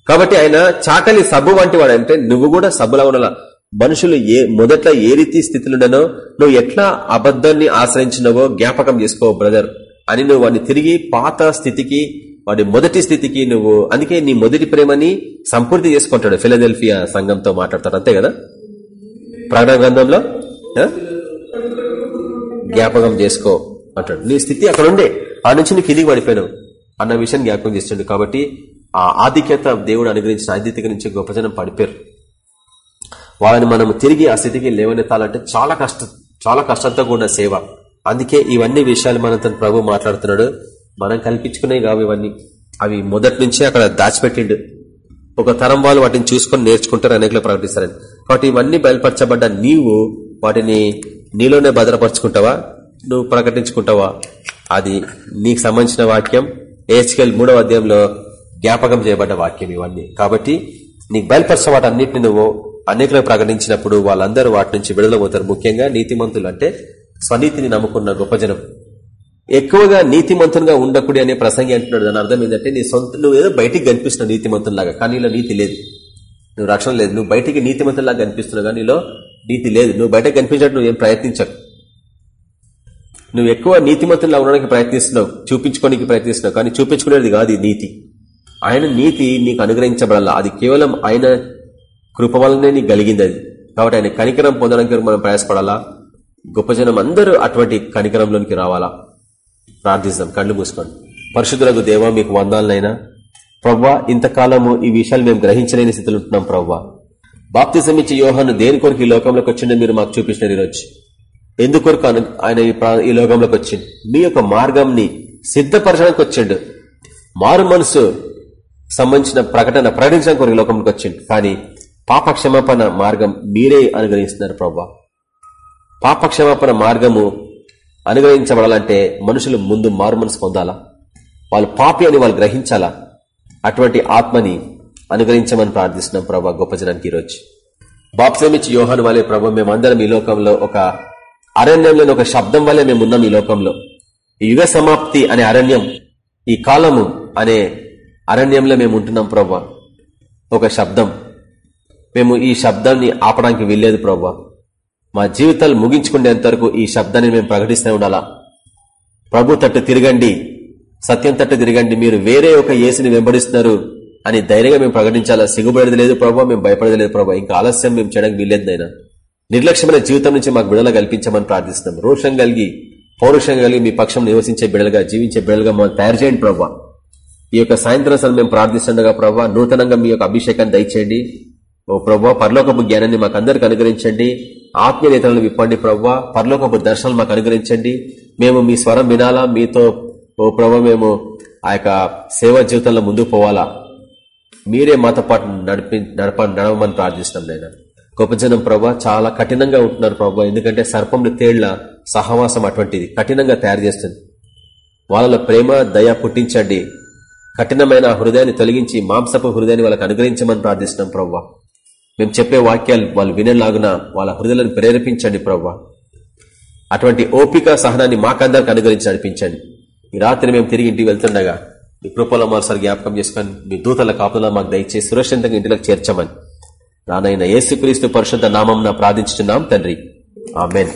కాబట్టి ఆయన చాకలి సబ్బు వంటి వాడు అంటే నువ్వు కూడా సబ్బులా ఉండాల. మనుషులు ఏ మొదట్లో ఏ రీతి స్థితిలుండనో నువ్వు ఎట్లా అబద్ధాన్ని ఆశ్రయించినవో జ్ఞాపకం చేసుకో బ్రదర్. అని నువ్వు వాడిని తిరిగి పాత స్థితికి వాడి మొదటి స్థితికి నువ్వు అందుకే నీ మొదటి ప్రేమని సంపూర్తి చేసుకుంటాడు ఫిలదెల్ఫియా సంఘంతో మాట్లాడతాడు. అంతే కదా? ప్రకటన గ్రంథంలో? జ్ఞాపకం చేసుకో అంటాడు. నీ స్థితి అక్కడ ఉండే. ఆ నుంచి నీకు కిందికి పడిపోయినావు. అన్న విషయాన్ని జ్ఞాపకం చేస్తుండే. కాబట్టి ఆ ఆధిక్యత దేవుడు అనుగ్రహించిన ఆధిత్యత నుంచి గొప్ప జనం పడిపోయారు. వాళ్ళని మనం తిరిగి ఆ స్థితికి లేవనెత్తాలంటే చాలా కష్టం చాలా కష్టంతో కూడిన సేవ. అందుకే ఇవన్నీ విషయాలు మనతో ప్రభు మాట్లాడుతున్నాడు. మనం కల్పించుకునే కావు ఇవన్నీ. అవి మొదటి నుంచే అక్కడ దాచిపెట్టిండు. ఒక తరం వాళ్ళు వాటిని చూసుకొని నేర్చుకుంటారు అనేకలు ప్రకటిస్తారని. కాబట్టి ఇవన్నీ బయలుపరచబడ్డ నీవు వాటిని నీలోనే భద్రపరుచుకుంటావా? నువ్వు ప్రకటించుకుంటావా? అది నీకు సంబంధించిన వాక్యం. ఏహెచ్కెల్ మూడవ అధ్యాయంలో జ్ఞాపకం చేయబడ్డ వాక్యం ఇవన్నీ. కాబట్టి నీకు బయలుపరిచిన వాటి అన్నింటిని నువ్వు అనేకలు ప్రకటించినప్పుడు వాళ్ళందరూ వాటి నుంచి విడుదలవుతారు ముఖ్యంగా నీతిమంతులు అంటే స్వనీతిని నమ్ముకున్న గొప్ప జనం. ఎక్కువగా నీతిమంతునిగా ఉండకూడదు అనే ప్రసంగి అంటున్నాడు. దాని అర్థం ఏంటంటే నీ సొంత నువ్వు ఏదో బయటికి కనిపిస్తున్నావు నీతిమంతునిలాగా కానీ నీలో నీతి లేదు. నువ్వు రక్షణ లేదు. నువ్వు బయటికి నీతిమంతులాగా కనిపిస్తున్నావు కానీ నీలో నీతి లేదు. నువ్వు బయటకు కనిపించడం నువ్వు ఏం ప్రయత్నించకు. నువ్వు ఎక్కువ నీతిమంతులా ఉండడానికి ప్రయత్నిస్తున్నావు చూపించుకోనికి ప్రయత్నిస్తున్నావు కానీ చూపించుకునేది కాదు నీతి. ఆయన నీతి నీకు అనుగ్రహించబడాల? అది కేవలం ఆయన కృప వల్లనే నీకు కలిగింది అది. కాబట్టి ఆయన కనికరం పొందడానికి మనం ప్రయాసపడాలా? గొప్ప జనం అందరూ అటువంటి కనికరంలోనికి రావాలా? ప్రార్థిస్తాం. కళ్ళు మూసుకోండి. పరిశుద్ధులకు దేవ మీకు వందాలనైనా. ప్రవ్వా ఇంతకాలము ఈ విషయాలు మేము గ్రహించలేని స్థితిలో ఉంటున్నాం ప్రవ్వా. బాప్తిజం ఇచ్చి యోహాను దేని కొరకు ఈ లోకంలోకి వచ్చిందో మీరు మాకు చూపించిన ఈరోజు. ఎందుకొరకు ఆయన ఈ లోకంలోకి వచ్చిండు? మీ యొక్క మార్గంని సిద్ధపరచడానికి వచ్చిండు. మారు మనసు సంబంధించిన ప్రకటన ప్రకటించడానికి కొరకు ఈ లోకంలోకి వచ్చిండు. కానీ పాప క్షమాపణ మార్గం మీరే అనుగ్రహిస్తున్నారు ప్రవ్వా. పాప క్షమాపణ మార్గము అనుగ్రహించబడాలంటే మనుషులు ముందు మారు మనసు పొందాలా? వాళ్ళు పాపి అని వాళ్ళు గ్రహించాలా? అటువంటి ఆత్మని అనుగ్రహించమని ప్రార్థిస్తున్నాం ప్రభా గొప్ప జనానికి ఈరోజు. బాప్సమిచ్చి యోహాను వలె ప్రభు మేమందరం ఈ లోకంలో ఒక అరణ్యంలోని ఒక శబ్దం వల్లే మేమున్నాం ఈ లోకంలో. ఈ యుగ సమాప్తి అనే అరణ్యం ఈ కాలము అనే అరణ్యంలో మేము ఉంటున్నాం ప్రభా. ఒక శబ్దం. మేము ఈ శబ్దాన్ని ఆపడానికి వీల్లేదు ప్రభా. మా జీవితాలు ముగించుకునేంత వరకు ఈ శబ్దాన్ని మేము ప్రకటిస్తూ ఉండాలా? ప్రభు తట్టు తిరగండి. సత్యం తట్టు తిరగండి. మీరు వేరే ఒక యేసుని వెంబడిస్తున్నారు అని ధైర్యంగా మేము ప్రకటించాలా? సిగ్గుపడేది లేదు ప్రభావ మేము భయపడేది లేదు ప్రభావ ఇంకా ఆలస్యం మేము చేయడానికి వీల్లేదు అయినా నిర్లక్ష్యమైన జీవితం నుంచి మాకు బిడల కల్పించమని ప్రార్థిస్తున్నాం. రోషం కలిగి పౌరుషం కలిగి మీ పక్షం నివసించే బిడలుగా జీవించే బిడలుగా మమ్మల్ని తయారు చేయండి ప్రభావ ఈ యొక్క సాయంత్రం సార్ మేము ప్రార్థిస్తుండగా ప్రభావ నూతనంగా మీ యొక్క అభిషేకాన్ని దయచేయండి. ఓ ప్రభావ పరలోకపు జ్ఞానాన్ని మాకు అందరికి అనుగ్రహించండి. ఆత్మీయ నేతలను విప్పండి ప్రభావ పరలోకపు దర్శనాలు మాకు అనుగ్రహించండి. మేము మీ స్వరం వినాలా? మీతో ఓ ప్రభావ మేము ఆ యొక్క సేవా జీవితంలో ముందుకు పోవాలా? మీరే మాతో పాటు నడిపి నడప నడవమని ప్రార్థిస్తున్నాం నేను గొప్ప జనం ప్రభా చాలా కఠినంగా ఉంటున్నారు ప్రభా ఎందుకంటే సర్పంలు తేళ్ళ సహవాసం అటువంటిది కఠినంగా తయారు చేస్తుంది. వాళ్ళలో ప్రేమ దయ పుట్టించండి. కఠినమైన హృదయాన్ని తొలగించి మాంసపు హృదయాన్ని వాళ్ళకి అనుగ్రహించమని ప్రార్థిస్తున్నాం ప్రవ్వా. మేము చెప్పే వాక్యాలు వాళ్ళు వినేలాగున వాళ్ళ హృదయలను ప్రేరేపించండి ప్రవ్వా. అటువంటి ఓపిక సహనాన్ని మాకందరికి అనుగ్రహించి నడిపించండి. ఈ రాత్రి మేము తిరిగి ఇంటికి వెళ్తుండగా మీ కృపలో మరోసారి జ్ఞాపకం చేసుకొని మీ దూతల కాపులా మాకు దయచేసి సురక్షితంగా ఇంటిలోకి చేర్చమని. రానైన యేసుక్రీస్తు పరిశుద్ధ నామం ప్రార్థించుతున్నాం తండ్రి. ఆమెన్.